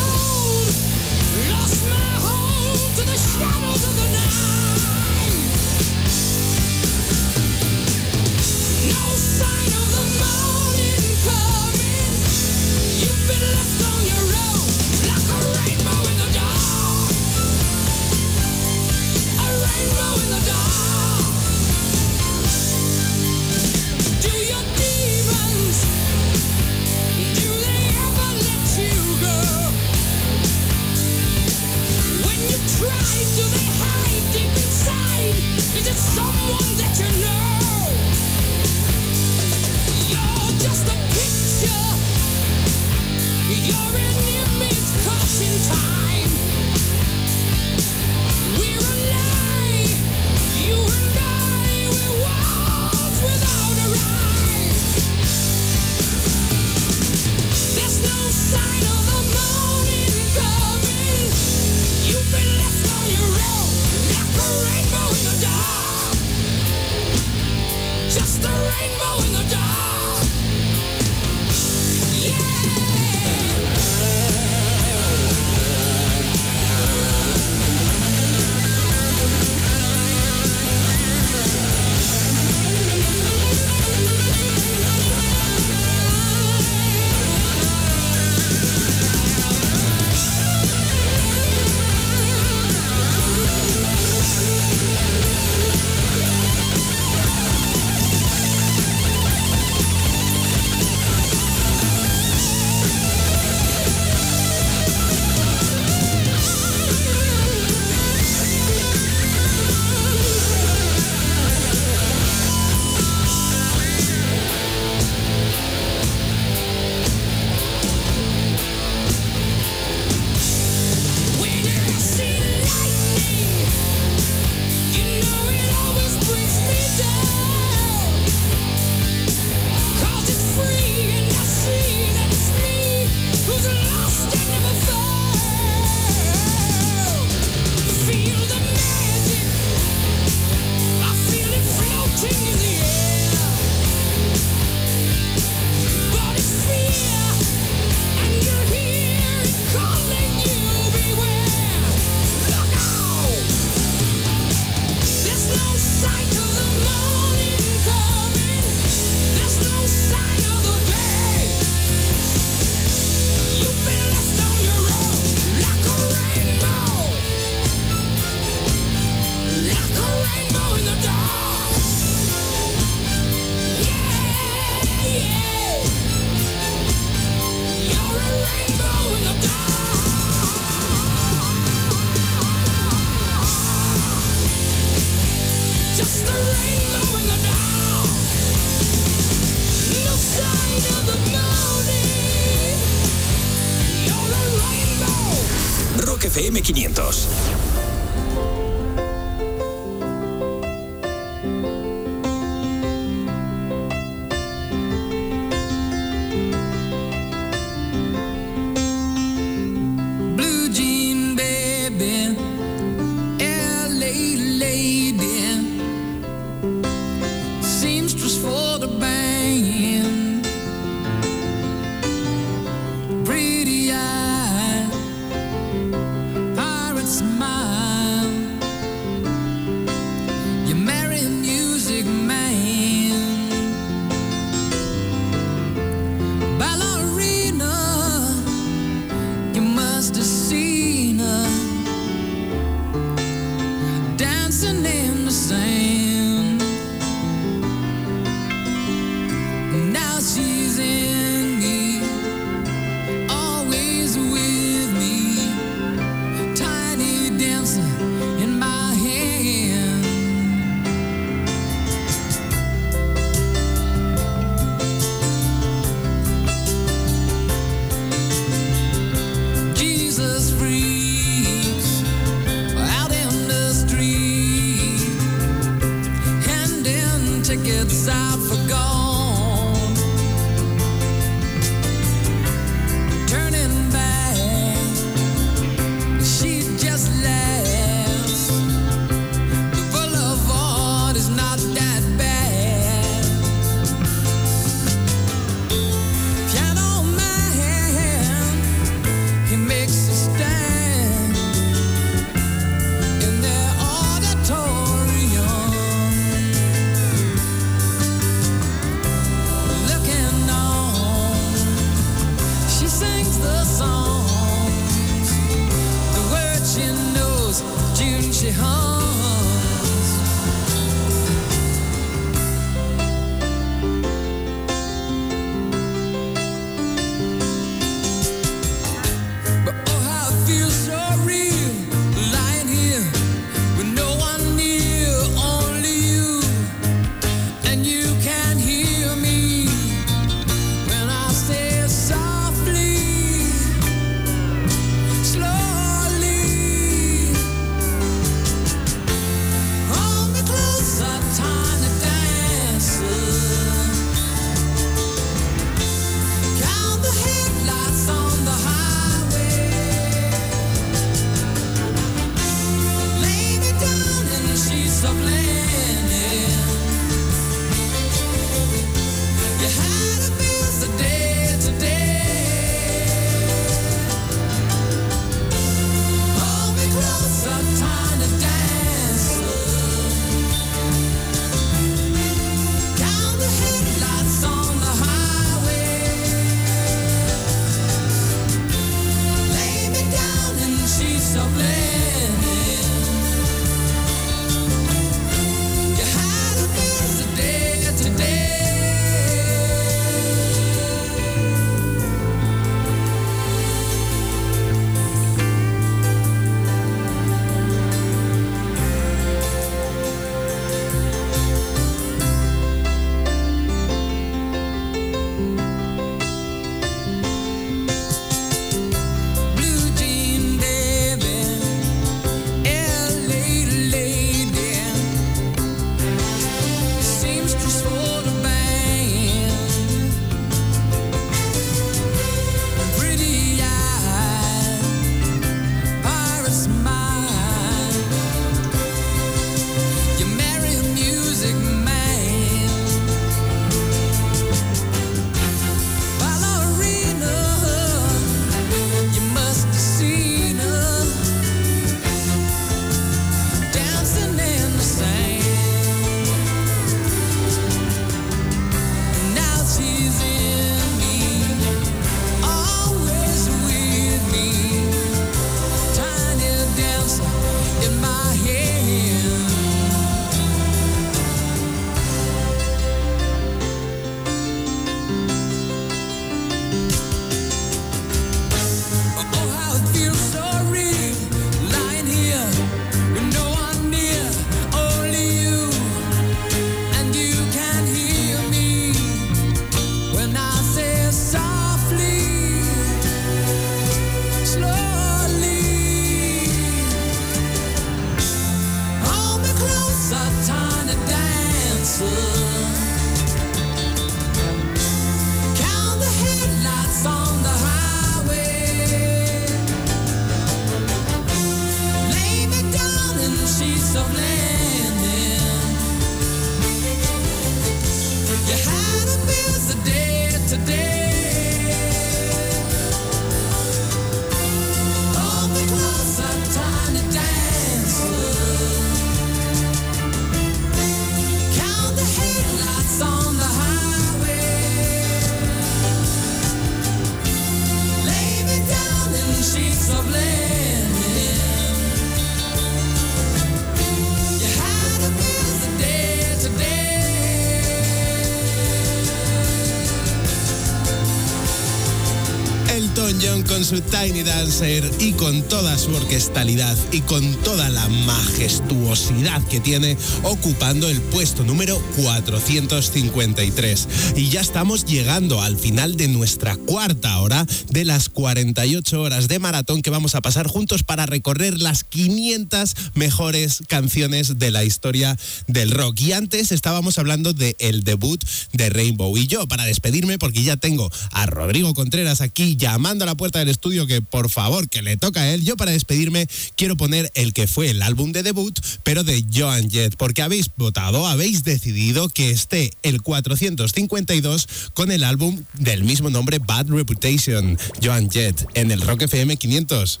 Su Tiny Dancer y con toda su orquestalidad y con toda la majestuosidad que tiene ocupando el puesto número 453. Y ya estamos llegando al final de nuestra cuarta hora de las 48 horas de maratón que vamos a pasar juntos para recorrer las 500 mejores canciones de la historia del rock. Y antes estábamos hablando del el debut de Rainbow. Y yo, para despedirme, porque ya tengo a Rodrigo Contreras aquí llamando a la puerta del estudio que por favor que le toca a él, yo para despedirme quiero poner el que fue el álbum de debut, pero de Joan Jett, porque habéis votado, habéis decidido que esté el 452 con el álbum del mismo nombre Bad Reputation, Joan Jett, en el Rock FM 500.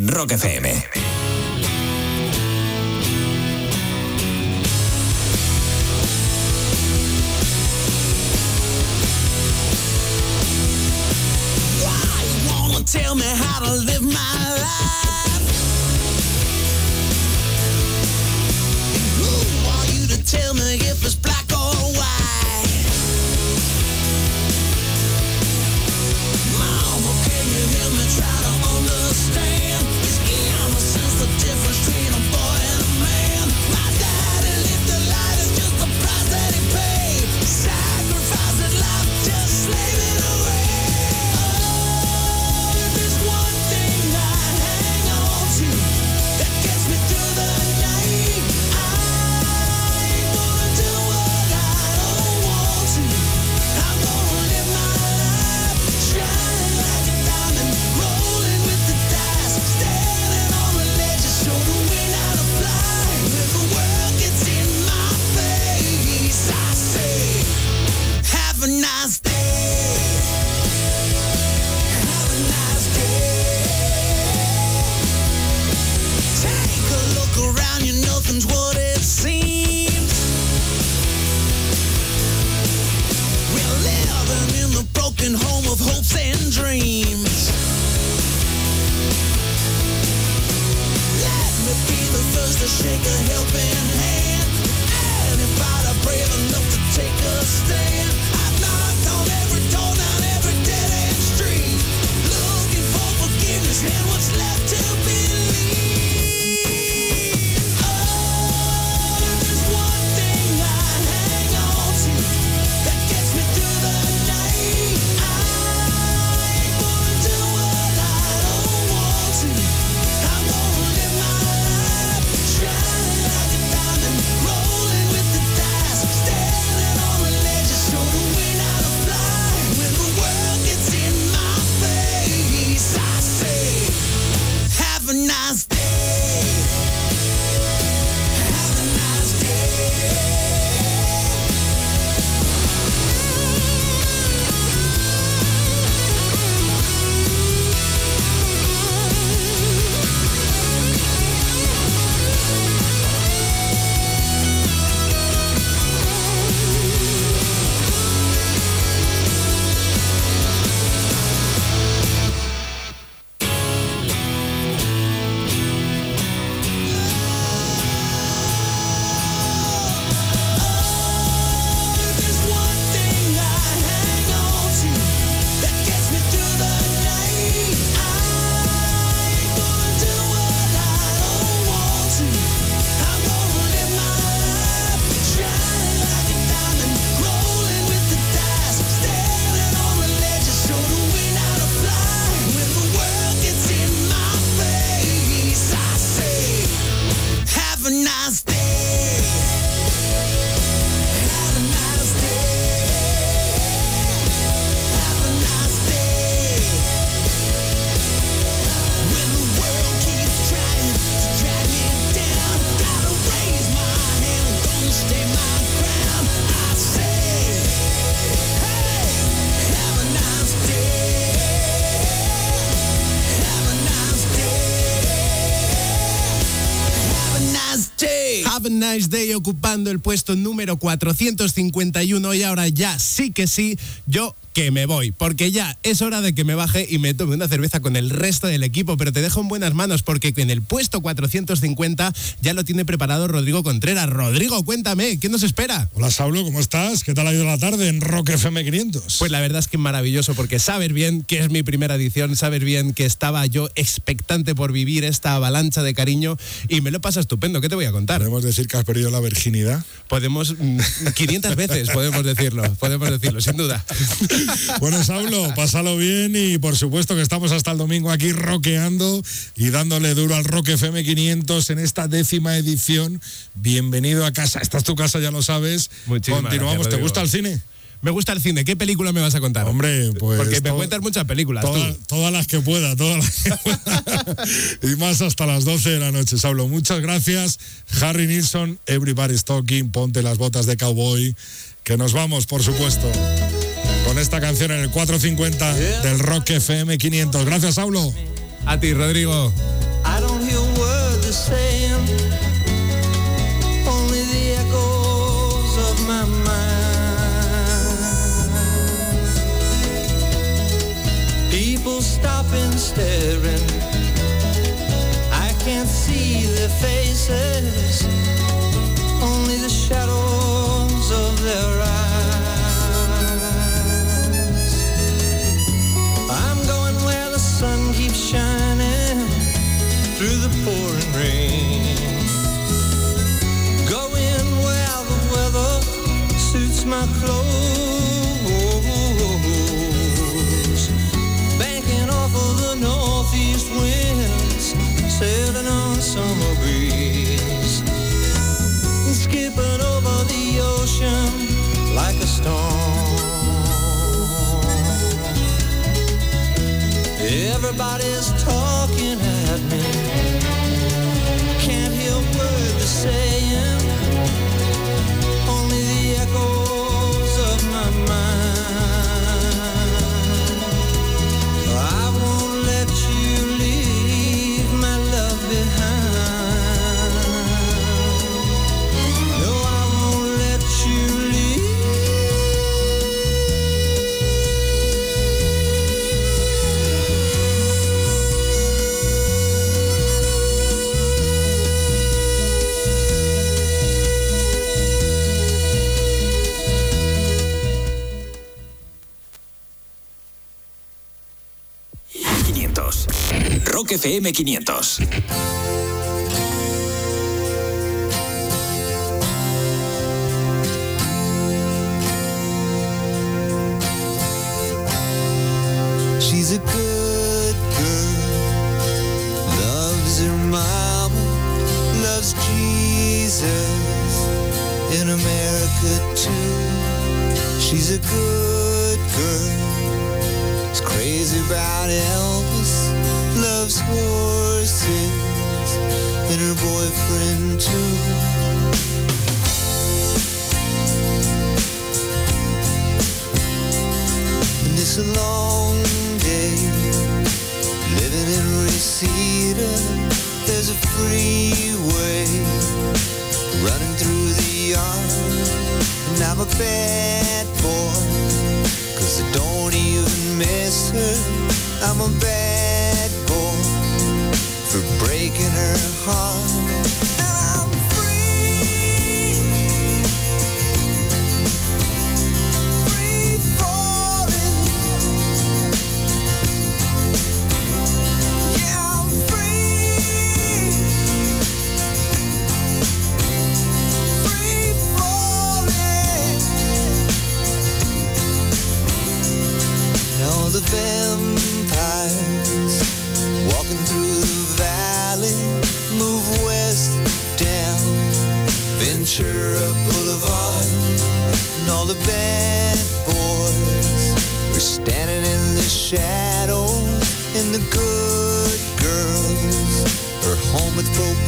En. Nice day ocupando el puesto número 451 y ahora ya sí que sí, yo que me voy, porque ya es hora de que me baje y me tome una cerveza con el resto del equipo, pero te dejo en buenas manos porque en el puesto 450 ya lo tiene preparado Rodrigo Contreras. Rodrigo, cuéntame, ¿qué nos espera? Hola Saulo, ¿cómo estás? ¿Qué tal ha ido la tarde en Rock FM 500? Pues la verdad es que maravilloso, porque sabes bien que es mi primera edición, sabes bien que estaba yo expectante por vivir esta avalancha de cariño y me lo pasa estupendo. ¿Qué te voy a contar? ¿Podemos decir que has perdido la virginidad? Podemos, mm, 500 veces podemos decirlo, podemos decirlo, sin duda. (laughs) Bueno, Saulo, pásalo bien y por supuesto que estamos hasta el domingo aquí roqueando y dándole duro al Rock FM 500 en esta décima edición. Bienvenido a casa. Esta es tu casa, ya lo sabes. Muchísimas Continuamos. gracias, ¿Te gusta el cine? Me gusta el cine. ¿Qué película me vas a contar? Hombre, pues. Porque me cuentas muchas películas. todas las que pueda, todas las que pueda. (laughs) y más hasta las 12 de la noche, Saulo. Muchas gracias. Harry Nilsson, Everybody's Talking, ponte las botas de cowboy. Que nos vamos, por supuesto, con esta canción en el 450 del Rock FM 500. Gracias, Saulo. A ti, Rodrigo. People stopping, staring. I can't see their faces, only the shadows of their eyes. Through the pouring rain. Going where the weather suits my clothes. Banking off of the northeast winds, sailing on summer breeze. Skipping over the ocean like a storm. Everybody's talking at me word they're saying Rock FM 500. And with broken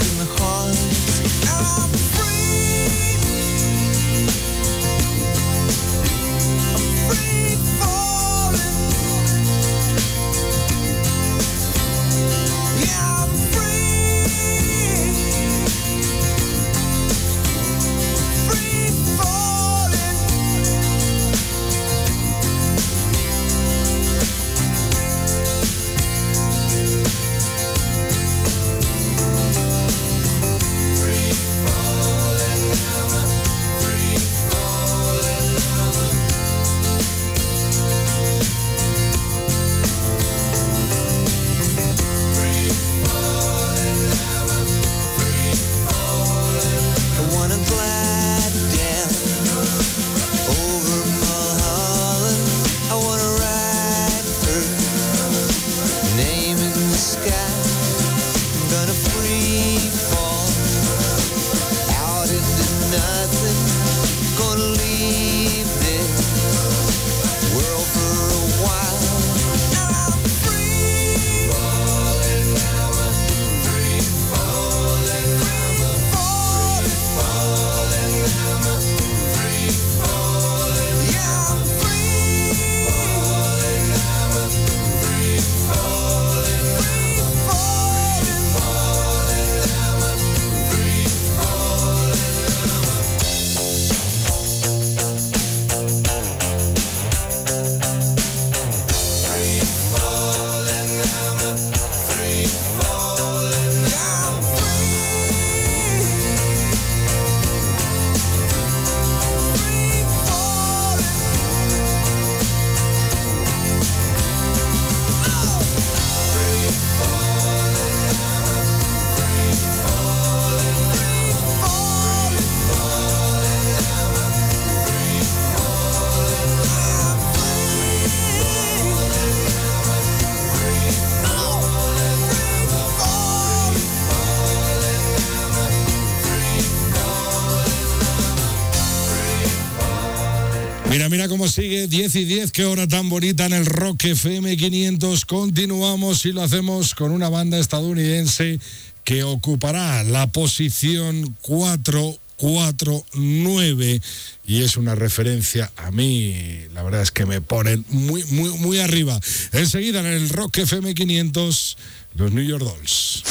Mira, cómo sigue, 10 y 10, qué hora tan bonita en el Rock FM 500. Continuamos y lo hacemos con una banda estadounidense que ocupará la posición 449 y es una referencia a mí, la verdad es que me ponen muy, muy, muy arriba. Enseguida en el Rock FM 500, los New York Dolls.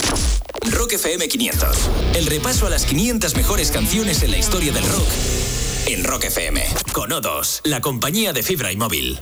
Rock FM 500. El repaso a las 500 mejores canciones en la historia del rock en Rock FM. Con O2, la compañía de fibra y móvil.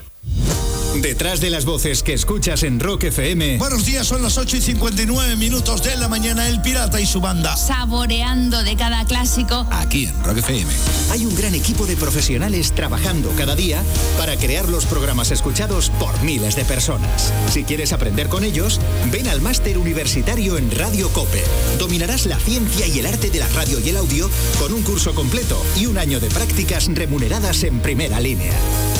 Detrás de las voces que escuchas en Rock FM. Buenos días, son las 8 y 59 minutos de la mañana. El Pirata y su banda. Saboreando de cada clásico. Aquí en Rock FM. Hay un gran equipo de profesionales trabajando cada día para crear los programas escuchados por miles de personas. Si quieres aprender con ellos, ven al máster universitario en Radio Cope. Dominarás la ciencia y el arte de la radio y el audio con un curso completo y un año de prácticas remuneradas en primera línea.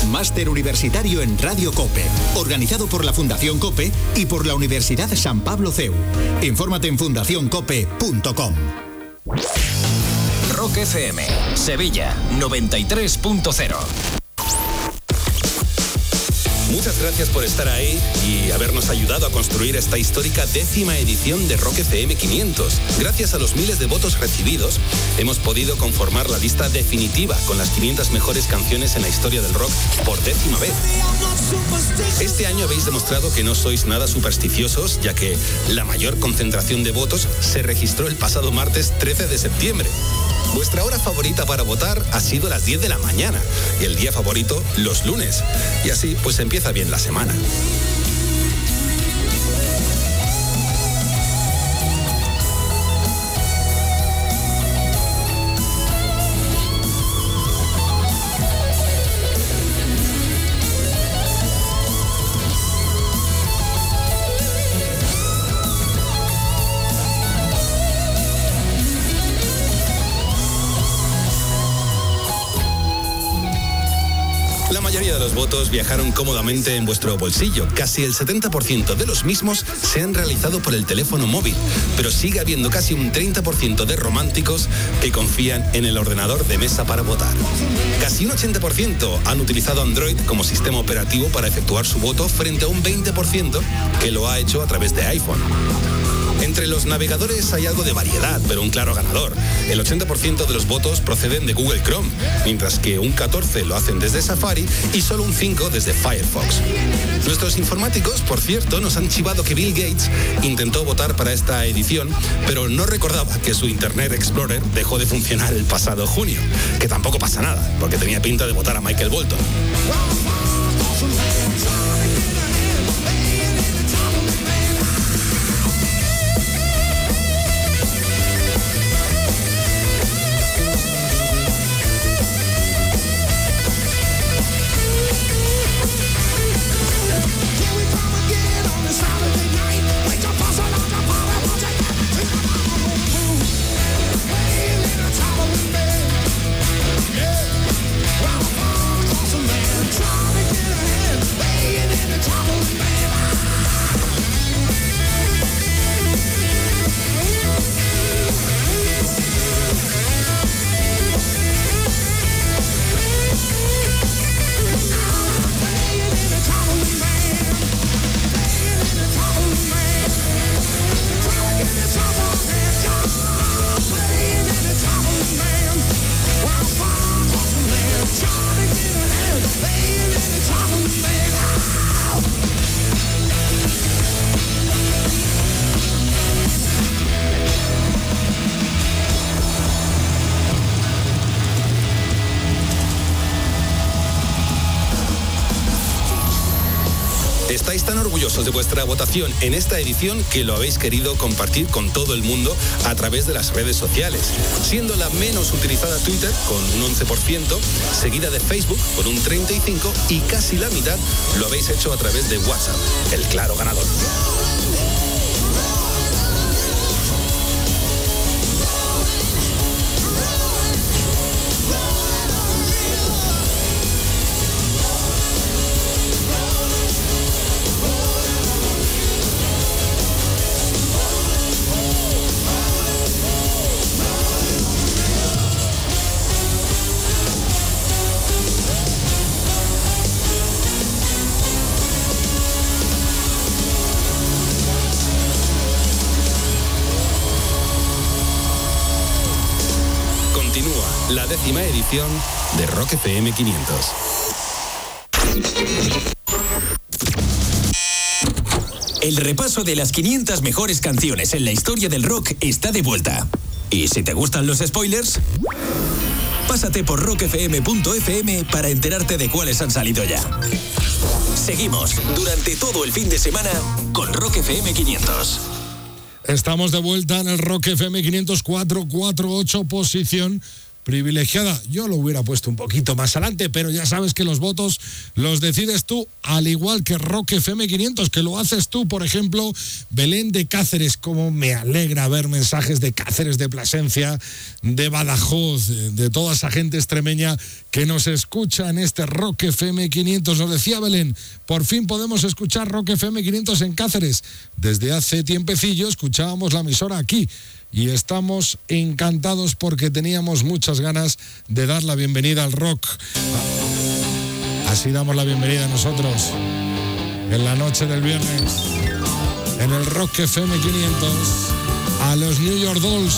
Máster universitario en Radio Cope, organizado por la Fundación Cope y por la Universidad San Pablo CEU. Infórmate en fundacioncope.com. Rock FM, Sevilla 93.0. Muchas gracias por estar ahí y habernos ayudado a construir esta histórica décima edición de Rock FM 500. Gracias a los miles de votos recibidos, hemos podido conformar la lista definitiva con las 500 mejores canciones en la historia del rock por décima vez. Este año habéis demostrado que no sois nada supersticiosos, ya que la mayor concentración de votos se registró el pasado martes 13 de septiembre. Vuestra hora favorita para votar ha sido las 10 de la mañana y el día favorito los lunes. Y así pues empieza bien la semana. Votos viajaron cómodamente en vuestro bolsillo. Casi el 70% de los mismos se han realizado por el teléfono móvil, pero sigue habiendo casi un 30% de románticos que confían en el ordenador de mesa para votar. Casi un 80% han utilizado Android como sistema operativo para efectuar su voto frente a un 20% que lo ha hecho a través de iPhone. Entre los navegadores hay algo de variedad, pero un claro ganador. El 80% de los votos proceden de Google Chrome, mientras que un 14% lo hacen desde Safari y solo un 5% desde Firefox. Nuestros informáticos, por cierto, nos han chivado que Bill Gates intentó votar para esta edición, pero no recordaba que su Internet Explorer dejó de funcionar el pasado junio, que tampoco pasa nada, porque tenía pinta de votar a Michael Bolton. En esta edición que lo habéis querido compartir con todo el mundo a través de las redes sociales, siendo la menos utilizada Twitter con un 11%, seguida de Facebook con un 35% y casi la mitad lo habéis hecho a través de WhatsApp, el claro ganador. Décima edición de Rock FM 500. El repaso de las 500 mejores canciones en la historia del rock está de vuelta. ¿Y si te gustan los spoilers? Pásate por rockfm.fm para enterarte de cuáles han salido ya. Seguimos durante todo el fin de semana con Rock FM 500. Estamos de vuelta en el Rock FM 50448 posición privilegiada. Yo lo hubiera puesto un poquito más adelante, pero ya sabes que los votos los decides tú, al igual que Rock FM 500, que lo haces tú, por ejemplo, Belén de Cáceres, como me alegra ver mensajes de Cáceres, de Plasencia, de Badajoz, de, de toda esa gente extremeña que nos escucha en este Rock FM 500. Nos decía Belén, por fin podemos escuchar Rock FM 500 en Cáceres. Desde hace tiempecillo escuchábamos la emisora aquí y estamos encantados porque teníamos muchas ganas de dar la bienvenida al rock. Así damos la bienvenida a nosotros en la noche del viernes en el Rock FM 500 a los New York Dolls.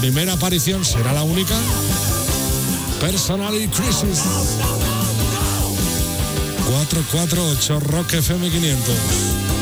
Primera aparición, ¿será la única? Personality Crisis. 448 Rock FM 500.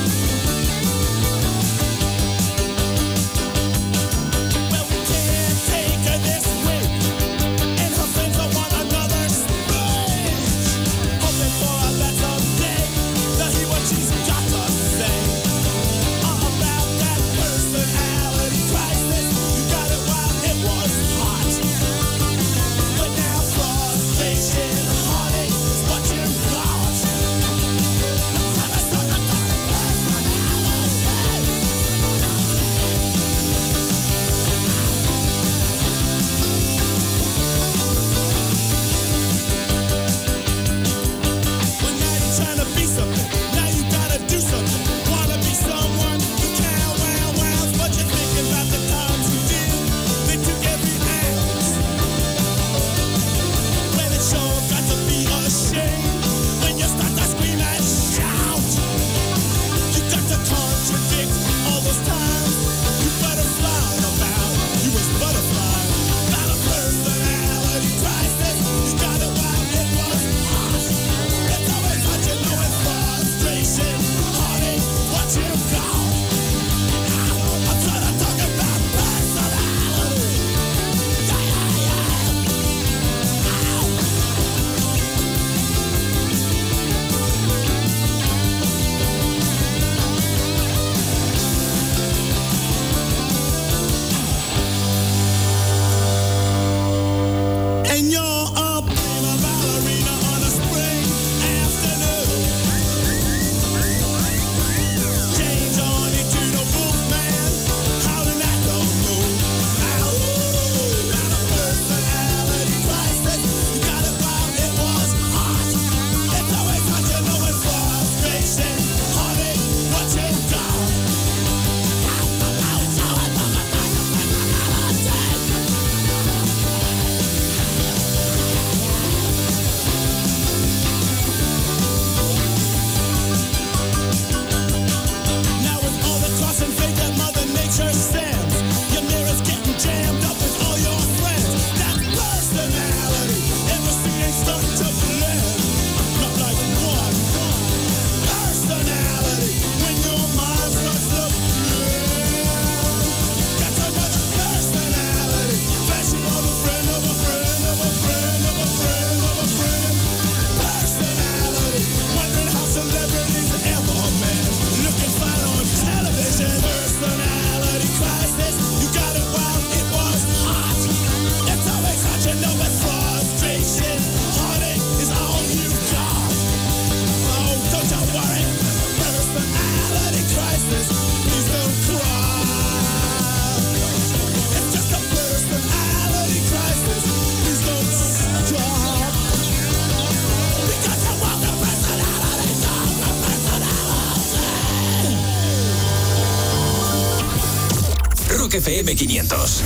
FM 500.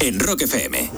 En Rock FM.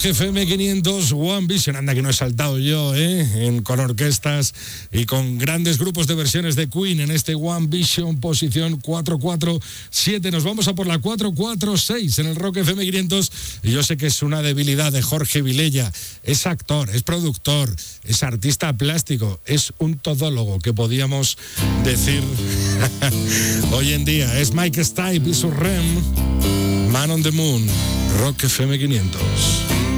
Rock FM 500, One Vision. Anda que no he saltado yo, ¿eh? En, con orquestas y con grandes grupos de versiones de Queen en este One Vision posición 447. Nos vamos a por la 446 en el Rock FM 500. Y yo sé que es una debilidad de Jorge Vilella. Es actor, es productor, es artista plástico, es un todólogo que podíamos decir (laughs) hoy en día. Es Mike Stipe y su REM. Man on the Moon, Rock FM 500.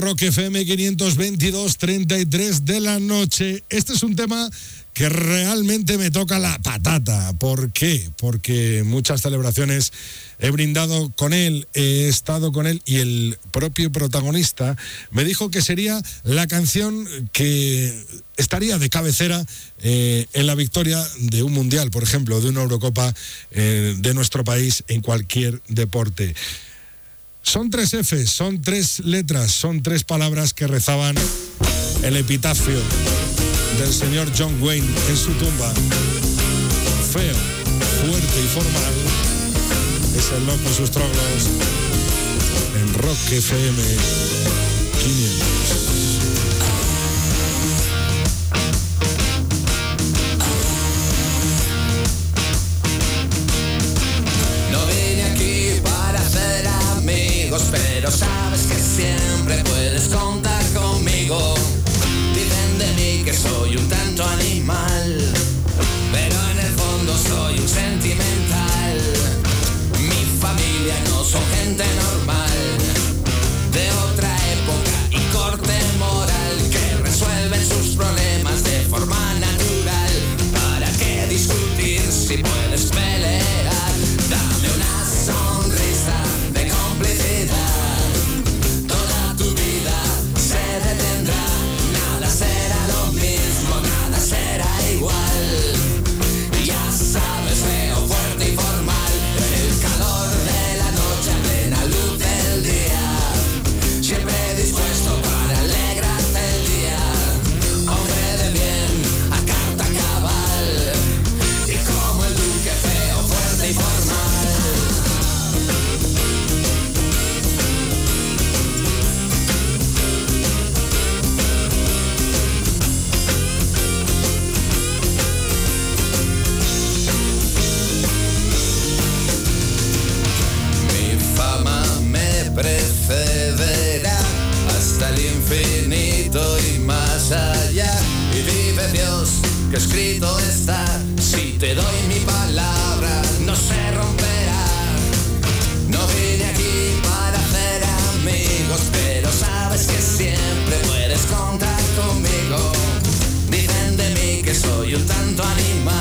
Rock FM 522 33 de la noche. Este es un tema que realmente me toca la patata. ¿Por qué? Porque muchas celebraciones he brindado con él, he estado con él y el propio protagonista me dijo que sería la canción que estaría de cabecera eh, en la victoria de un mundial, por ejemplo, de una Eurocopa eh, de nuestro país en cualquier deporte. Son tres Fs, son tres letras, son tres palabras que rezaban el epitafio del señor John Wayne en su tumba. Feo, fuerte y formal. Es el loco sus troglos en Rock FM 500. Pero sabes que siempre puedes contar conmigo. Dicen de mí que soy un tanto animal, pero en el fondo soy un sentimental. Mi familia no son gente normal, que escrito está. Si te doy mi palabra, no se romperá. No vine aquí para hacer amigos, pero sabes que siempre puedes contar conmigo. Dicen de mí que soy un tanto animal,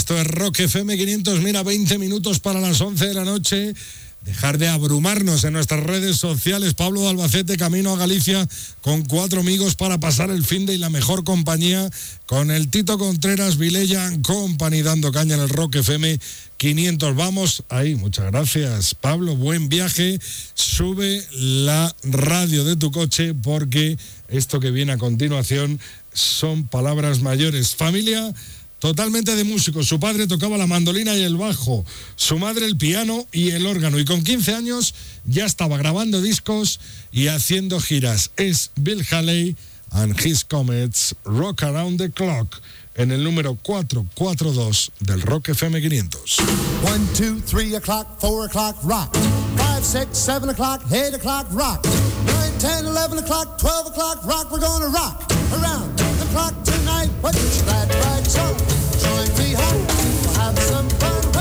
Esto es Rock FM 500, mira, 20 minutos para las 11 de la noche. Dejar de abrumarnos en nuestras redes sociales. Pablo de Albacete, camino a Galicia, con cuatro amigos para pasar el fin de y la mejor compañía, con el Tito Contreras, Vilella Company, dando caña en el Rock FM 500. Vamos ahí, muchas gracias, Pablo. Buen viaje. Sube la radio de tu coche porque esto que viene a continuación son palabras mayores. Familia totalmente de músicos. Su padre tocaba la mandolina y el bajo, su madre el piano y el órgano. Y con 15 años ya estaba grabando discos y haciendo giras. Es Bill Haley and His Comets Rock Around the Clock en el número 442 del Rock FM 500. 1, 2, 3 o'clock, 4 o'clock, rock. 5, 6, 7 o'clock, 8 o'clock, rock. 9, 10, 11 o'clock, 12 o'clock, rock. We're gonna rock around the clock tonight. Put your glad rags on. Join me home. We'll have some fun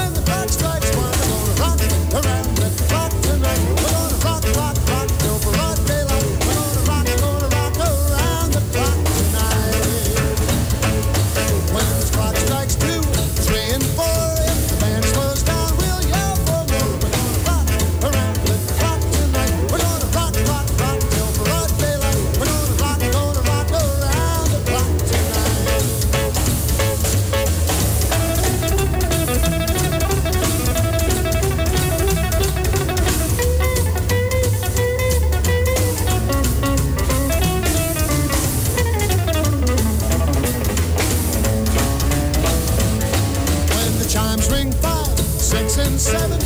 seven,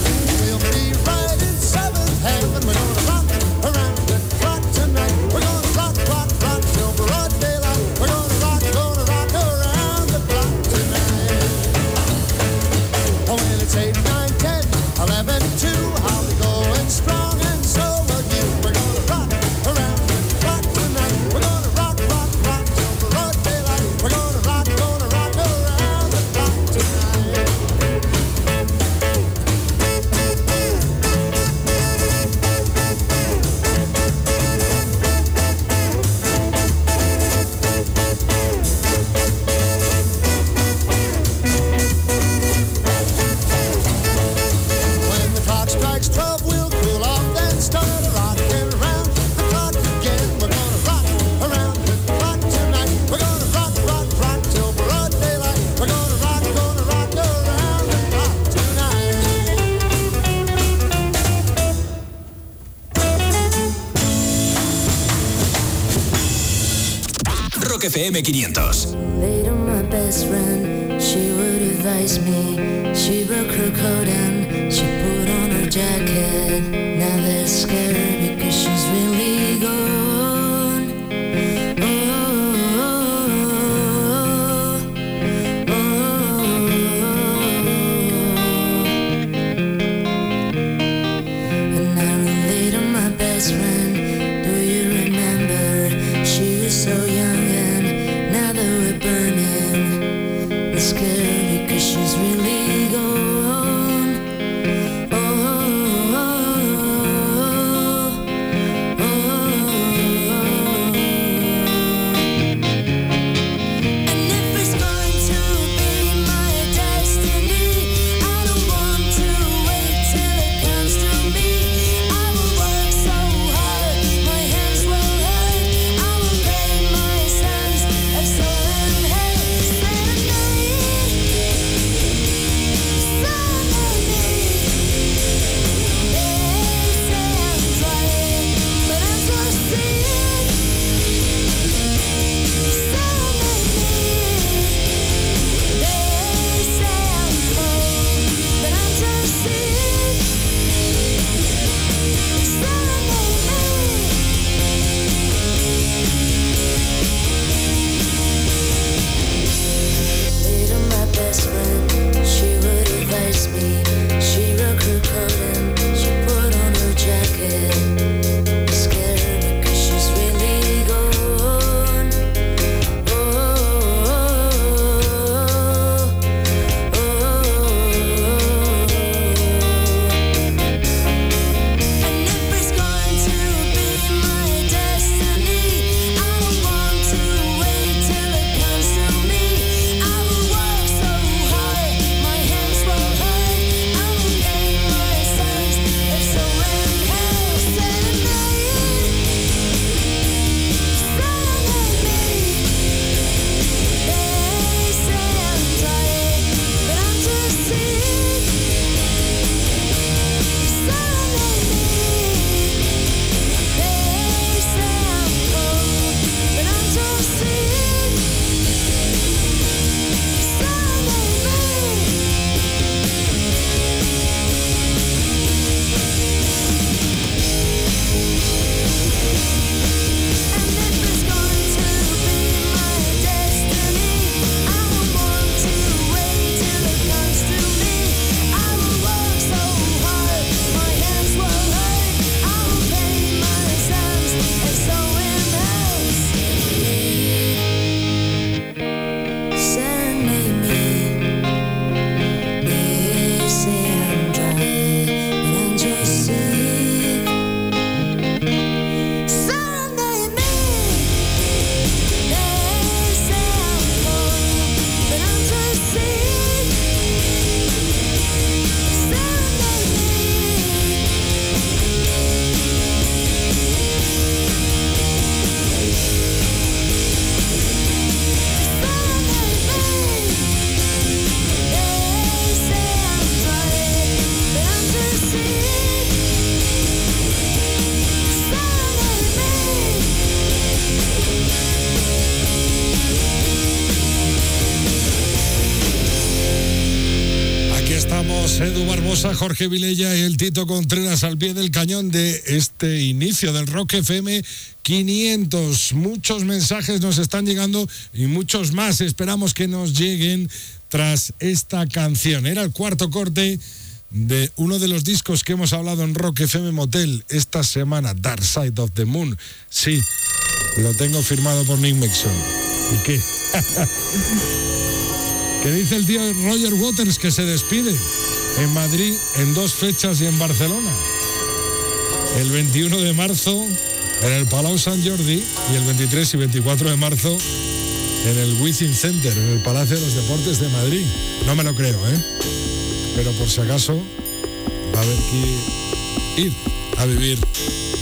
FM500. Later my best friend, she would advise me, she broke her code Jorge Vilella y el Tito Contreras al pie del cañón de este inicio del Rock FM 500. Muchos mensajes nos están llegando y muchos más esperamos que nos lleguen tras esta canción. Era el cuarto corte de uno de los discos que hemos hablado en Rock FM Motel esta semana, Dark Side of the Moon. Sí, lo tengo firmado por Nick Mason. ¿Y qué? (laughs) ¿Qué dice el tío Roger Waters que se despide en Madrid en dos fechas y en Barcelona? El 21 de marzo en el Palau Sant Jordi y el 23 y 24 de marzo en el Wizzing Center, en el Palacio de los Deportes de Madrid. No me lo creo, ¿eh? Pero por si acaso va a haber que ir a vivir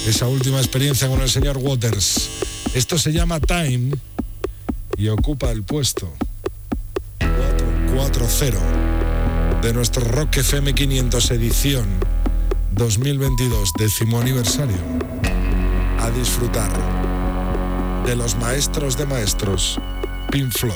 esa última experiencia con el señor Waters. Esto se llama Time y ocupa el puesto 4-0 de nuestro Rock FM 500 edición 2022, décimo aniversario. A disfrutar de los maestros de maestros, Pink Floyd.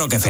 Rock FM.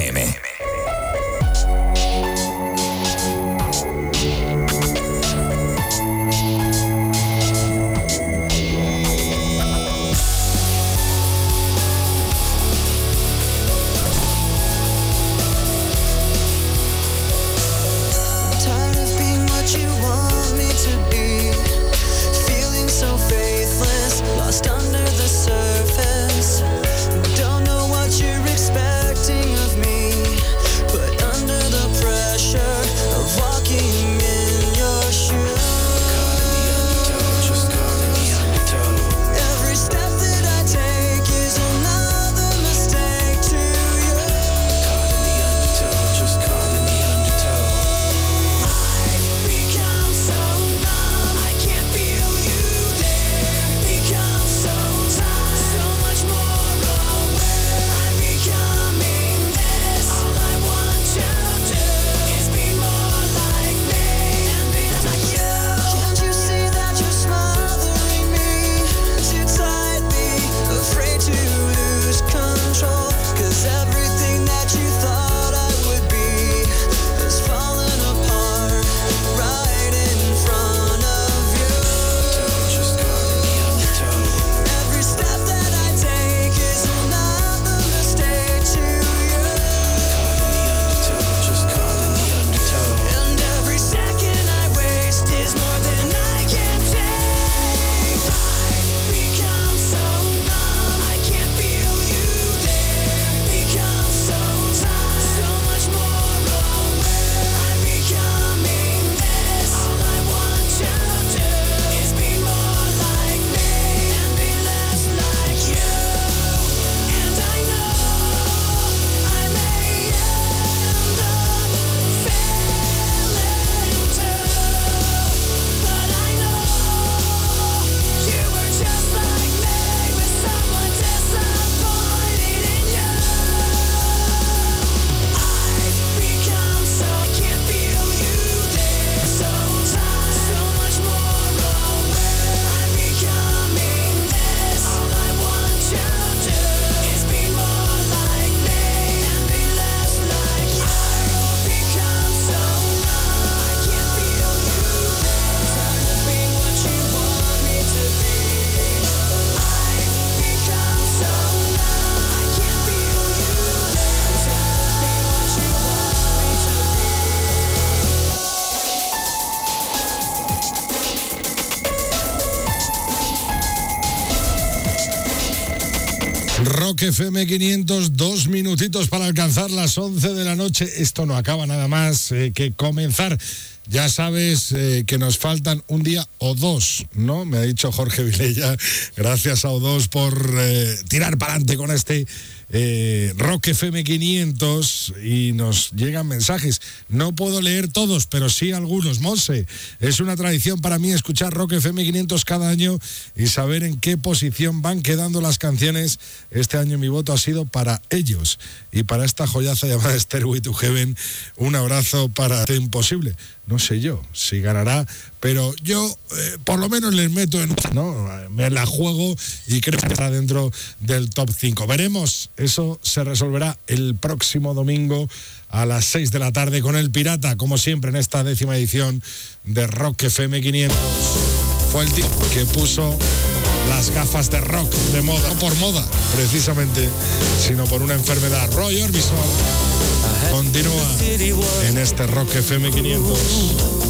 Rock FM 500, dos minutitos para alcanzar las 11 de la noche. Esto no acaba nada más eh, que comenzar. Ya sabes eh, que nos faltan un día o dos, ¿no? Me ha dicho Jorge Vilella. Gracias a O2 por eh, tirar para adelante con este eh, Rock FM 500 y nos llegan mensajes. No puedo leer todos, pero sí algunos. Monse, es una tradición para mí escuchar Rock FM 500 cada año y saber en qué posición van quedando las canciones. Este año mi voto ha sido para ellos y para esta joyaza llamada Stairway to Heaven. Un abrazo para imposible. No sé yo si ganará, pero yo eh, por lo menos les meto en... ¿no? Me la juego y creo que estará dentro del top 5. Veremos, eso se resolverá el próximo domingo a las 6 de la tarde con el Pirata, como siempre en esta décima edición de Rock FM 500. Fue el tipo que puso las gafas de rock de moda, no por moda precisamente, sino por una enfermedad. Roy Orbison continúa en este Rock FM 500.